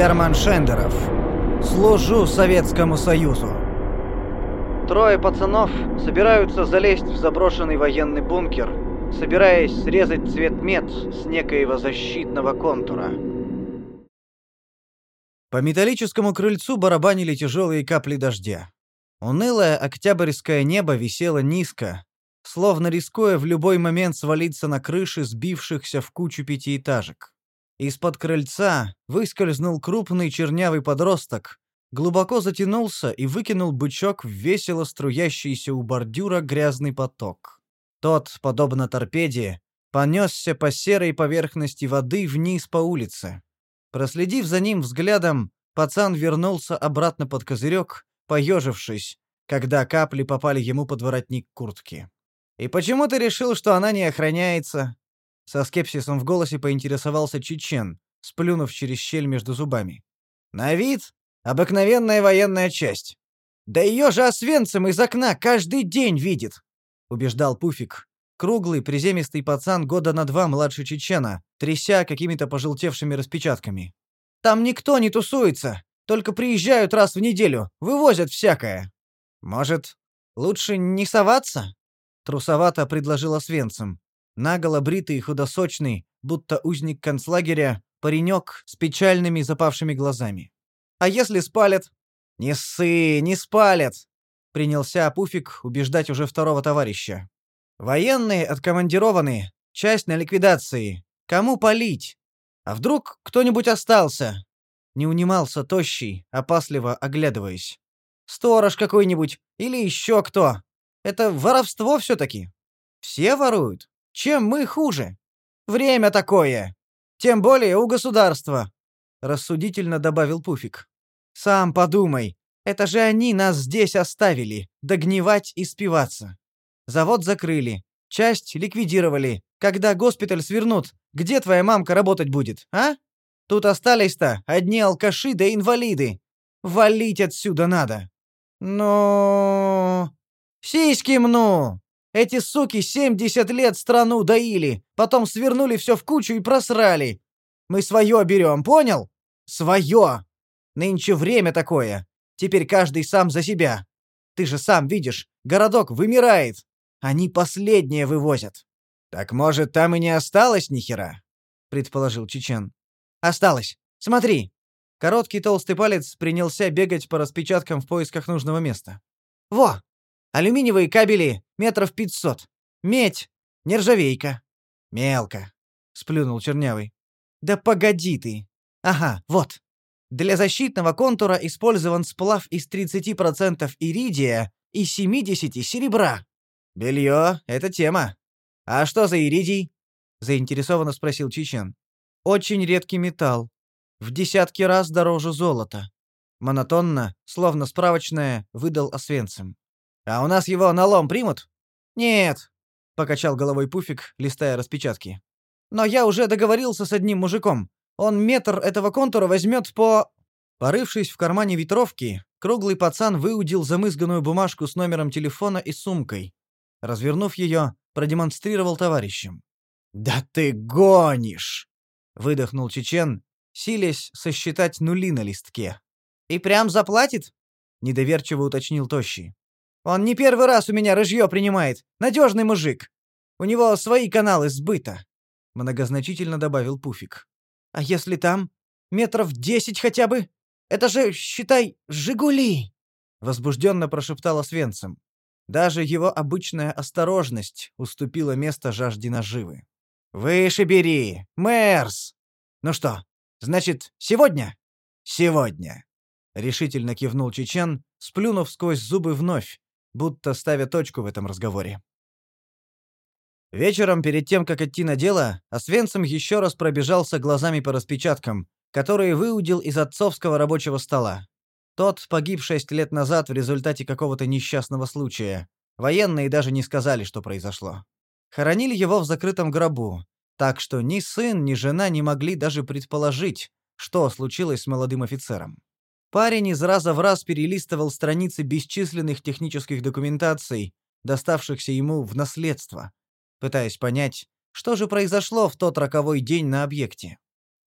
Герман Шендеров. Служу Советскому Союзу. Трое пацанов собираются залезть в заброшенный военный бункер, собираясь срезать цвет мед с некоего защитного контура. По металлическому крыльцу барабанили тяжелые капли дождя. Унылое октябрьское небо висело низко, словно рискуя в любой момент свалиться на крыши сбившихся в кучу пятиэтажек. Из-под крыльца выскользнул крупный чернявый подросток, глубоко затянулся и выкинул бычок в весело струящийся у бордюра грязный поток. Тот, подобно торпеде, понесся по серой поверхности воды вниз по улице. Проследив за ним взглядом, пацан вернулся обратно под козырек, поежившись, когда капли попали ему под воротник куртки. «И почему ты решил, что она не охраняется?» Со скепсисом в голосе поинтересовался Чечен, сплюнув через щель между зубами. «На вид — обыкновенная военная часть. Да ее же Освенцим из окна каждый день видит!» — убеждал Пуфик. Круглый, приземистый пацан года на два младше Чечена, тряся какими-то пожелтевшими распечатками. «Там никто не тусуется, только приезжают раз в неделю, вывозят всякое. Может, лучше не соваться?» Трусовато предложил Освенцим. Наголо бритый и худосочный, будто узник концлагеря, паренек с печальными запавшими глазами. «А если спалят?» «Не ссы, не спалят!» Принялся Пуфик убеждать уже второго товарища. «Военные откомандированы, часть на ликвидации. Кому палить? А вдруг кто-нибудь остался?» Не унимался тощий, опасливо оглядываясь. «Сторож какой-нибудь или еще кто. Это воровство все-таки. Все воруют. Чем мы хуже? Время такое. Тем более у государства. Рассудительно добавил Пуфик. Сам подумай. Это же они нас здесь оставили, догнивать и спиваться. Завод закрыли, часть ликвидировали. Когда госпиталь свернут, где твоя мамка работать будет, а? Тут остались-то одни алкаши да инвалиды. Валить отсюда надо. Но... Сиськи мну! Эти суки 70 лет страну доили, потом свернули все в кучу и просрали. Мы свое берем, понял? Свое! Нынче время такое. Теперь каждый сам за себя. Ты же сам видишь, городок вымирает. Они последнее вывозят. Так может, там и не осталось ни хера? предположил Чечен. Осталось. Смотри. Короткий толстый палец принялся бегать по распечаткам в поисках нужного места. Во, Алюминиевые кабели метров пятьсот. Медь, нержавейка. Мелко, сплюнул Чернявый. Да погоди ты. Ага, вот. Для защитного контура использован сплав из 30% иридия и 70 серебра. Белье — это тема. А что за иридий? заинтересованно спросил Чичен. Очень редкий металл. В десятки раз дороже золота. Монотонно, словно справочная, выдал Освенцим. А у нас его налом примут? Нет, покачал головой Пуфик, листая распечатки. Но я уже договорился с одним мужиком. Он метр этого контура возьмет по Порывшись в кармане ветровки, круглый пацан выудил замызганную бумажку с номером телефона и сумкой. Развернув ее, продемонстрировал товарищам. «Да ты гонишь!» — выдохнул Чечен, силясь сосчитать нули на листке. «И прям заплатит?» — недоверчиво уточнил Тощий. Он не первый раз у меня рыжье принимает. Надежный мужик. У него свои каналы сбыта», — многозначительно добавил Пуфик. «А если там? Метров десять хотя бы? Это же, считай, «Жигули!»» — возбужденно прошептала Свенцем. Даже его обычная осторожность уступила место жажде наживы. «Выше бери! Мэрс! Ну что, значит, сегодня?» «Сегодня!» — решительно кивнул Чечен, сплюнув сквозь зубы вновь, будто ставя точку в этом разговоре. Вечером, перед тем, как идти на дело, Освенцим еще раз пробежался глазами по распечаткам, которые выудил из отцовского рабочего стола. Тот погиб шесть лет назад в результате какого-то несчастного случая. Военные даже не сказали, что произошло. Хоронили его в закрытом гробу, так что ни сын, ни жена не могли даже предположить, что случилось с молодым офицером. Парень из раза в раз перелистывал страницы бесчисленных технических документаций, доставшихся ему в наследство, пытаясь понять, что же произошло в тот роковой день на объекте.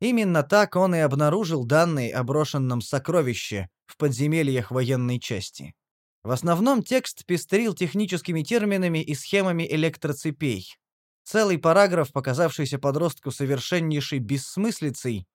Именно так он и обнаружил данные о брошенном сокровище в подземельях военной части. В основном текст пестрил техническими терминами и схемами электроцепей. Целый параграф, показавшийся подростку совершеннейшей бессмыслицей,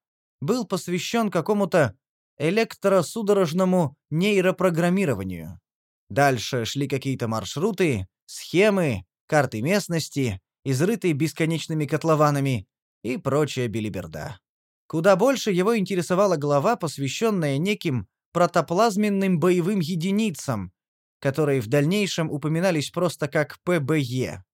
был посвящен какому-то электросудорожному нейропрограммированию. Дальше шли какие-то маршруты, схемы, карты местности, изрытые бесконечными котлованами и прочая белиберда. Куда больше его интересовала глава, посвященная неким протоплазменным боевым единицам, которые в дальнейшем упоминались просто как ПБЕ.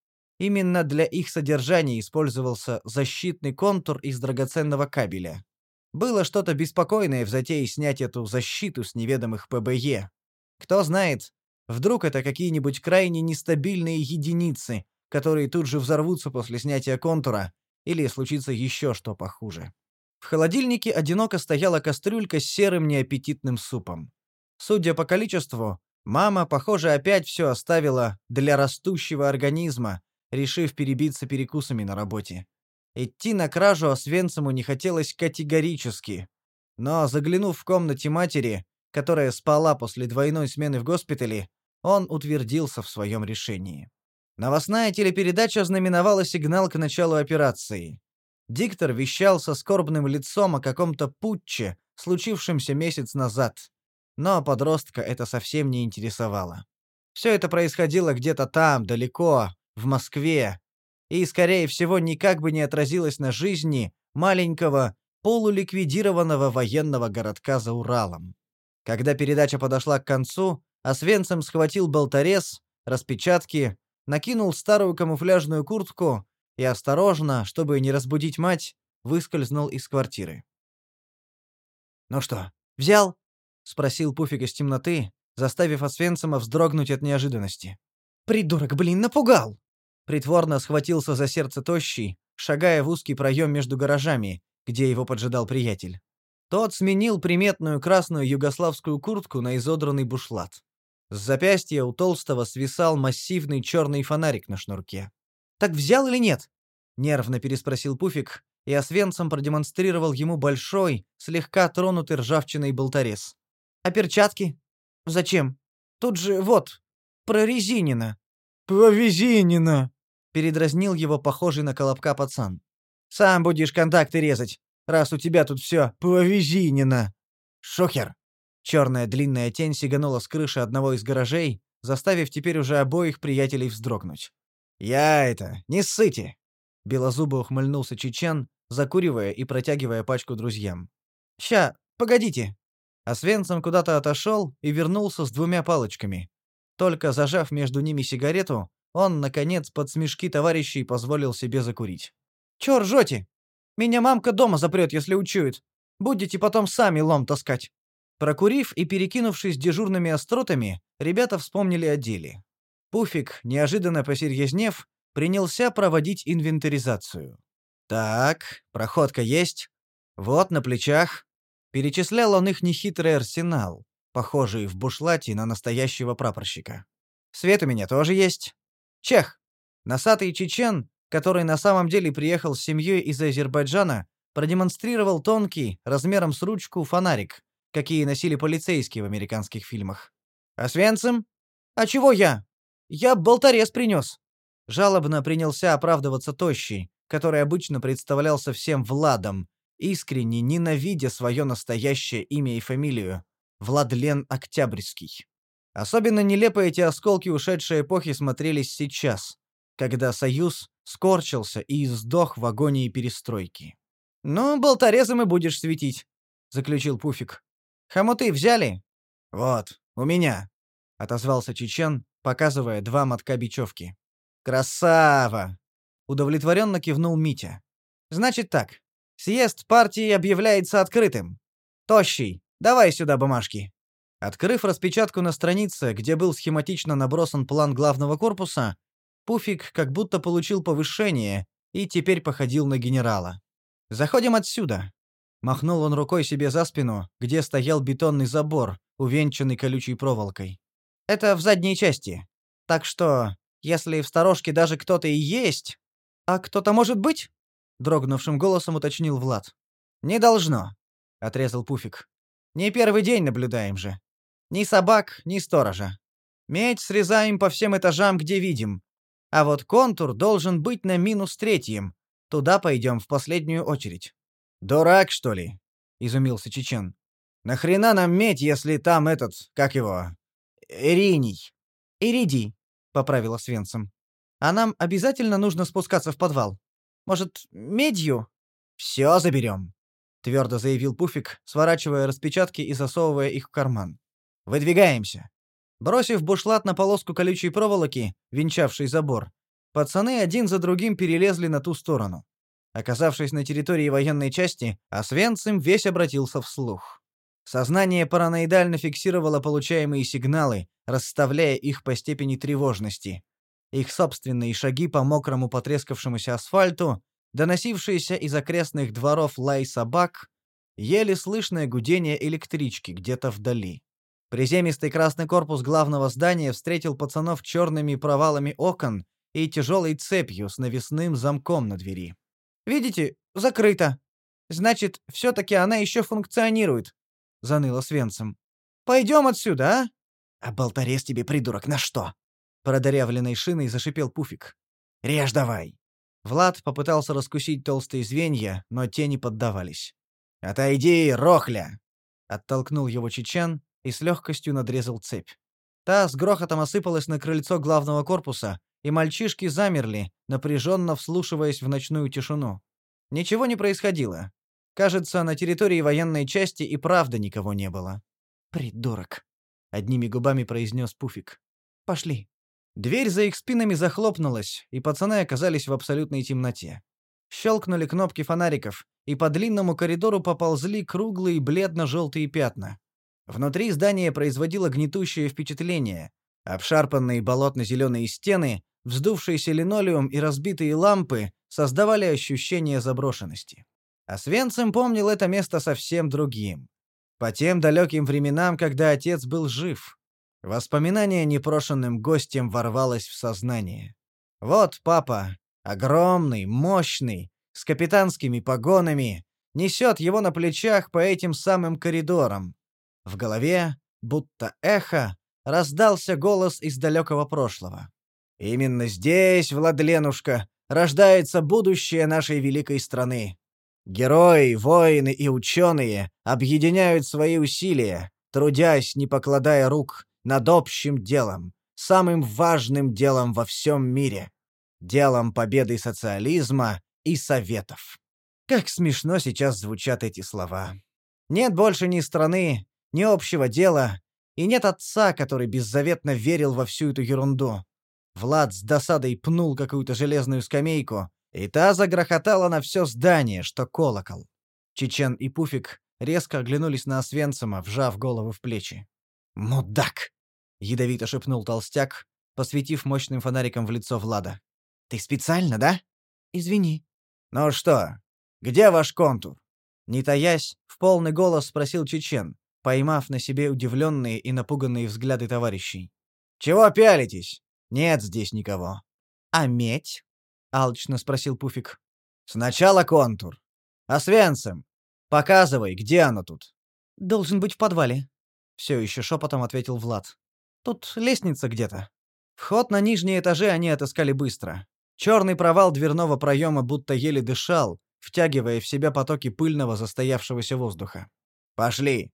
Именно для их содержания использовался защитный контур из драгоценного кабеля. Было что-то беспокойное в затее снять эту защиту с неведомых ПБЕ. Кто знает, вдруг это какие-нибудь крайне нестабильные единицы, которые тут же взорвутся после снятия контура, или случится еще что похуже. В холодильнике одиноко стояла кастрюлька с серым неаппетитным супом. Судя по количеству, мама, похоже, опять все оставила для растущего организма, решив перебиться перекусами на работе. Идти на кражу Освенциму не хотелось категорически. Но, заглянув в комнате матери, которая спала после двойной смены в госпитале, он утвердился в своем решении. Новостная телепередача знаменовала сигнал к началу операции. Диктор вещал со скорбным лицом о каком-то путче, случившемся месяц назад. Но подростка это совсем не интересовало. Все это происходило где-то там, далеко, в Москве, и, скорее всего, никак бы не отразилось на жизни маленького, полуликвидированного военного городка за Уралом. Когда передача подошла к концу, Освенцим схватил болторез, распечатки, накинул старую камуфляжную куртку и осторожно, чтобы не разбудить мать, выскользнул из квартиры. «Ну что, взял?» — спросил Пуфик из темноты, заставив Освенцима вздрогнуть от неожиданности. «Придурок, блин, напугал!» Притворно схватился за сердце тощий, шагая в узкий проем между гаражами, где его поджидал приятель. Тот сменил приметную красную югославскую куртку на изодранный бушлат. С запястья у толстого свисал массивный черный фонарик на шнурке. «Так взял или нет?» — нервно переспросил Пуфик, и Освенцем продемонстрировал ему большой, слегка тронутый ржавчиной болторез. «А перчатки? Зачем? Тут же, вот, прорезинено». «Прорезинено!» Передразнил его похожий на колобка пацан. «Сам будешь контакты резать, раз у тебя тут все повезинено!» «Шухер!» Черная длинная тень сиганула с крыши одного из гаражей, заставив теперь уже обоих приятелей вздрогнуть. «Я это, не ссыте!» Белозубо ухмыльнулся Чечен, закуривая и протягивая пачку друзьям. «Ща, погодите!» А Свенцем куда-то отошел и вернулся с двумя палочками. Только зажав между ними сигарету, он, наконец, под смешки товарищей позволил себе закурить. «Чё ржёте? Меня мамка дома запрет, если учует. Будете потом сами лом таскать». Прокурив и перекинувшись дежурными остротами, ребята вспомнили о деле. Пуфик, неожиданно посерьезнев, принялся проводить инвентаризацию. «Так, проходка есть. Вот на плечах». Перечислял он их нехитрый арсенал, похожий в бушлате на настоящего прапорщика. «Свет у меня тоже есть. Чех. Носатый чечен, который на самом деле приехал с семьей из Азербайджана, продемонстрировал тонкий, размером с ручку, фонарик, какие носили полицейские в американских фильмах. «А Свенцем? А чего я? Я болторез принес!» Жалобно принялся оправдываться Тощий, который обычно представлялся всем Владом, искренне ненавидя свое настоящее имя и фамилию — Владлен Октябрьский. Особенно нелепо эти осколки ушедшей эпохи смотрелись сейчас, когда Союз скорчился и сдох в агонии перестройки. «Ну, болторезом и будешь светить», — заключил Пуфик. «Хомуты взяли?» «Вот, у меня», — отозвался Чечен, показывая два мотка бечевки. «Красава!» — удовлетворенно кивнул Митя. «Значит так, съезд партии объявляется открытым. Тощий, давай сюда бумажки». Открыв распечатку на странице, где был схематично набросан план главного корпуса, Пуфик как будто получил повышение и теперь походил на генерала. «Заходим отсюда», — махнул он рукой себе за спину, где стоял бетонный забор, увенчанный колючей проволокой. «Это в задней части. Так что, если в сторожке даже кто-то и есть...» «А кто-то может быть?» — дрогнувшим голосом уточнил Влад. «Не должно», — отрезал Пуфик. «Не первый день наблюдаем же. Ни собак, ни сторожа. Медь срезаем по всем этажам, где видим. А вот контур должен быть на минус третьем. Туда пойдем в последнюю очередь». «Дурак, что ли?» — изумился Чечен. «Нахрена нам медь, если там этот, как его, Ириний?» «Иридий», — поправила Свенцем. «А нам обязательно нужно спускаться в подвал. Может, медью?» «Все заберем», — твердо заявил Пуфик, сворачивая распечатки и засовывая их в карман. «Выдвигаемся». Бросив бушлат на полоску колючей проволоки, венчавший забор, пацаны один за другим перелезли на ту сторону. Оказавшись на территории военной части, Освенцим весь обратился вслух. Сознание параноидально фиксировало получаемые сигналы, расставляя их по степени тревожности. Их собственные шаги по мокрому потрескавшемуся асфальту, доносившиеся из окрестных дворов лай собак, еле слышное гудение электрички где-то вдали. Приземистый красный корпус главного здания встретил пацанов черными провалами окон и тяжелой цепью с навесным замком на двери. «Видите, закрыто. Значит, все-таки она еще функционирует», — заныла Свенцем. «Пойдем отсюда, а?» «А болторез тебе, придурок, на что?» Продырявленной шиной зашипел Пуфик. «Режь давай!» Влад попытался раскусить толстые звенья, но те не поддавались. «Отойди, рохля!» Оттолкнул его чечен и с легкостью надрезал цепь. Та с грохотом осыпалась на крыльцо главного корпуса, и мальчишки замерли, напряженно вслушиваясь в ночную тишину. Ничего не происходило. Кажется, на территории военной части и правда никого не было. «Придурок!» — одними губами произнес Пуфик. «Пошли!» Дверь за их спинами захлопнулась, и пацаны оказались в абсолютной темноте. Щелкнули кнопки фонариков, и по длинному коридору поползли круглые бледно-желтые пятна. Внутри здание производило гнетущее впечатление. Обшарпанные болотно-зеленые стены, вздувшийся линолеум и разбитые лампы создавали ощущение заброшенности. А Свенцем помнил это место совсем другим. По тем далеким временам, когда отец был жив. Воспоминание непрошенным гостем ворвалось в сознание. Вот папа, огромный, мощный, с капитанскими погонами, несет его на плечах по этим самым коридорам. В голове, будто эхо, раздался голос из далекого прошлого. «Именно здесь, Владленушка, рождается будущее нашей великой страны. Герои, воины и ученые объединяют свои усилия, трудясь, не покладая рук, над общим делом, самым важным делом во всем мире — делом победы социализма и советов. Как смешно сейчас звучат эти слова. Нет больше ни страны, ни общего дела, и нет отца, который беззаветно верил во всю эту ерунду. Влад с досадой пнул какую-то железную скамейку, и та загрохотала на все здание, что колокол. Чечен и Пуфик резко оглянулись на Освенцима, вжав голову в плечи. «Мудак!» — ядовито шепнул толстяк, посветив мощным фонариком в лицо Влада. «Ты специально, да?» «Извини». «Ну что, где ваш контур?» Не таясь, в полный голос спросил Чечен, поймав на себе удивленные и напуганные взгляды товарищей. «Чего пялитесь? Нет здесь никого». «А медь?» — алчно спросил Пуфик. «Сначала контур. А Свенцем, показывай, где оно тут?» «Должен быть в подвале», — все еще шепотом ответил Влад. «Тут лестница где-то». Вход на нижние этажи они отыскали быстро. Черный провал дверного проема будто еле дышал, втягивая в себя потоки пыльного застоявшегося воздуха. «Пошли!» —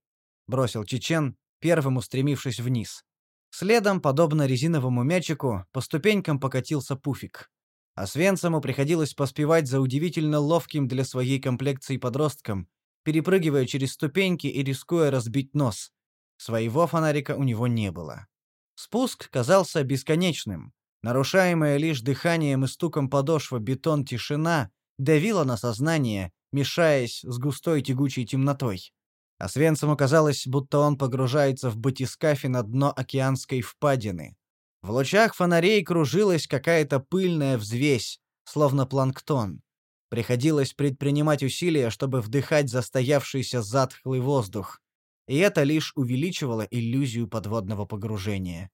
бросил Чечен, первым устремившись вниз. Следом, подобно резиновому мячику, по ступенькам покатился пуфик. А Свенцему приходилось поспевать за удивительно ловким для своей комплекции подростком, перепрыгивая через ступеньки и рискуя разбить нос. Своего фонарика у него не было. Спуск казался бесконечным. Нарушаемая лишь дыханием и стуком подошва бетон тишина давила на сознание, мешаясь с густой тягучей темнотой а Свенцему казалось, будто он погружается в батискафе на дно океанской впадины. В лучах фонарей кружилась какая-то пыльная взвесь, словно планктон. Приходилось предпринимать усилия, чтобы вдыхать застоявшийся затхлый воздух, и это лишь увеличивало иллюзию подводного погружения.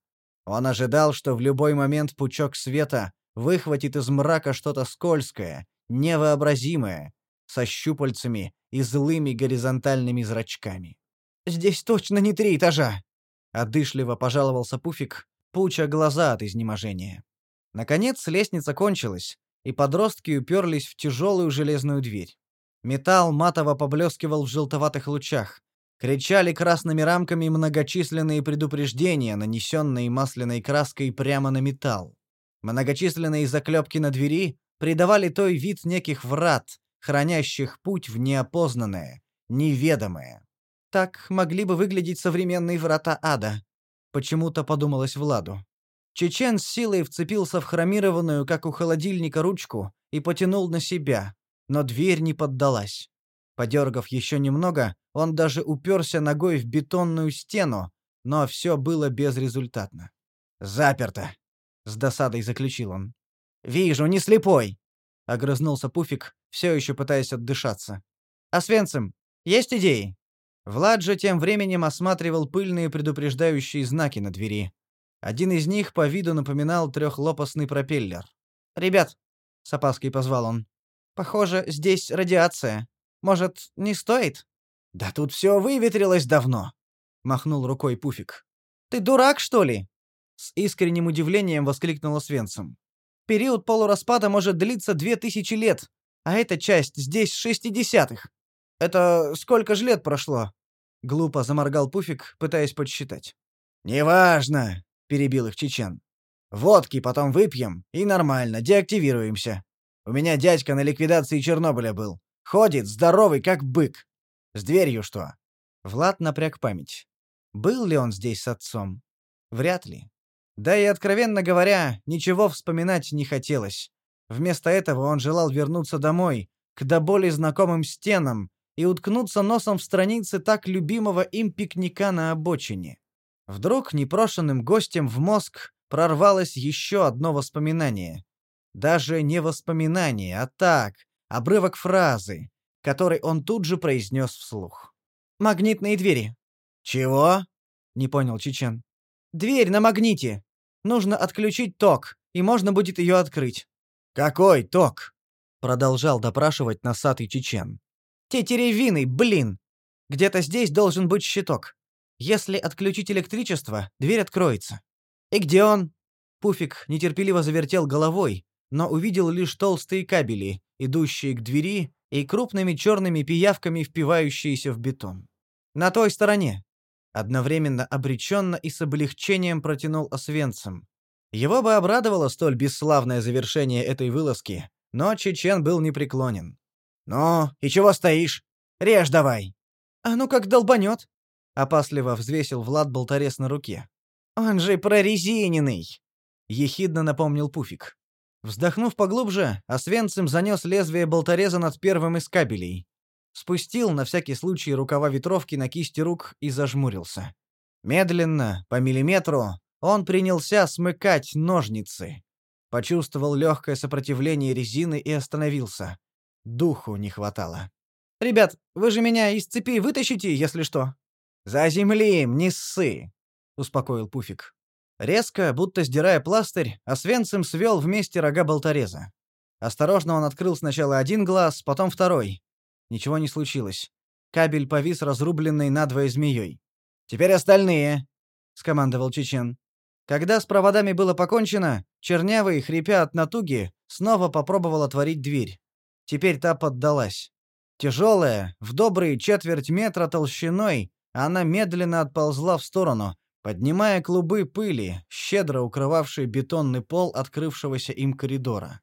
Он ожидал, что в любой момент пучок света выхватит из мрака что-то скользкое, невообразимое, со щупальцами и злыми горизонтальными зрачками. «Здесь точно не три этажа!» — одышливо пожаловался Пуфик, пуча глаза от изнеможения. Наконец лестница кончилась, и подростки уперлись в тяжелую железную дверь. Металл матово поблескивал в желтоватых лучах. Кричали красными рамками многочисленные предупреждения, нанесенные масляной краской прямо на металл. Многочисленные заклепки на двери придавали той вид неких врат, хранящих путь в неопознанное, неведомое. Так могли бы выглядеть современные врата ада. Почему-то подумалось Владу. Чечен с силой вцепился в хромированную, как у холодильника, ручку и потянул на себя, но дверь не поддалась. Подергав еще немного, он даже уперся ногой в бетонную стену, но все было безрезультатно. «Заперто!» — с досадой заключил он. «Вижу, не слепой!» — огрызнулся Пуфик, все еще пытаясь отдышаться. «А Свенцем, есть идеи?» Влад же тем временем осматривал пыльные предупреждающие знаки на двери. Один из них по виду напоминал трехлопастный пропеллер. «Ребят!» — с опаской позвал он. «Похоже, здесь радиация. Может, не стоит?» «Да тут все выветрилось давно!» — махнул рукой Пуфик. «Ты дурак, что ли?» С искренним удивлением воскликнула Свенцем. «Период полураспада может длиться две тысячи лет, а эта часть здесь шестидесятых. Это сколько же лет прошло?» Глупо заморгал Пуфик, пытаясь подсчитать. «Неважно!» — перебил их Чечен. «Водки потом выпьем, и нормально, деактивируемся. У меня дядька на ликвидации Чернобыля был. Ходит, здоровый, как бык. С дверью что?» Влад напряг память. Был ли он здесь с отцом? Вряд ли. Да и, откровенно говоря, ничего вспоминать не хотелось. Вместо этого он желал вернуться домой, к до боли знакомым стенам, и уткнуться носом в страницы так любимого им пикника на обочине. Вдруг непрошенным гостем в мозг прорвалось еще одно воспоминание. Даже не воспоминание, а так, обрывок фразы, который он тут же произнес вслух. «Магнитные двери». «Чего?» — не понял Чечен. «Дверь на магните. Нужно отключить ток, и можно будет ее открыть». «Какой ток?» — продолжал допрашивать носатый Чечен. «Тетеревиный, блин! Где-то здесь должен быть щиток. Если отключить электричество, дверь откроется. И где он? Пуфик нетерпеливо завертел головой, но увидел лишь толстые кабели, идущие к двери, и крупными черными пиявками впивающиеся в бетон. На той стороне. Одновременно обреченно и с облегчением протянул Освенцем. Его бы обрадовало столь бесславное завершение этой вылазки, но Чечен был непреклонен. «Ну, и чего стоишь? Режь давай!» «А ну как долбанет!» опасливо взвесил Влад болторез на руке. Он же прорезиненный, ехидно напомнил Пуфик. Вздохнув поглубже, Освенцим занес лезвие болтореза над первым из кабелей. Спустил на всякий случай рукава ветровки на кисти рук и зажмурился. Медленно, по миллиметру, он принялся смыкать ножницы. Почувствовал легкое сопротивление резины и остановился. Духу не хватало. «Ребят, вы же меня из цепи вытащите, если что?» «Заземлим, не ссы!» — успокоил Пуфик. Резко, будто сдирая пластырь, Освенцим свел вместе рога болтореза. Осторожно он открыл сначала один глаз, потом второй. Ничего не случилось. Кабель повис разрубленный надвое змеей. «Теперь остальные!» — скомандовал Чечен. Когда с проводами было покончено, Чернявый, хрипя от натуги, снова попробовал отворить дверь. Теперь та поддалась. Тяжелая, в добрые четверть метра толщиной, она медленно отползла в сторону, поднимая клубы пыли, щедро укрывавшие бетонный пол открывшегося им коридора.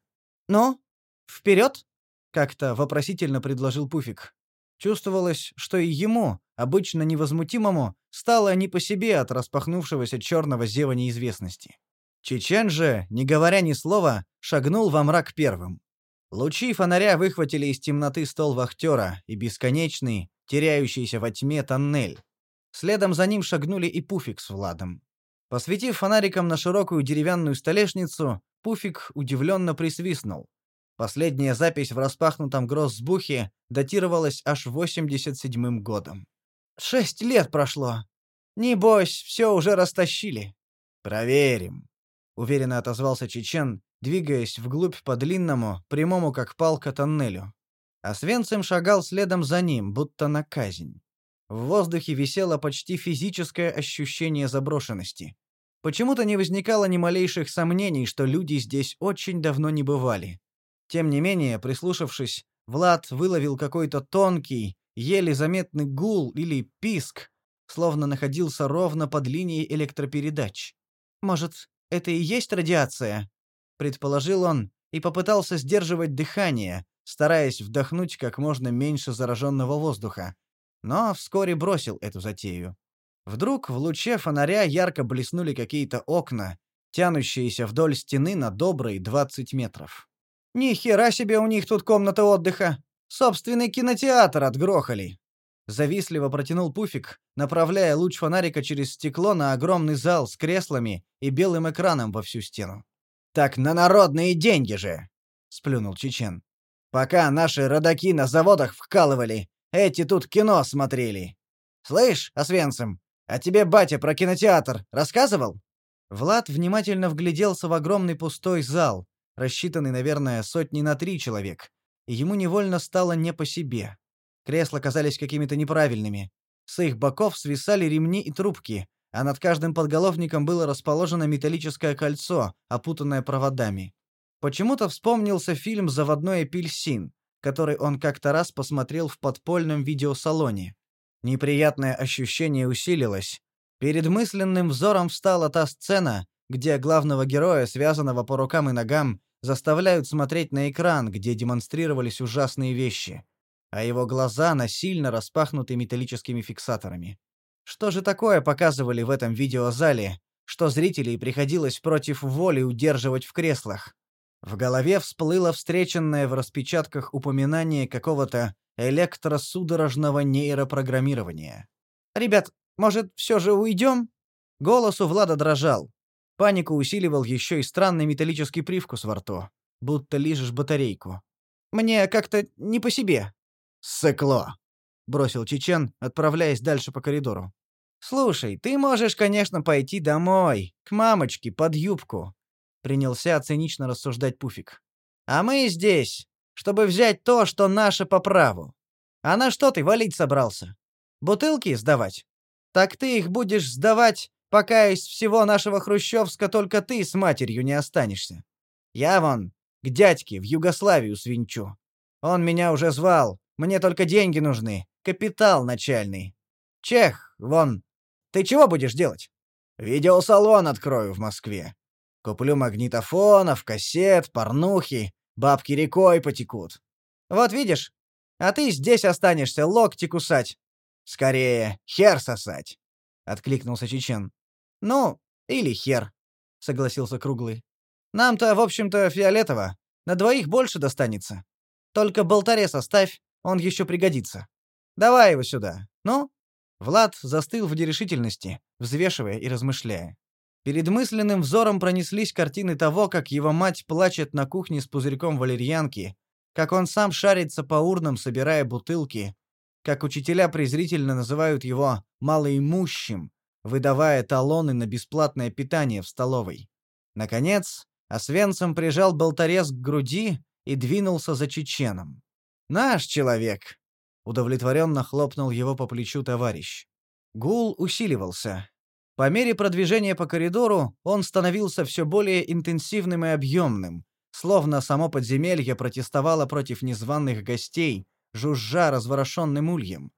«Ну, вперед!» — как-то вопросительно предложил Пуфик. Чувствовалось, что и ему, обычно невозмутимому, стало не по себе от распахнувшегося черного зева неизвестности. Чечен же, не говоря ни слова, шагнул во мрак первым. Лучи фонаря выхватили из темноты стол вахтера и бесконечный, теряющийся во тьме тоннель. Следом за ним шагнули и Пуфик с Владом. Посветив фонариком на широкую деревянную столешницу, Пуфик удивленно присвистнул. Последняя запись в распахнутом гроссбухе датировалась аж 87-м годом. «Шесть лет прошло. Небось, все уже растащили». «Проверим», — уверенно отозвался Чечен, двигаясь вглубь по длинному, прямому как палка тоннелю. А Свенцем шагал следом за ним, будто на казнь. В воздухе висело почти физическое ощущение заброшенности. Почему-то не возникало ни малейших сомнений, что люди здесь очень давно не бывали. Тем не менее, прислушавшись, Влад выловил какой-то тонкий, еле заметный гул или писк, словно находился ровно под линией электропередач. «Может, это и есть радиация?» — предположил он и попытался сдерживать дыхание, стараясь вдохнуть как можно меньше зараженного воздуха. Но вскоре бросил эту затею. Вдруг в луче фонаря ярко блеснули какие-то окна, тянущиеся вдоль стены на добрые 20 метров. «Ни хера себе у них тут комната отдыха! Собственный кинотеатр отгрохали!» Завистливо протянул Пуфик, направляя луч фонарика через стекло на огромный зал с креслами и белым экраном во всю стену. «Так на народные деньги же!» — сплюнул Чечен. Пока наши родаки на заводах вкалывали, эти тут кино смотрели. Слышь, Освенцим, а тебе батя про кинотеатр рассказывал?» Влад внимательно вгляделся в огромный пустой зал, рассчитанный, наверное, сотни на три человек, и ему невольно стало не по себе. Кресла казались какими-то неправильными. С их боков свисали ремни и трубки, а над каждым подголовником было расположено металлическое кольцо, опутанное проводами. Почему-то вспомнился фильм «Заводной апельсин», который он как-то раз посмотрел в подпольном видеосалоне. Неприятное ощущение усилилось. Перед мысленным взором встала та сцена, где главного героя, связанного по рукам и ногам, заставляют смотреть на экран, где демонстрировались ужасные вещи, а его глаза насильно распахнуты металлическими фиксаторами. Что же такое показывали в этом видеозале, что зрителей приходилось против воли удерживать в креслах? В голове всплыло встреченное в распечатках упоминание какого-то электросудорожного нейропрограммирования. «Ребят, может, все же уйдем?» Голос у Влада дрожал. Панику усиливал еще и странный металлический привкус во рту, будто лижешь батарейку. «Мне как-то не по себе». «Сыкло», — бросил Чечен, отправляясь дальше по коридору. «Слушай, ты можешь, конечно, пойти домой, к мамочке, под юбку принялся цинично рассуждать Пуфик. А мы здесь, чтобы взять то, что наше по праву. А на что ты валить собрался? Бутылки сдавать? Так ты их будешь сдавать, пока из всего нашего хрущевска только ты с матерью не останешься. Я вон к дядьке в Югославию свинчу. Он меня уже звал. Мне только деньги нужны. Капитал начальный. Чех, вон. Ты чего будешь делать? Видеосалон открою в Москве. Куплю магнитофонов, кассет, порнухи. Бабки рекой потекут. Вот видишь? А ты здесь останешься локти кусать. Скорее, хер сосать. Откликнулся Чечен. Ну, или хер, согласился Круглый. Нам-то, в общем-то, фиолетово. На двоих больше достанется. Только болтаре составь, он еще пригодится. Давай его сюда. Ну? Влад застыл в нерешительности, взвешивая и размышляя. Перед мысленным взором пронеслись картины того, как его мать плачет на кухне с пузырьком валерьянки, как он сам шарится по урнам, собирая бутылки, как учителя презрительно называют его «малоимущим», выдавая талоны на бесплатное питание в столовой. Наконец, Освенцем прижал болторез к груди и двинулся за чеченом. «Наш человек!» — удовлетворенно хлопнул его по плечу товарищ. Гул усиливался. По мере продвижения по коридору он становился все более интенсивным и объемным, словно само подземелье протестовало против незваных гостей, жужжа разворошенным ульем.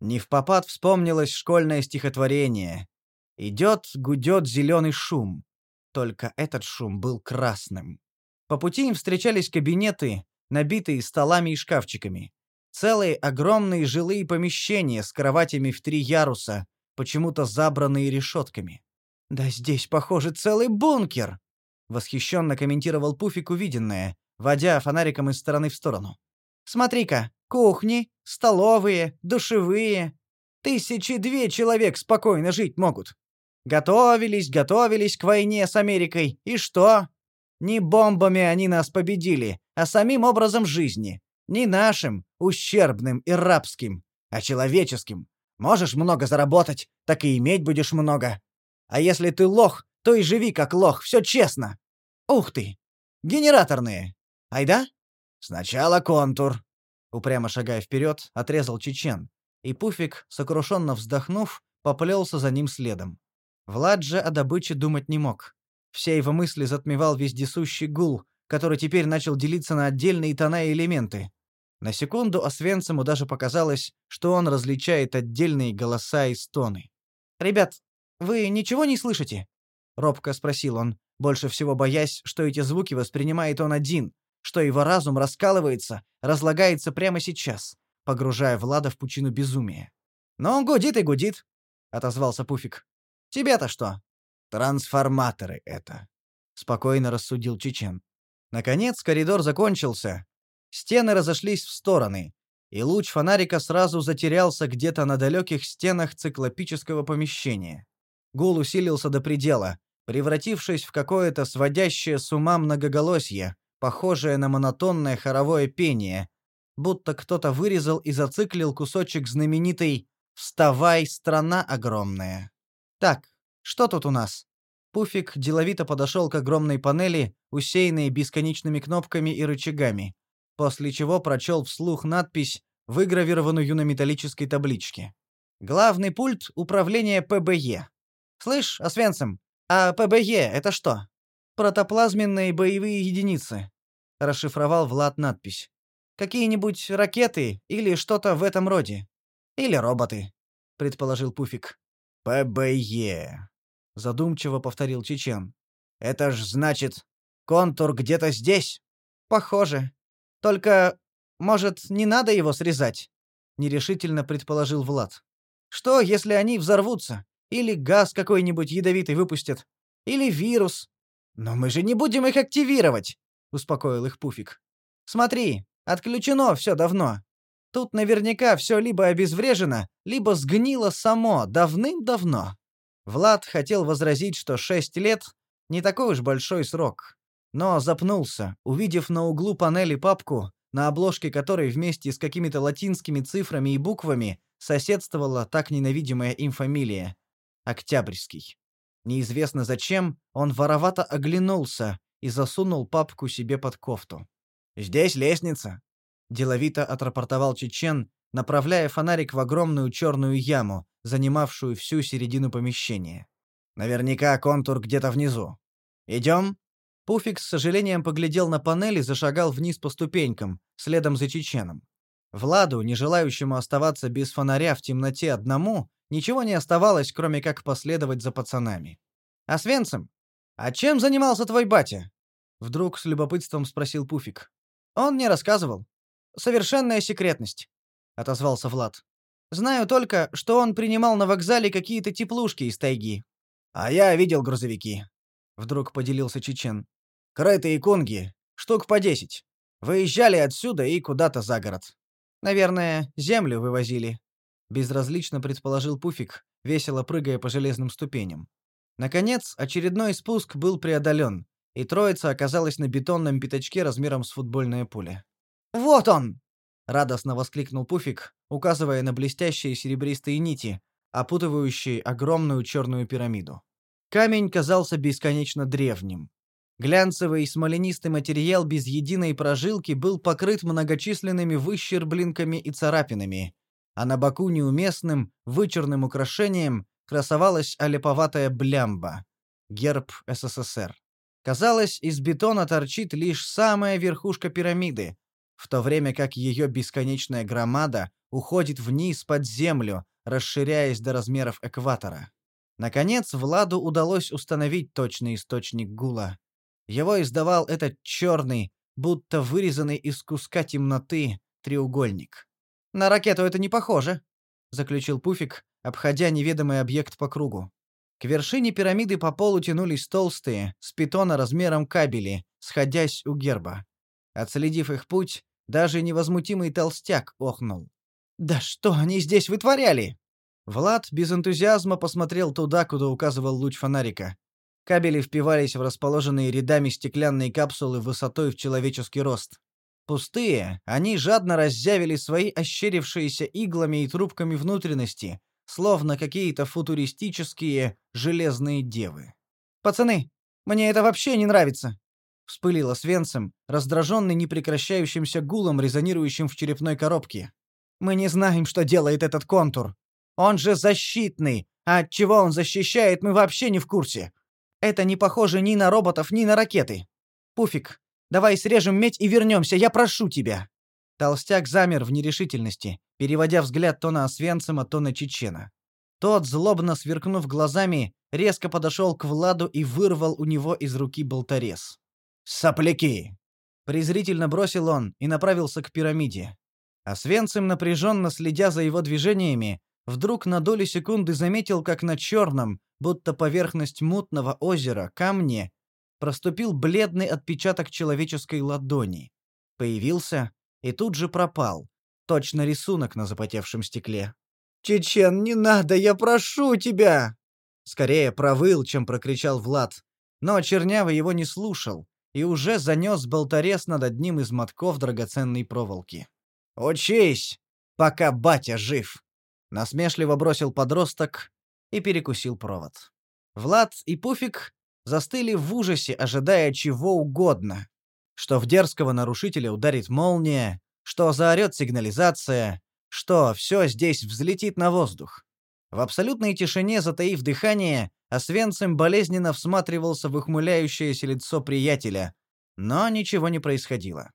Не в попад вспомнилось школьное стихотворение. «Идет, гудет зеленый шум». Только этот шум был красным. По пути им встречались кабинеты, набитые столами и шкафчиками. Целые огромные жилые помещения с кроватями в три яруса, почему-то забранные решетками. «Да здесь, похоже, целый бункер!» — восхищенно комментировал Пуфик увиденное, водя фонариком из стороны в сторону. «Смотри-ка, кухни, столовые, душевые. Тысячи две человек спокойно жить могут. Готовились, готовились к войне с Америкой, и что? Не бомбами они нас победили, а самим образом жизни. Не нашим, ущербным и рабским, а человеческим. Можешь много заработать, так и иметь будешь много. А если ты лох, то и живи как лох, все честно. Ух ты! Генераторные. Айда? Сначала контур. Упрямо шагая вперед, отрезал Чечен, и Пуфик, сокрушенно вздохнув, поплелся за ним следом. Влад же о добыче думать не мог. Все его мысли затмевал вездесущий гул, который теперь начал делиться на отдельные тона и элементы. На секунду Освенциму даже показалось, что он различает отдельные голоса и стоны. «Ребят, вы ничего не слышите?» — робко спросил он, больше всего боясь, что эти звуки воспринимает он один, что его разум раскалывается, разлагается прямо сейчас, погружая Влада в пучину безумия. «Но он гудит и гудит», — отозвался Пуфик. «Тебе-то что?» «Трансформаторы это», — спокойно рассудил Чечен. Наконец коридор закончился. Стены разошлись в стороны, и луч фонарика сразу затерялся где-то на далеких стенах циклопического помещения. Гул усилился до предела, превратившись в какое-то сводящее с ума многоголосье, похожее на монотонное хоровое пение, будто кто-то вырезал и зациклил кусочек знаменитой «Вставай, страна огромная». «Так, что тут у нас?» Пуфик деловито подошел к огромной панели, усеянной бесконечными кнопками и рычагами, после чего прочел вслух надпись, выгравированную на металлической табличке. «Главный пульт управления ПБЕ». «Слышь, Освенцим, а ПБЕ — это что?» «Протоплазменные боевые единицы расшифровал Влад надпись. Какие-нибудь ракеты или что-то в этом роде. Или роботы, предположил Пуфик. ПБЕ, задумчиво повторил Чечен. Это ж значит, контур где-то здесь? Похоже. Только, может, не надо его срезать? нерешительно предположил Влад. Что, если они взорвутся? Или газ какой-нибудь ядовитый выпустят? Или вирус? Но мы же не будем их активировать, успокоил их Пуфик. Смотри, отключено все давно. Тут наверняка все либо обезврежено, либо сгнило само давным-давно. Влад хотел возразить, что шесть лет — не такой уж большой срок. Но запнулся, увидев на углу панели папку, на обложке которой вместе с какими-то латинскими цифрами и буквами соседствовала так ненавидимая им фамилия — Октябрьский. Неизвестно зачем, он воровато оглянулся, и засунул папку себе под кофту. «Здесь лестница», — деловито отрапортовал Чечен, направляя фонарик в огромную черную яму, занимавшую всю середину помещения. «Наверняка контур где-то внизу. Идем?» Пуфик с сожалением поглядел на панель и зашагал вниз по ступенькам, следом за Чеченом. Владу, не желающему оставаться без фонаря в темноте одному, ничего не оставалось, кроме как последовать за пацанами. «А Свенцем? А чем занимался твой батя?» Вдруг с любопытством спросил Пуфик. Он не рассказывал. Совершенная секретность, отозвался Влад. Знаю только, что он принимал на вокзале какие-то теплушки из тайги. А я видел грузовики. Вдруг поделился Чечен. Крытые кунги, штук по десять. Выезжали отсюда и куда-то за город. Наверное, землю вывозили. Безразлично предположил Пуфик, весело прыгая по железным ступеням. Наконец, очередной спуск был преодолен, и троица оказалась на бетонном пятачке размером с футбольное поле. «Вот он!» — радостно воскликнул Пуфик, указывая на блестящие серебристые нити, опутывающие огромную черную пирамиду. Камень казался бесконечно древним. Глянцевый смоленистый материал без единой прожилки был покрыт многочисленными выщерблинками и царапинами, а на боку неуместным, вычурным украшением красовалась олеповатая блямба — герб СССР. Казалось, из бетона торчит лишь самая верхушка пирамиды, в то время как ее бесконечная громада уходит вниз под землю, расширяясь до размеров экватора. Наконец, Владу удалось установить точный источник гула. Его издавал этот черный, будто вырезанный из куска темноты, треугольник. «На ракету это не похоже», — заключил Пуфик, обходя неведомый объект по кругу. К вершине пирамиды по полу тянулись толстые, с питона размером кабели, сходясь у герба. Отследив их путь, даже невозмутимый толстяк охнул. «Да что они здесь вытворяли?» Влад без энтузиазма посмотрел туда, куда указывал луч фонарика. Кабели впивались в расположенные рядами стеклянные капсулы высотой в человеческий рост. Пустые, они жадно раззявили свои ощерившиеся иглами и трубками внутренности, словно какие-то футуристические железные девы. «Пацаны, мне это вообще не нравится!» — вспылила Свенцем, раздраженный непрекращающимся гулом, резонирующим в черепной коробке. «Мы не знаем, что делает этот контур. Он же защитный, а от чего он защищает, мы вообще не в курсе. Это не похоже ни на роботов, ни на ракеты. Пуфик, давай срежем медь и вернемся, я прошу тебя». Толстяк замер в нерешительности, переводя взгляд то на Освенцима, то на Чечена. Тот, злобно сверкнув глазами, резко подошел к Владу и вырвал у него из руки болторез. «Сопляки!» — презрительно бросил он и направился к пирамиде. Свенцем, напряженно следя за его движениями, вдруг на долю секунды заметил, как на черном, будто поверхность мутного озера, камне, проступил бледный отпечаток человеческой ладони. Появился и тут же пропал. Точно рисунок на запотевшем стекле. «Чечен, не надо, я прошу тебя!» Скорее провыл, чем прокричал Влад. Но Чернявый его не слушал и уже занес болторез над одним из мотков драгоценной проволоки. «Учись, пока батя жив!» Насмешливо бросил подросток и перекусил провод. Влад и Пуфик застыли в ужасе, ожидая чего угодно. Что в дерзкого нарушителя ударит молния, что заорет сигнализация, что все здесь взлетит на воздух. В абсолютной тишине, затаив дыхание, Освенцим болезненно всматривался в ухмыляющееся лицо приятеля, но ничего не происходило.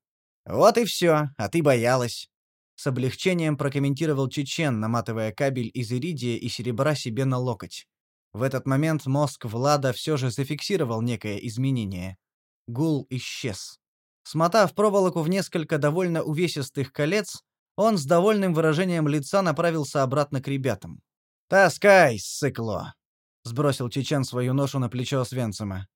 «Вот и все, а ты боялась», — с облегчением прокомментировал Чечен, наматывая кабель из иридия и серебра себе на локоть. В этот момент мозг Влада все же зафиксировал некое изменение. Гул исчез. Смотав проволоку в несколько довольно увесистых колец, он с довольным выражением лица направился обратно к ребятам. «Таскай, сыкло!» — сбросил Чечен свою ношу на плечо Свенцема.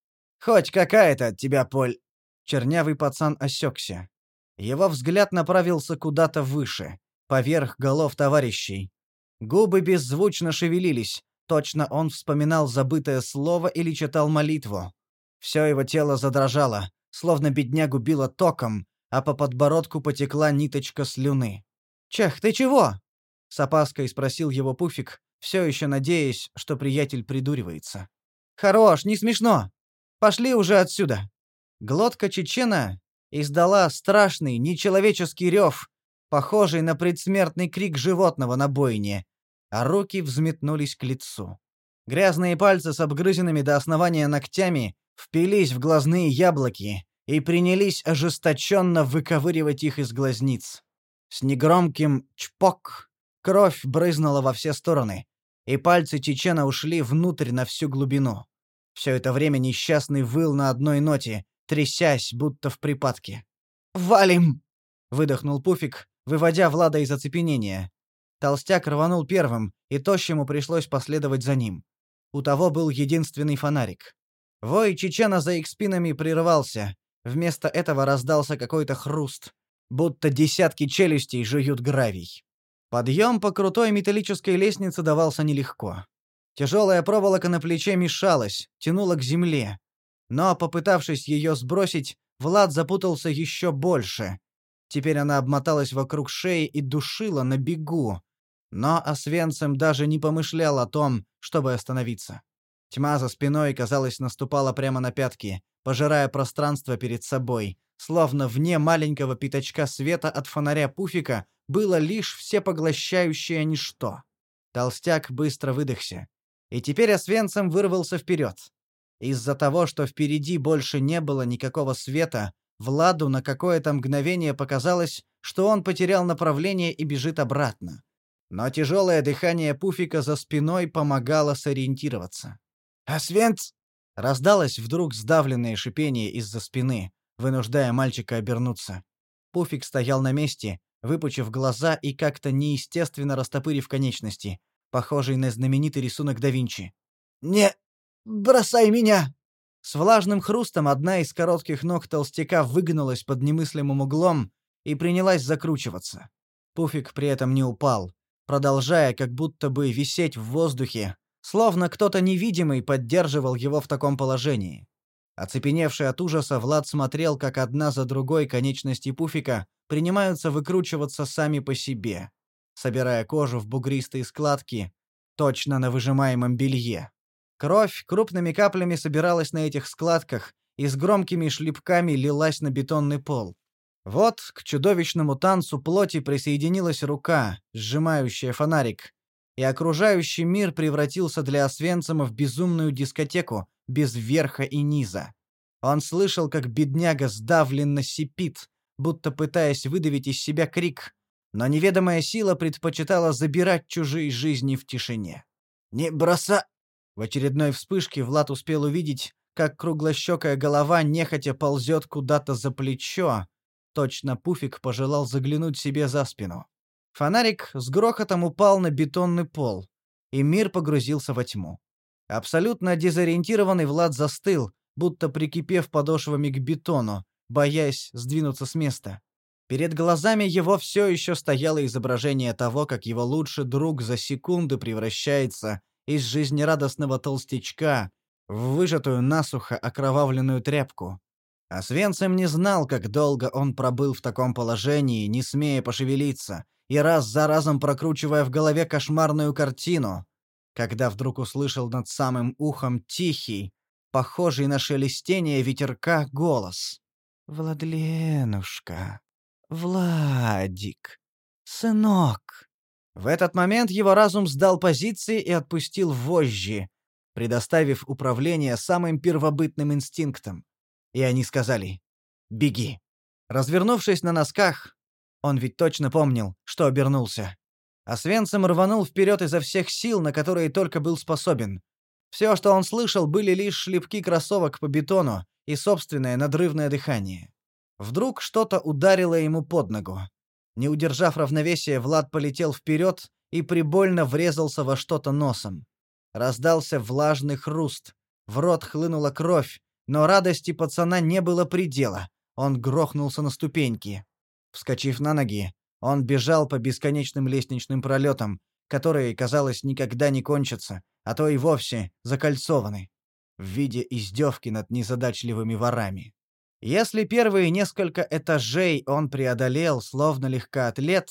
«Хоть какая-то от тебя поль...» Чернявый пацан осекся. Его взгляд направился куда-то выше, поверх голов товарищей. Губы беззвучно шевелились, точно он вспоминал забытое слово или читал молитву. Все его тело задрожало, словно беднягу било током, а по подбородку потекла ниточка слюны. «Чех, ты чего?» — с опаской спросил его Пуфик, все еще надеясь, что приятель придуривается. «Хорош, не смешно! Пошли уже отсюда!» Глотка чечена издала страшный, нечеловеческий рев, похожий на предсмертный крик животного на бойне, а руки взметнулись к лицу. Грязные пальцы с обгрызенными до основания ногтями впились в глазные яблоки и принялись ожесточенно выковыривать их из глазниц. С негромким «чпок» кровь брызнула во все стороны, и пальцы Чечена ушли внутрь на всю глубину. Все это время несчастный выл на одной ноте, трясясь, будто в припадке. «Валим!» — выдохнул Пуфик, выводя Влада из оцепенения. Толстяк рванул первым, и тощему пришлось последовать за ним. У того был единственный фонарик. Вой Чечена за их спинами прерывался. Вместо этого раздался какой-то хруст будто десятки челюстей жуют гравий. Подъем по крутой металлической лестнице давался нелегко. Тяжелая проволока на плече мешалась, тянула к земле. Но, попытавшись ее сбросить, Влад запутался еще больше. Теперь она обмоталась вокруг шеи и душила на бегу. Но Освенцем даже не помышлял о том, чтобы остановиться. Тьма за спиной, казалось, наступала прямо на пятки, пожирая пространство перед собой, словно вне маленького пятачка света от фонаря пуфика было лишь всепоглощающее ничто. Толстяк быстро выдохся. И теперь Освенцем вырвался вперед. Из-за того, что впереди больше не было никакого света, Владу на какое-то мгновение показалось, что он потерял направление и бежит обратно. Но тяжелое дыхание пуфика за спиной помогало сориентироваться. «Освенц!» Раздалось вдруг сдавленное шипение из-за спины, вынуждая мальчика обернуться. Пуфик стоял на месте, выпучив глаза и как-то неестественно растопырив конечности, похожий на знаменитый рисунок да Винчи. «Не бросай меня!» С влажным хрустом одна из коротких ног толстяка выгнулась под немыслимым углом и принялась закручиваться. Пуфик при этом не упал, продолжая как будто бы висеть в воздухе, словно кто-то невидимый поддерживал его в таком положении. Оцепеневший от ужаса, Влад смотрел, как одна за другой конечности пуфика принимаются выкручиваться сами по себе, собирая кожу в бугристые складки, точно на выжимаемом белье. Кровь крупными каплями собиралась на этих складках и с громкими шлепками лилась на бетонный пол. Вот к чудовищному танцу плоти присоединилась рука, сжимающая фонарик, и окружающий мир превратился для Освенцима в безумную дискотеку без верха и низа. Он слышал, как бедняга сдавленно сипит, будто пытаясь выдавить из себя крик, но неведомая сила предпочитала забирать чужие жизни в тишине. «Не броса...» В очередной вспышке Влад успел увидеть, как круглощекая голова нехотя ползет куда-то за плечо. Точно Пуфик пожелал заглянуть себе за спину. Фонарик с грохотом упал на бетонный пол, и мир погрузился во тьму. Абсолютно дезориентированный Влад застыл, будто прикипев подошвами к бетону, боясь сдвинуться с места. Перед глазами его все еще стояло изображение того, как его лучший друг за секунды превращается из жизнерадостного толстячка в выжатую насухо окровавленную тряпку. А Свенцем не знал, как долго он пробыл в таком положении, не смея пошевелиться, и раз за разом прокручивая в голове кошмарную картину, когда вдруг услышал над самым ухом тихий, похожий на шелестение ветерка, голос. «Владленушка, Владик, сынок». В этот момент его разум сдал позиции и отпустил вожжи, предоставив управление самым первобытным инстинктом. И они сказали «Беги». Развернувшись на носках, он ведь точно помнил, что обернулся. А Свенцем рванул вперед изо всех сил, на которые только был способен. Все, что он слышал, были лишь шлепки кроссовок по бетону и собственное надрывное дыхание. Вдруг что-то ударило ему под ногу. Не удержав равновесия, Влад полетел вперед и прибольно врезался во что-то носом. Раздался влажный хруст. В рот хлынула кровь, но радости пацана не было предела. Он грохнулся на ступеньки. Вскочив на ноги, он бежал по бесконечным лестничным пролетам, которые, казалось, никогда не кончатся, а то и вовсе закольцованы, в виде издевки над незадачливыми ворами. Если первые несколько этажей он преодолел, словно легкоатлет,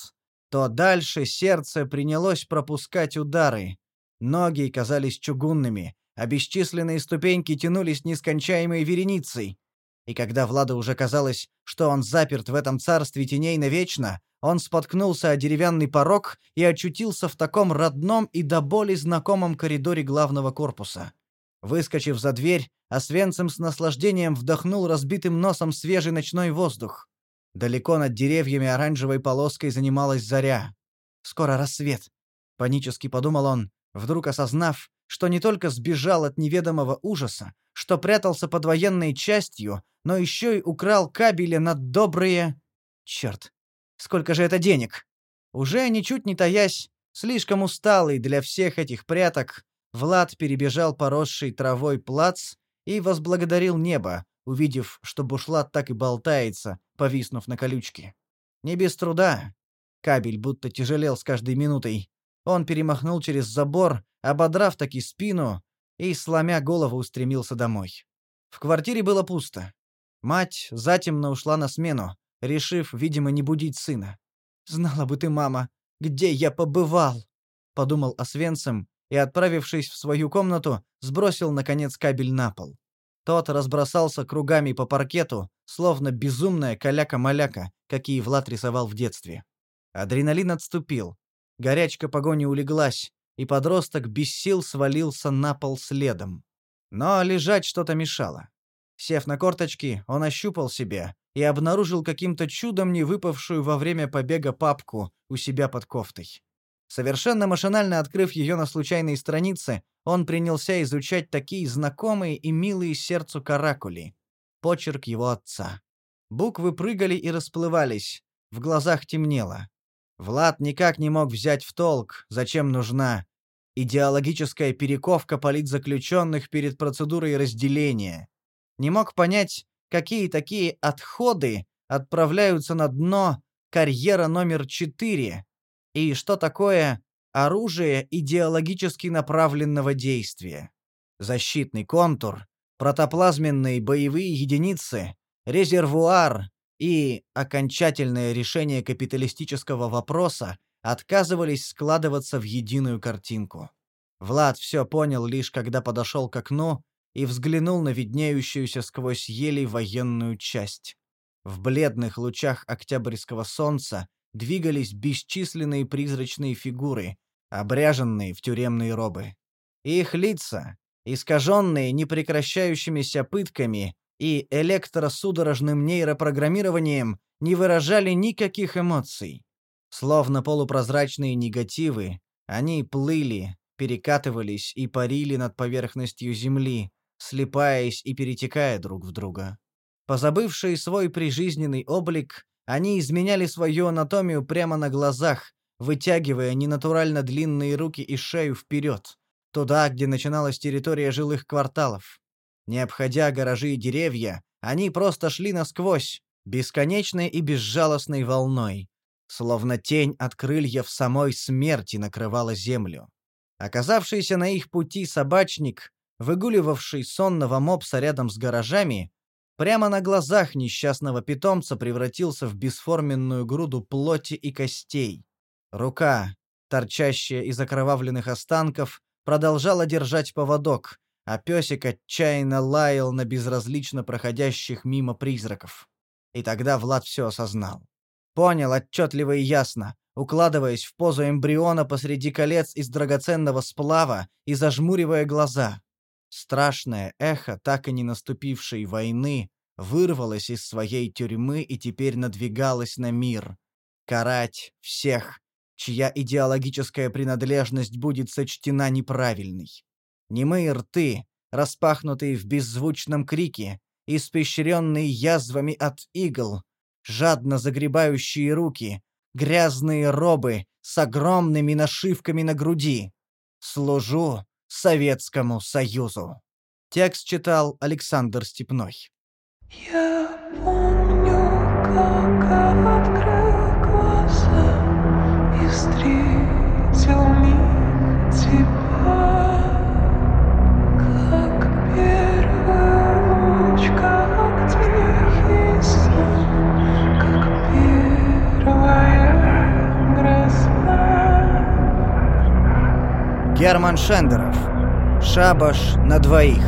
то дальше сердце принялось пропускать удары. Ноги казались чугунными, а бесчисленные ступеньки тянулись нескончаемой вереницей. И когда Владу уже казалось, что он заперт в этом царстве теней навечно, он споткнулся о деревянный порог и очутился в таком родном и до боли знакомом коридоре главного корпуса. Выскочив за дверь, Освенцим с наслаждением вдохнул разбитым носом свежий ночной воздух. Далеко над деревьями оранжевой полоской занималась заря. «Скоро рассвет», — панически подумал он, вдруг осознав, что не только сбежал от неведомого ужаса, что прятался под военной частью, но еще и украл кабели на добрые... Черт, сколько же это денег? Уже ничуть не таясь, слишком усталый для всех этих пряток, Влад перебежал поросший травой плац и возблагодарил небо, увидев, что бушлат так и болтается, повиснув на колючке. Не без труда. Кабель будто тяжелел с каждой минутой. Он перемахнул через забор, ободрав таки спину, и, сломя голову, устремился домой. В квартире было пусто. Мать затемно ушла на смену, решив, видимо, не будить сына. «Знала бы ты, мама, где я побывал!» — подумал Освенцем и, отправившись в свою комнату, сбросил, наконец, кабель на пол. Тот разбросался кругами по паркету, словно безумная каляка-маляка, какие Влад рисовал в детстве. Адреналин отступил. Горячка погони улеглась, и подросток без сил свалился на пол следом. Но лежать что-то мешало. Сев на корточки, он ощупал себя и обнаружил каким-то чудом не выпавшую во время побега папку у себя под кофтой. Совершенно машинально открыв ее на случайной странице, он принялся изучать такие знакомые и милые сердцу каракули. Почерк его отца. Буквы прыгали и расплывались, в глазах темнело. Влад никак не мог взять в толк, зачем нужна идеологическая перековка политзаключенных перед процедурой разделения. Не мог понять, какие такие отходы отправляются на дно карьера номер 4 и что такое оружие идеологически направленного действия. Защитный контур, протоплазменные боевые единицы, резервуар и окончательное решение капиталистического вопроса отказывались складываться в единую картинку. Влад все понял лишь когда подошел к окну и взглянул на виднеющуюся сквозь ели военную часть. В бледных лучах октябрьского солнца двигались бесчисленные призрачные фигуры, обряженные в тюремные робы. Их лица, искаженные непрекращающимися пытками и электросудорожным нейропрограммированием, не выражали никаких эмоций. Словно полупрозрачные негативы, они плыли, перекатывались и парили над поверхностью Земли, слипаясь и перетекая друг в друга. Позабывшие свой прижизненный облик, они изменяли свою анатомию прямо на глазах, вытягивая ненатурально длинные руки и шею вперед, туда, где начиналась территория жилых кварталов. Не обходя гаражи и деревья, они просто шли насквозь, бесконечной и безжалостной волной. Словно тень от крыльев самой смерти накрывала землю. Оказавшийся на их пути собачник, выгуливавший сонного мопса рядом с гаражами, прямо на глазах несчастного питомца превратился в бесформенную груду плоти и костей. Рука, торчащая из окровавленных останков, продолжала держать поводок, а песик отчаянно лаял на безразлично проходящих мимо призраков. И тогда Влад все осознал. Понял отчетливо и ясно, укладываясь в позу эмбриона посреди колец из драгоценного сплава и зажмуривая глаза. Страшное эхо так и не наступившей войны вырвалось из своей тюрьмы и теперь надвигалось на мир. Карать всех, чья идеологическая принадлежность будет сочтена неправильной. Немые рты, распахнутые в беззвучном крике, испещренные язвами от игл, жадно загребающие руки, грязные робы с огромными нашивками на груди. «Служу Советскому Союзу». Текст читал Александр Степной. Я помню, как Герман Шендеров. Шабаш на двоих.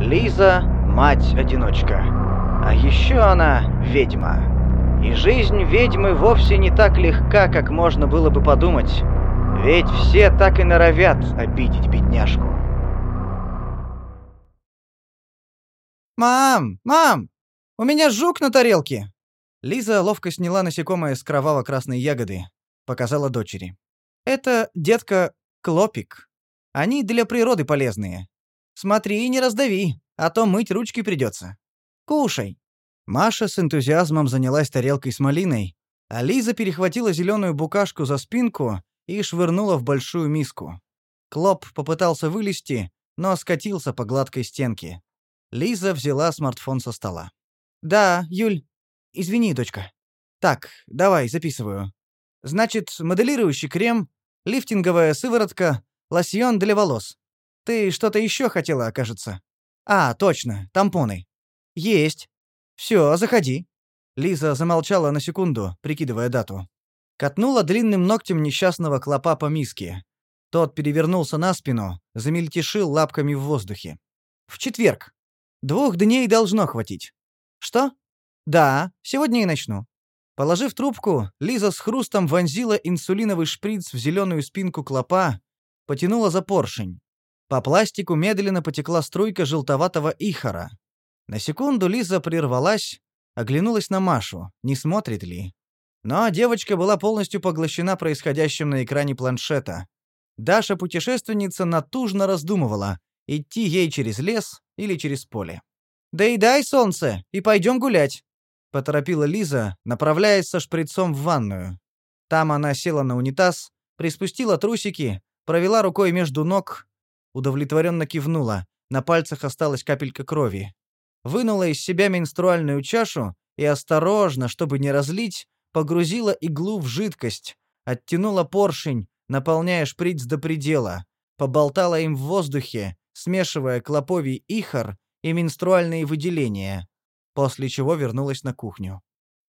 Лиза – мать-одиночка. А еще она – ведьма. И жизнь ведьмы вовсе не так легка, как можно было бы подумать. Ведь все так и норовят обидеть бедняжку. «Мам! Мам! У меня жук на тарелке!» Лиза ловко сняла насекомое с кроваво-красной ягоды. Показала дочери. «Это, детка, клопик. Они для природы полезные. Смотри и не раздави, а то мыть ручки придется. Кушай». Маша с энтузиазмом занялась тарелкой с малиной, а Лиза перехватила зеленую букашку за спинку и швырнула в большую миску. Клоп попытался вылезти, но скатился по гладкой стенке. Лиза взяла смартфон со стола. «Да, Юль. Извини, дочка. Так, давай, записываю. Значит, моделирующий крем, лифтинговая сыворотка, лосьон для волос. Ты что-то еще хотела, кажется. А, точно, тампоны. Есть. Все, заходи. Лиза замолчала на секунду, прикидывая дату. Катнула длинным ногтем несчастного клопа по миске. Тот перевернулся на спину, замельтешил лапками в воздухе. В четверг. Двух дней должно хватить. Что? Да, сегодня и начну. Положив трубку, Лиза с хрустом вонзила инсулиновый шприц в зеленую спинку клопа, потянула за поршень. По пластику медленно потекла струйка желтоватого ихора. На секунду Лиза прервалась, оглянулась на Машу, не смотрит ли. Но девочка была полностью поглощена происходящим на экране планшета. Даша-путешественница натужно раздумывала, идти ей через лес или через поле. «Да и дай солнце, и пойдем гулять», — поторопила Лиза, направляясь со шприцом в ванную. Там она села на унитаз, приспустила трусики, провела рукой между ног, удовлетворенно кивнула, на пальцах осталась капелька крови. Вынула из себя менструальную чашу и осторожно, чтобы не разлить, погрузила иглу в жидкость, оттянула поршень, наполняя шприц до предела, поболтала им в воздухе, смешивая клоповий ихор и менструальные выделения, после чего вернулась на кухню.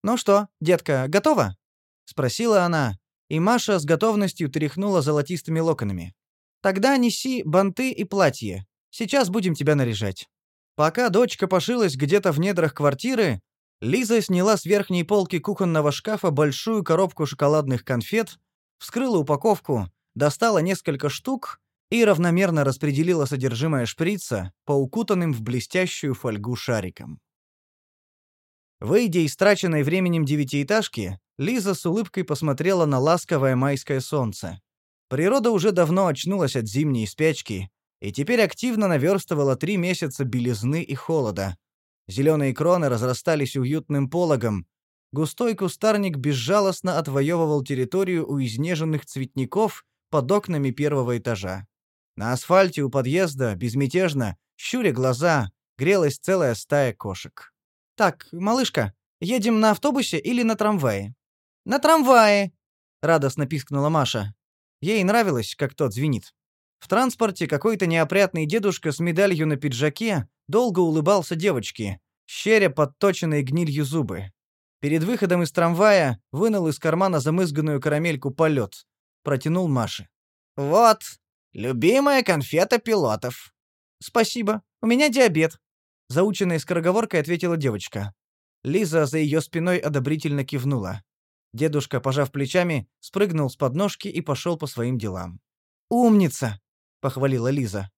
«Ну что, детка, готова?» — спросила она, и Маша с готовностью тряхнула золотистыми локонами. Тогда неси банты и платье. Сейчас будем тебя наряжать». Пока дочка пошилась где-то в недрах квартиры, Лиза сняла с верхней полки кухонного шкафа большую коробку шоколадных конфет, вскрыла упаковку, достала несколько штук и равномерно распределила содержимое шприца по укутанным в блестящую фольгу шарикам. Выйдя из траченной временем девятиэтажки, Лиза с улыбкой посмотрела на ласковое майское солнце. Природа уже давно очнулась от зимней спячки и теперь активно наверстывала три месяца белизны и холода. Зеленые кроны разрастались уютным пологом. Густой кустарник безжалостно отвоевывал территорию у изнеженных цветников под окнами первого этажа. На асфальте у подъезда, безмятежно, щуря глаза, грелась целая стая кошек. «Так, малышка, едем на автобусе или на трамвае?» «На трамвае!» — радостно пискнула Маша. Ей нравилось, как тот звенит. В транспорте какой-то неопрятный дедушка с медалью на пиджаке долго улыбался девочке, щеря подточенные гнилью зубы. Перед выходом из трамвая вынул из кармана замызганную карамельку полет. Протянул Маше. «Вот, любимая конфета пилотов». «Спасибо, у меня диабет», — заученной скороговоркой ответила девочка. Лиза за ее спиной одобрительно кивнула. Дедушка, пожав плечами, спрыгнул с подножки и пошел по своим делам. «Умница!» — похвалила Лиза.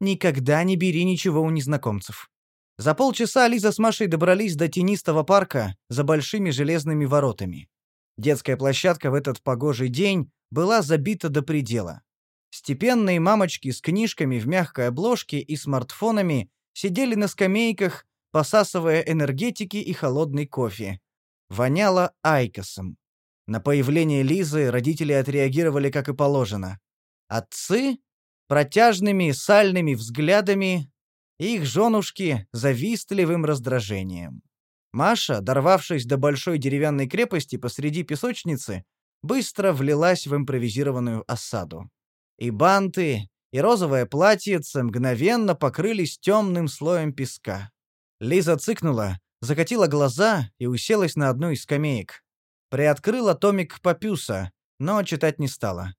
«Никогда не бери ничего у незнакомцев». За полчаса Лиза с Машей добрались до тенистого парка за большими железными воротами. Детская площадка в этот погожий день была забита до предела. Степенные мамочки с книжками в мягкой обложке и смартфонами сидели на скамейках, посасывая энергетики и холодный кофе. Воняло айкосом. На появление Лизы родители отреагировали как и положено. Отцы — протяжными сальными взглядами, их женушки — завистливым раздражением. Маша, дорвавшись до большой деревянной крепости посреди песочницы, быстро влилась в импровизированную осаду. И банты, и розовое платьице мгновенно покрылись темным слоем песка. Лиза цыкнула, закатила глаза и уселась на одну из скамеек. Приоткрыла томик Папюса, но читать не стала.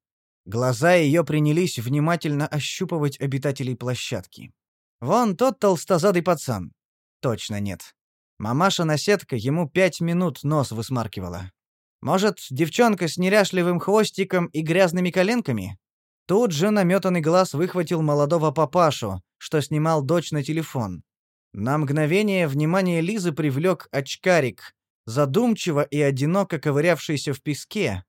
Глаза ее принялись внимательно ощупывать обитателей площадки. Вон тот толстозадый пацан. Точно нет. Мамаша-наседка ему пять минут нос высмаркивала. Может, девчонка с неряшливым хвостиком и грязными коленками? Тут же наметанный глаз выхватил молодого папашу, что снимал дочь на телефон. На мгновение внимание Лизы привлек очкарик, задумчиво и одиноко ковырявшийся в песке.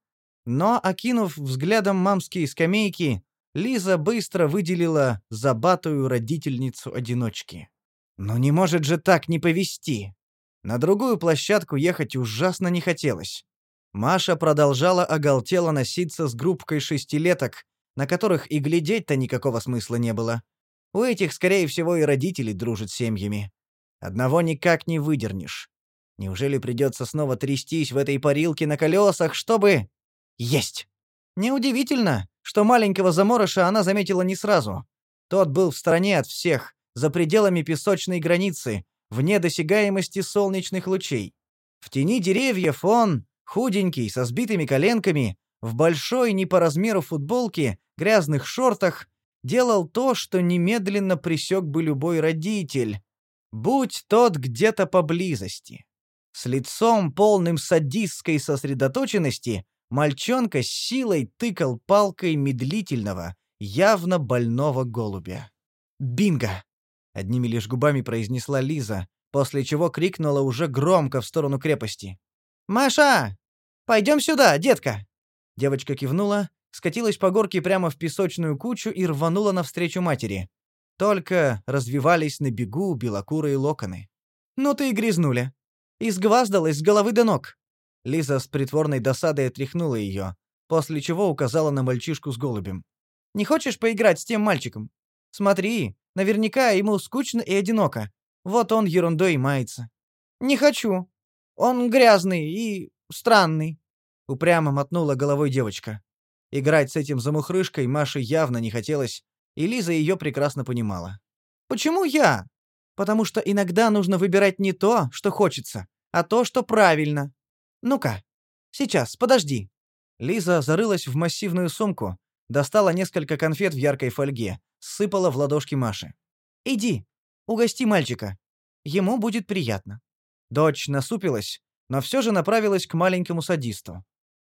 Но, окинув взглядом мамские скамейки, Лиза быстро выделила забатую родительницу-одиночки. Но не может же так не повести. На другую площадку ехать ужасно не хотелось. Маша продолжала оголтело носиться с группкой шестилеток, на которых и глядеть-то никакого смысла не было. У этих, скорее всего, и родители дружат с семьями. Одного никак не выдернешь. Неужели придется снова трястись в этой парилке на колесах, чтобы... Есть! Неудивительно, что маленького заморыша она заметила не сразу. Тот был в стороне от всех, за пределами песочной границы, вне досягаемости солнечных лучей. В тени деревьев он, худенький, со сбитыми коленками, в большой не по размеру футболке, грязных шортах, делал то, что немедленно пресек бы любой родитель, будь тот где-то поблизости. С лицом полным садистской сосредоточенности мальчонка с силой тыкал палкой медлительного, явно больного голубя. «Бинго!» — одними лишь губами произнесла Лиза, после чего крикнула уже громко в сторону крепости. «Маша! Пойдем сюда, детка!» Девочка кивнула, скатилась по горке прямо в песочную кучу и рванула навстречу матери. Только развивались на бегу белокурые локоны. «Ну ты и грязнуля!» Изгваздалась с головы до ног. Лиза с притворной досадой отряхнула ее, после чего указала на мальчишку с голубем. «Не хочешь поиграть с тем мальчиком? Смотри, наверняка ему скучно и одиноко. Вот он ерундой и мается». «Не хочу. Он грязный и странный», — упрямо мотнула головой девочка. Играть с этим замухрышкой Маше явно не хотелось, и Лиза ее прекрасно понимала. «Почему я?» Потому что иногда нужно выбирать не то, что хочется, а то, что правильно. Ну-ка, сейчас, подожди. Лиза зарылась в массивную сумку, Достала несколько конфет в яркой фольге, сыпала в ладошки Маши. «Иди, угости мальчика. Ему будет приятно». Дочь насупилась, но все же направилась к маленькому садисту.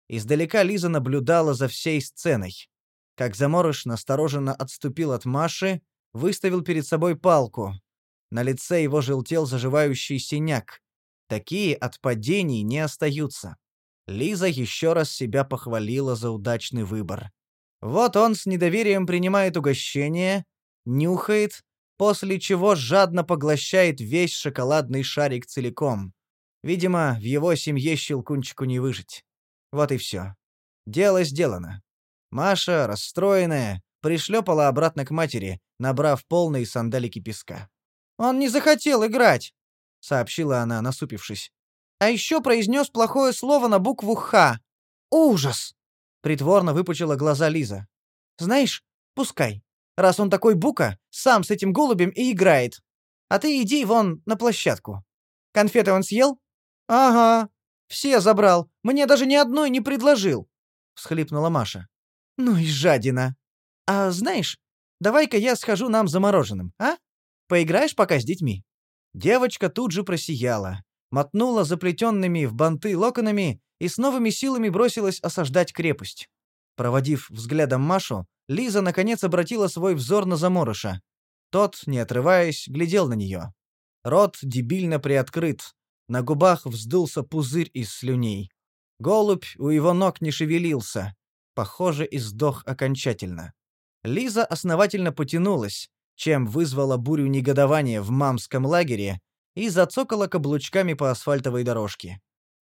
Издалека Лиза наблюдала за всей сценой. Как заморыш настороженно отступил от Маши, выставил перед собой палку. На лице его желтел заживающий синяк. Такие от падений не остаются. Лиза еще раз себя похвалила за удачный выбор. Вот он с недоверием принимает угощение, нюхает, после чего жадно поглощает весь шоколадный шарик целиком. Видимо, в его семье щелкунчику не выжить. Вот и все. Дело сделано. Маша, расстроенная, пришлепала обратно к матери, набрав полные сандалики песка. «Он не захотел играть», — сообщила она, насупившись. «А еще произнес плохое слово на букву «Х». Ужас!» — притворно выпучила глаза Лиза. «Знаешь, пускай. Раз он такой бука, сам с этим голубем и играет. А ты иди вон на площадку. Конфеты он съел?» «Ага. Все забрал. Мне даже ни одной не предложил», — всхлипнула Маша. «Ну и жадина. А знаешь, давай-ка я схожу нам за мороженым, а? Поиграешь пока с детьми?» Девочка тут же просияла, мотнула заплетенными в банты локонами и с новыми силами бросилась осаждать крепость. Проводив взглядом Машу, Лиза наконец обратила свой взор на заморыша. Тот, не отрываясь, глядел на нее. Рот дебильно приоткрыт, на губах вздулся пузырь из слюней. Голубь у его ног не шевелился. Похоже, и сдох окончательно. Лиза основательно потянулась, чем вызвала бурю негодования в мамском лагере и зацокала каблучками по асфальтовой дорожке.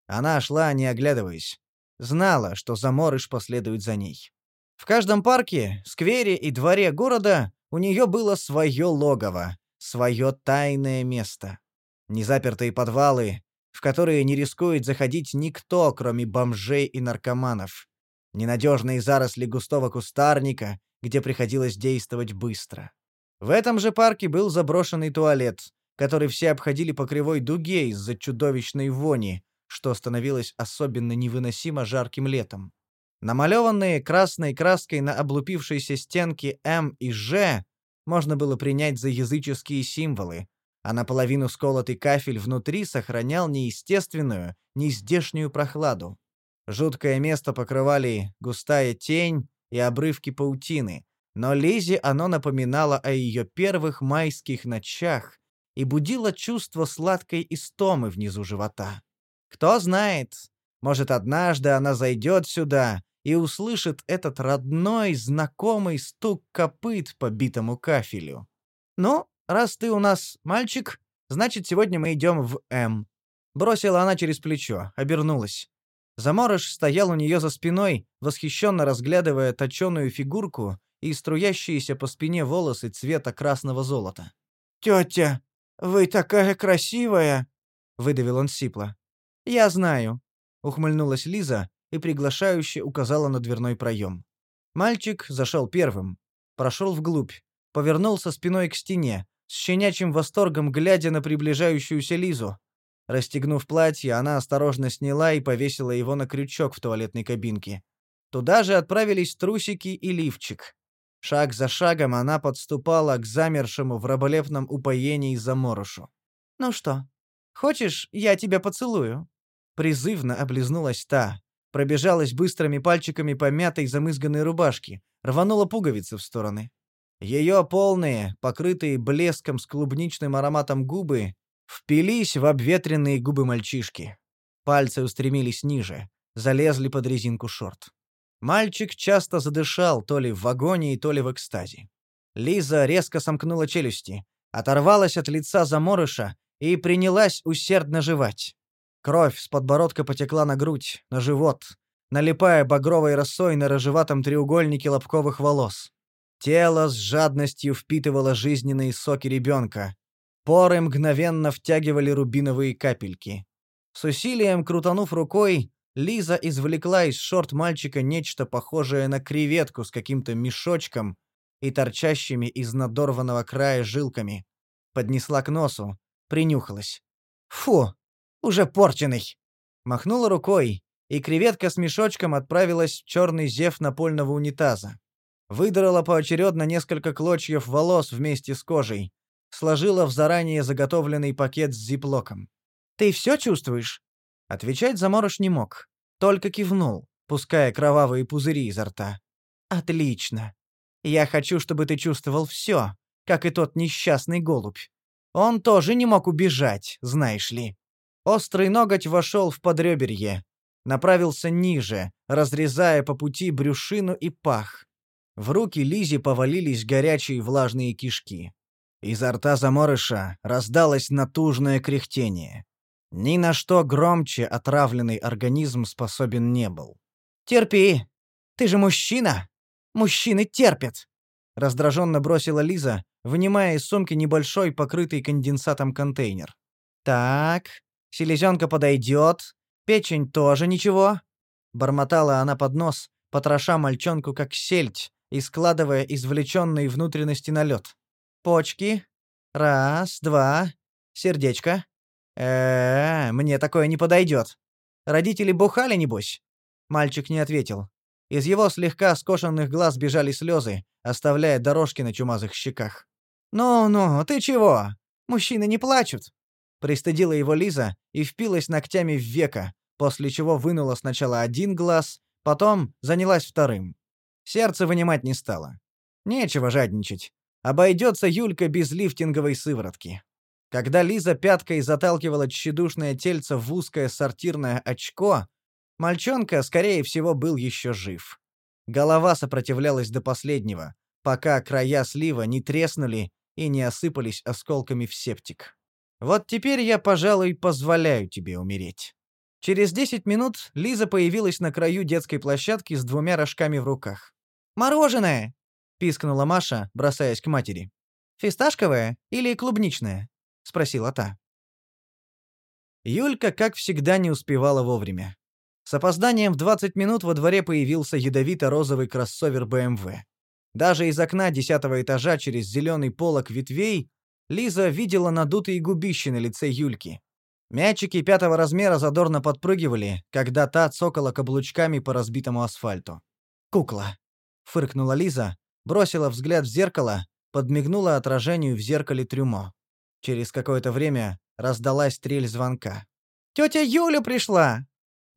Она шла, не оглядываясь. Знала, что заморыш последует за ней. В каждом парке, сквере и дворе города у нее было свое логово, свое тайное место. Незапертые подвалы, в которые не рискует заходить никто, кроме бомжей и наркоманов. Ненадежные заросли густого кустарника, где приходилось действовать быстро. В этом же парке был заброшенный туалет, который все обходили по кривой дуге из-за чудовищной вони, что становилось особенно невыносимо жарким летом. Намалеванные красной краской на облупившейся стенке М и Ж можно было принять за языческие символы, а наполовину сколотый кафель внутри сохранял неестественную, нездешнюю прохладу. Жуткое место покрывали густая тень и обрывки паутины, но Лизе оно напоминало о ее первых майских ночах и будило чувство сладкой истомы внизу живота. Кто знает, может, однажды она зайдет сюда и услышит этот родной, знакомый стук копыт по битому кафелю. «Ну, раз ты у нас мальчик, значит, сегодня мы идем в М». Бросила она через плечо, обернулась. Заморыш стоял у нее за спиной, восхищенно разглядывая точеную фигурку и струящиеся по спине волосы цвета красного золота. «Тетя, вы такая красивая!» — выдавил он сипло. «Я знаю», — ухмыльнулась Лиза и приглашающе указала на дверной проем. Мальчик зашел первым, прошел вглубь, повернулся спиной к стене, с щенячьим восторгом глядя на приближающуюся Лизу. Расстегнув платье, она осторожно сняла и повесила его на крючок в туалетной кабинке. Туда же отправились трусики и лифчик. Шаг за шагом она подступала к замершему в раболепном упоении заморышу. «Ну что, хочешь, я тебя поцелую?» Призывно облизнулась та, пробежалась быстрыми пальчиками по мятой замызганной рубашке, рванула пуговицы в стороны. Ее полные, покрытые блеском с клубничным ароматом губы, впились в обветренные губы мальчишки. Пальцы устремились ниже, залезли под резинку шорт. Мальчик часто задышал то ли в агонии, то ли в экстазе. Лиза резко сомкнула челюсти, оторвалась от лица заморыша и принялась усердно жевать. Кровь с подбородка потекла на грудь, на живот, налипая багровой росой на рыжеватом треугольнике лобковых волос. Тело с жадностью впитывало жизненные соки ребенка. Поры мгновенно втягивали рубиновые капельки. С усилием крутанув рукой, Лиза извлекла из шорт мальчика нечто похожее на креветку с каким-то мешочком и торчащими из надорванного края жилками. Поднесла к носу, принюхалась. «Фу, уже порченый!» Махнула рукой, и креветка с мешочком отправилась в черный зев напольного унитаза. Выдрала поочередно несколько клочьев волос вместе с кожей, сложила в заранее заготовленный пакет с зиплоком. «Ты все чувствуешь?» Отвечать заморож не мог, только кивнул, пуская кровавые пузыри изо рта. «Отлично. Я хочу, чтобы ты чувствовал все, как и тот несчастный голубь. Он тоже не мог убежать, знаешь ли. Острый ноготь вошел в подреберье, направился ниже, разрезая по пути брюшину и пах. В руки Лизи повалились горячие влажные кишки. Изо рта заморыша раздалось натужное кряхтение. Ни на что громче отравленный организм способен не был. «Терпи! Ты же мужчина! Мужчины терпят!» Раздраженно бросила Лиза, вынимая из сумки небольшой, покрытый конденсатом контейнер. «Так, селезенка подойдет, печень тоже ничего». Бормотала она под нос, потроша мальчонку как сельдь и складывая извлеченные внутренности на лед. «Почки. Раз, два. Сердечко. э, -э мне такое не подойдет. Родители бухали, небось?» Мальчик не ответил. Из его слегка скошенных глаз бежали слезы, оставляя дорожки на чумазых щеках. «Ну-ну, ты чего? Мужчины не плачут!» Пристыдила его Лиза и впилась ногтями в века, после чего вынула сначала один глаз, потом занялась вторым. Сердце вынимать не стала. Нечего жадничать. Обойдется Юлька без лифтинговой сыворотки. Когда Лиза пяткой заталкивала тщедушное тельце в узкое сортирное очко, мальчонка, скорее всего, был еще жив. Голова сопротивлялась до последнего, пока края слива не треснули и не осыпались осколками в септик. Вот теперь я, пожалуй, позволяю тебе умереть. Через 10 минут Лиза появилась на краю детской площадки с двумя рожками в руках. «Мороженое!» — пискнула Маша, бросаясь к матери. «Фисташковое или клубничное?» — спросила та. Юлька, как всегда, не успевала вовремя. С опозданием в 20 минут во дворе появился ядовито-розовый кроссовер БМВ. Даже из окна десятого этажа через зеленый полог ветвей Лиза видела надутые губищи на лице Юльки. Мячики пятого размера задорно подпрыгивали, когда та цокала каблучками по разбитому асфальту. «Кукла!» — фыркнула Лиза, бросила взгляд в зеркало, подмигнула отражению в зеркале трюмо. Через какое-то время раздалась трель звонка. «Тетя Юля пришла!»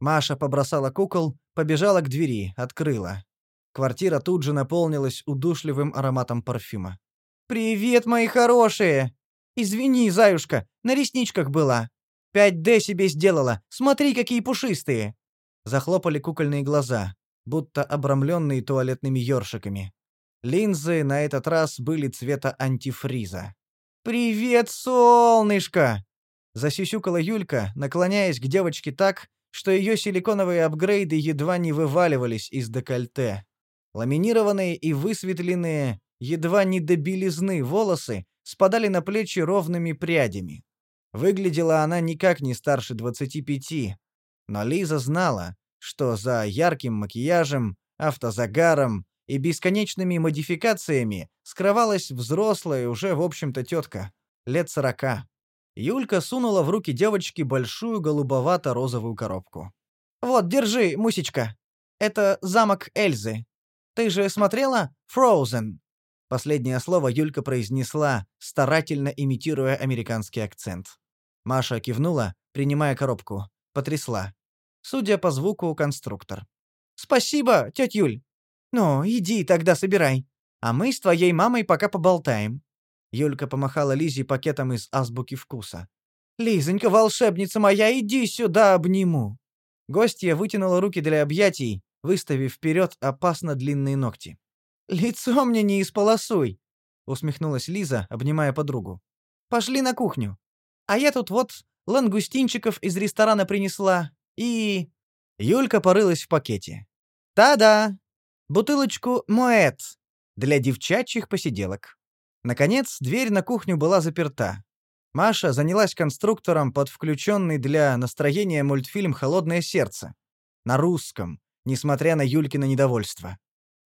Маша побросала кукол, побежала к двери, открыла. Квартира тут же наполнилась удушливым ароматом парфюма. «Привет, мои хорошие! Извини, заюшка, на ресничках была. 5D себе сделала, смотри, какие пушистые!» Захлопали кукольные глаза, будто обрамленные туалетными ёршиками. Линзы на этот раз были цвета антифриза. «Привет, солнышко!» Засюсюкала Юлька, наклоняясь к девочке так, что ее силиконовые апгрейды едва не вываливались из декольте. Ламинированные и высветленные, едва не до белизны волосы спадали на плечи ровными прядями. Выглядела она никак не старше 25, но Лиза знала, что за ярким макияжем, автозагаром и бесконечными модификациями скрывалась взрослая уже, в общем-то, тетка, лет сорока. Юлька сунула в руки девочки большую голубовато-розовую коробку. «Вот, держи, Мусечка. Это замок Эльзы. Ты же смотрела Frozen?» Последнее слово Юлька произнесла, старательно имитируя американский акцент. Маша кивнула, принимая коробку, потрясла. Судя по звуку, конструктор. «Спасибо, тетя Юль. Ну, иди тогда собирай. А мы с твоей мамой пока поболтаем». Юлька помахала Лизе пакетом из азбуки вкуса. «Лизонька, волшебница моя, иди сюда, обниму!» Гостья вытянула руки для объятий, выставив вперед опасно длинные ногти. «Лицо мне не исполосуй!» — усмехнулась Лиза, обнимая подругу. «Пошли на кухню. А я тут вот лангустинчиков из ресторана принесла и...» Юлька порылась в пакете. «Та-да! Бутылочку Моэт для девчачьих посиделок». Наконец, дверь на кухню была заперта. Маша занялась конструктором под включенный для настроения мультфильм «Холодное сердце». На русском, несмотря на Юлькино недовольство.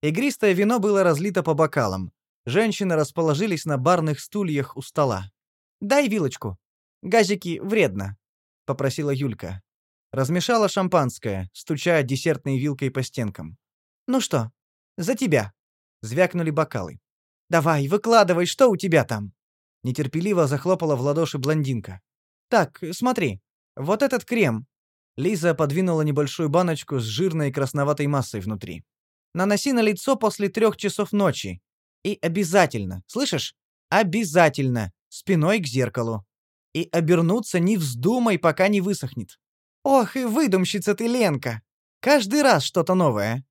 Игристое вино было разлито по бокалам. Женщины расположились на барных стульях у стола. «Дай вилочку. Газики вредно», — попросила Юлька. Размешала шампанское, стуча десертной вилкой по стенкам. «Ну что, за тебя». Звякнули бокалы. «Давай, выкладывай, что у тебя там?» Нетерпеливо захлопала в ладоши блондинка. «Так, смотри, вот этот крем». Лиза подвинула небольшую баночку с жирной красноватой массой внутри. «Наноси на лицо после трех часов ночи. И обязательно, слышишь? Обязательно, спиной к зеркалу. И обернуться не вздумай, пока не высохнет. Ох, и выдумщица ты, Ленка! Каждый раз что-то новое!»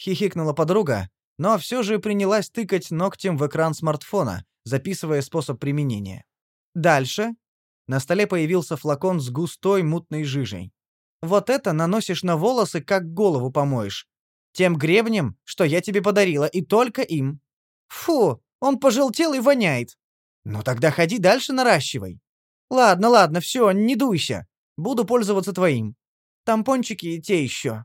Хихикнула подруга, но все же принялась тыкать ногтем в экран смартфона, записывая способ применения. Дальше. На столе появился флакон с густой мутной жижей. Вот это наносишь на волосы, как голову помоешь. Тем гребнем, что я тебе подарила, и только им. Фу, он пожелтел и воняет. Ну тогда ходи дальше наращивай. Ладно, ладно, все, не дуйся. Буду пользоваться твоим. Тампончики те еще.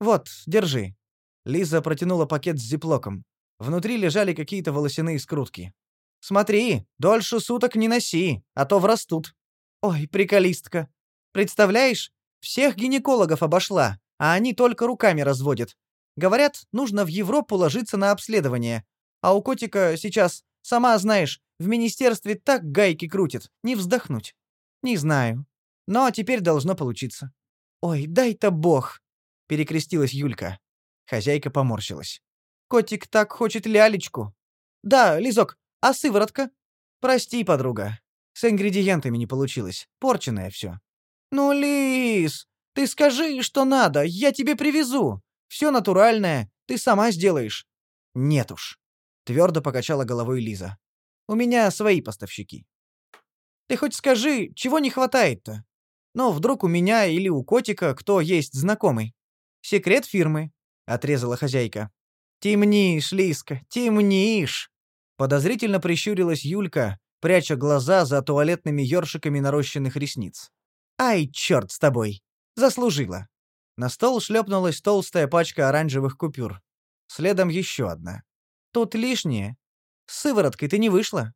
Вот, держи. Лиза протянула пакет с зиплоком. Внутри лежали какие-то волосяные скрутки. Смотри, дольше суток не носи, а то врастут. Ой, приколистка. Представляешь, всех гинекологов обошла, а они только руками разводят. Говорят, нужно в Европу ложиться на обследование. А у котика сейчас, сама знаешь, в министерстве так гайки крутят, не вздохнуть. Не знаю. Но теперь должно получиться. Ой, дай-то бог, перекрестилась Юлька. Хозяйка поморщилась. Котик так хочет лялечку. Да, Лизок, а сыворотка? Прости, подруга. С ингредиентами не получилось. Порченное все. Ну, Лиз, ты скажи, что надо, я тебе привезу. Все натуральное, ты сама сделаешь. Нет уж. Твердо покачала головой Лиза. У меня свои поставщики. Ты хоть скажи, чего не хватает-то? Ну, вдруг у меня или у котика кто есть знакомый. Секрет фирмы, отрезала хозяйка. Темнишь, Лиска, темнишь. Подозрительно прищурилась Юлька, пряча глаза за туалетными ёршиками нарощенных ресниц. «Ай, чёрт с тобой! Заслужила!» На стол шлепнулась толстая пачка оранжевых купюр. Следом еще одна. «Тут лишнее. С сывороткой ты не вышла?»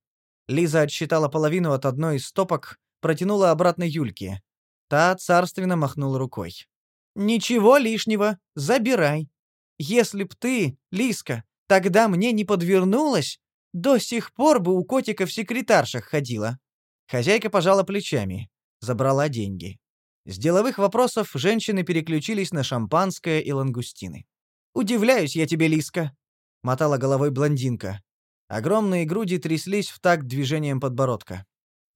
Лиза отсчитала половину от одной из стопок, протянула обратно Юльке. Та царственно махнула рукой. «Ничего лишнего, забирай. Если б ты, Лиска, тогда мне не подвернулась, до сих пор бы у котика в секретаршах ходила. Хозяйка пожала плечами, забрала деньги. С деловых вопросов женщины переключились на шампанское и лангустины. «Удивляюсь я тебе, Лиска», — мотала головой блондинка. Огромные груди тряслись в такт движением подбородка.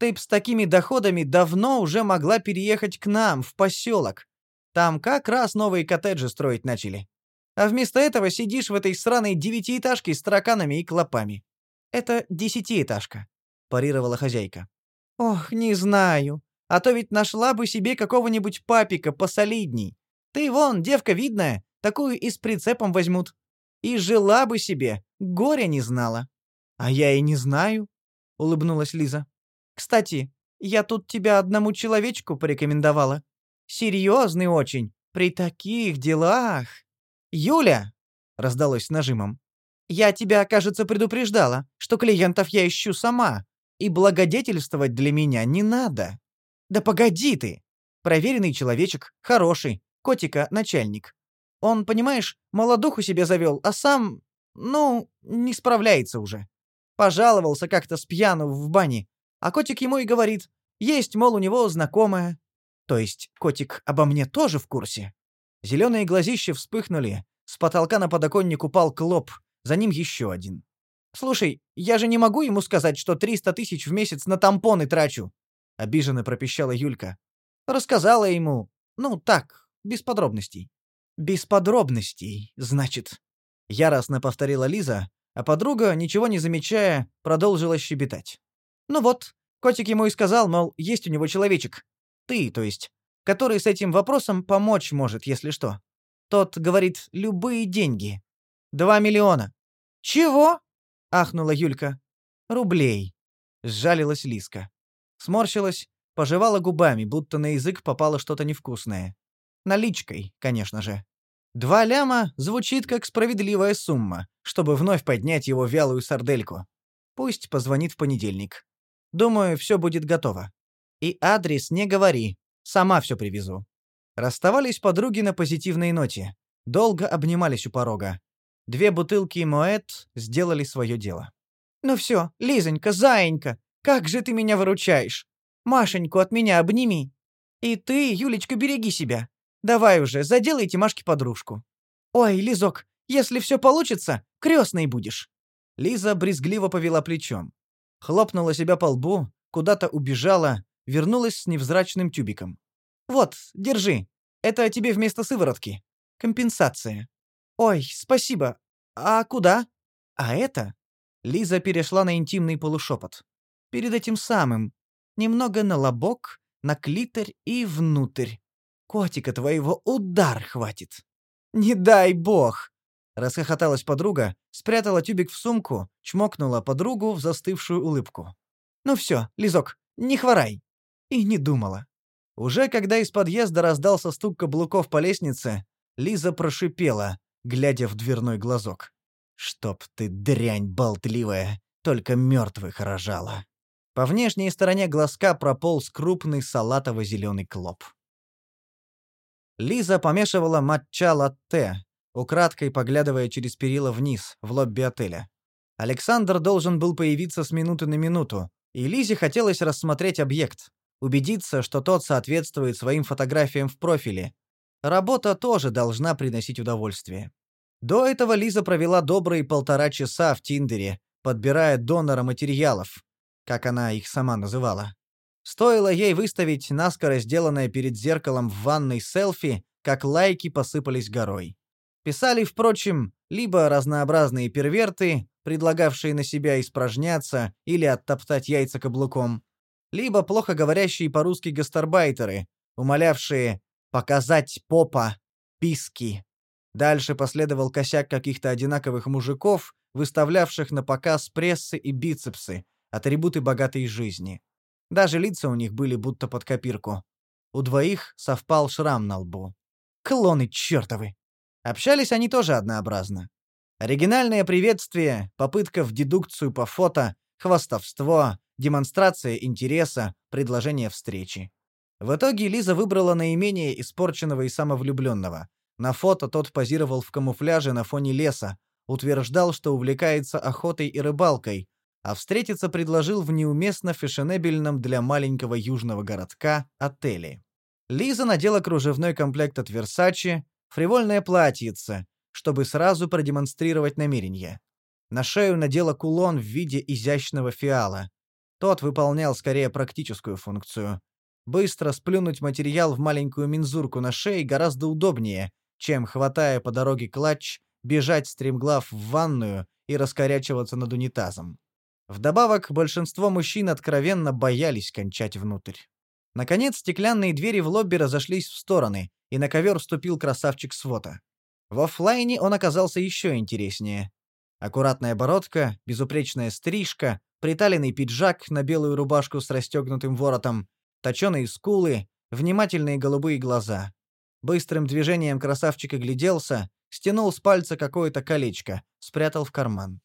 «Ты б с такими доходами давно уже могла переехать к нам, в поселок. Там как раз новые коттеджи строить начали. А вместо этого сидишь в этой сраной девятиэтажке с тараканами и клопами. Это десятиэтажка, парировала хозяйка. Ох, не знаю. А то ведь нашла бы себе какого-нибудь папика посолидней. Ты вон, девка видная, такую и с прицепом возьмут. И жила бы себе, горя не знала. А я и не знаю, улыбнулась Лиза. Кстати, я тут тебя одному человечку порекомендовала. Серьезный очень, при таких делах. Юля, раздалось с нажимом. Я тебя, кажется, предупреждала, что клиентов я ищу сама, и благодетельствовать для меня не надо. Да погоди ты. Проверенный человечек, хороший, котика начальник. Он, понимаешь, молодуху себе завел, а сам, ну, не справляется уже. Пожаловался как-то с пьяну в бане, а котик ему и говорит, есть, мол, у него знакомая. То есть котик обо мне тоже в курсе. Зеленые глазища вспыхнули, с потолка на подоконник упал клоп, за ним еще один. «Слушай, я же не могу ему сказать, что 300 тысяч в месяц на тампоны трачу!» — обиженно пропищала Юлька. Рассказала ему, ну, так, без подробностей. «Без подробностей, значит», — яростно повторила Лиза, а подруга, ничего не замечая, продолжила щебетать. «Ну вот, котик ему и сказал, мол, есть у него человечек. Ты, то есть, который с этим вопросом помочь может, если что. Тот говорит, любые деньги. Два миллиона. Чего? ахнула Юлька. Рублей. Сжалилась Лиска. Сморщилась, пожевала губами, будто на язык попало что-то невкусное. Наличкой, конечно же. Два ляма звучит как справедливая сумма, чтобы вновь поднять его вялую сардельку. Пусть позвонит в понедельник. Думаю, все будет готово. И адрес не говори, сама все привезу. Расставались подруги на позитивной ноте. Долго обнимались у порога. Две бутылки Моэт сделали свое дело. «Ну все, Лизонька, заинька, как же ты меня выручаешь! Машеньку от меня обними! И ты, Юлечка, береги себя! Давай уже, заделайте Машке подружку! Ой, Лизок, если все получится, крестной будешь!» Лиза брезгливо повела плечом. Хлопнула себя по лбу, куда-то убежала, вернулась с невзрачным тюбиком. «Вот, держи. Это тебе вместо сыворотки. Компенсация. Ой, спасибо. А куда? А это?» Лиза перешла на интимный полушепот. «Перед этим самым. Немного на лобок, на клитор и внутрь. Котика твоего удар хватит». «Не дай бог!» Расхохоталась подруга, спрятала тюбик в сумку, чмокнула подругу в застывшую улыбку. «Ну все, Лизок, не хворай!» И не думала. Уже когда из подъезда раздался стук каблуков по лестнице, Лиза прошипела, глядя в дверной глазок. «Чтоб ты, дрянь болтливая, только мертвых рожала!» По внешней стороне глазка прополз крупный салатово-зеленый клоп. Лиза помешивала матча-латте, украдкой поглядывая через перила вниз, в лобби отеля. Александр должен был появиться с минуты на минуту, и Лизе хотелось рассмотреть объект, убедиться, что тот соответствует своим фотографиям в профиле. Работа тоже должна приносить удовольствие. До этого Лиза провела добрые полтора часа в Тиндере, подбирая донора материалов, как она их сама называла. Стоило ей выставить наскоро сделанное перед зеркалом в ванной селфи, как лайки посыпались горой. Писали, впрочем, либо разнообразные перверты, предлагавшие на себя испражняться или оттоптать яйца каблуком, либо плохо говорящие по-русски гастарбайтеры, умолявшие показать попа, писки. Дальше последовал косяк каких-то одинаковых мужиков, выставлявших на показ прессы и бицепсы, атрибуты богатой жизни. Даже лица у них были будто под копирку. У двоих совпал шрам на лбу. Клоны чертовы! Общались они тоже однообразно. Оригинальное приветствие, попытка в дедукцию по фото, хвастовство, демонстрация интереса, предложение встречи. В итоге Лиза выбрала наименее испорченного и самовлюбленного. На фото тот позировал в камуфляже на фоне леса, утверждал, что увлекается охотой и рыбалкой, а встретиться предложил в неуместно фешенебельном для маленького южного городка отеле. Лиза надела кружевной комплект от Versace, фривольное платьице, чтобы сразу продемонстрировать намерение. На шею надела кулон в виде изящного фиала. Тот выполнял скорее практическую функцию. Быстро сплюнуть материал в маленькую мензурку на шее гораздо удобнее, чем, хватая по дороге клатч, бежать стремглав в ванную и раскорячиваться над унитазом. Вдобавок, большинство мужчин откровенно боялись кончать внутрь. Наконец, стеклянные двери в лобби разошлись в стороны, и на ковер вступил красавчик Свота. В оффлайне он оказался еще интереснее. Аккуратная бородка, безупречная стрижка, приталенный пиджак на белую рубашку с расстегнутым воротом, точеные скулы, внимательные голубые глаза. Быстрым движением красавчик огляделся, стянул с пальца какое-то колечко, спрятал в карман.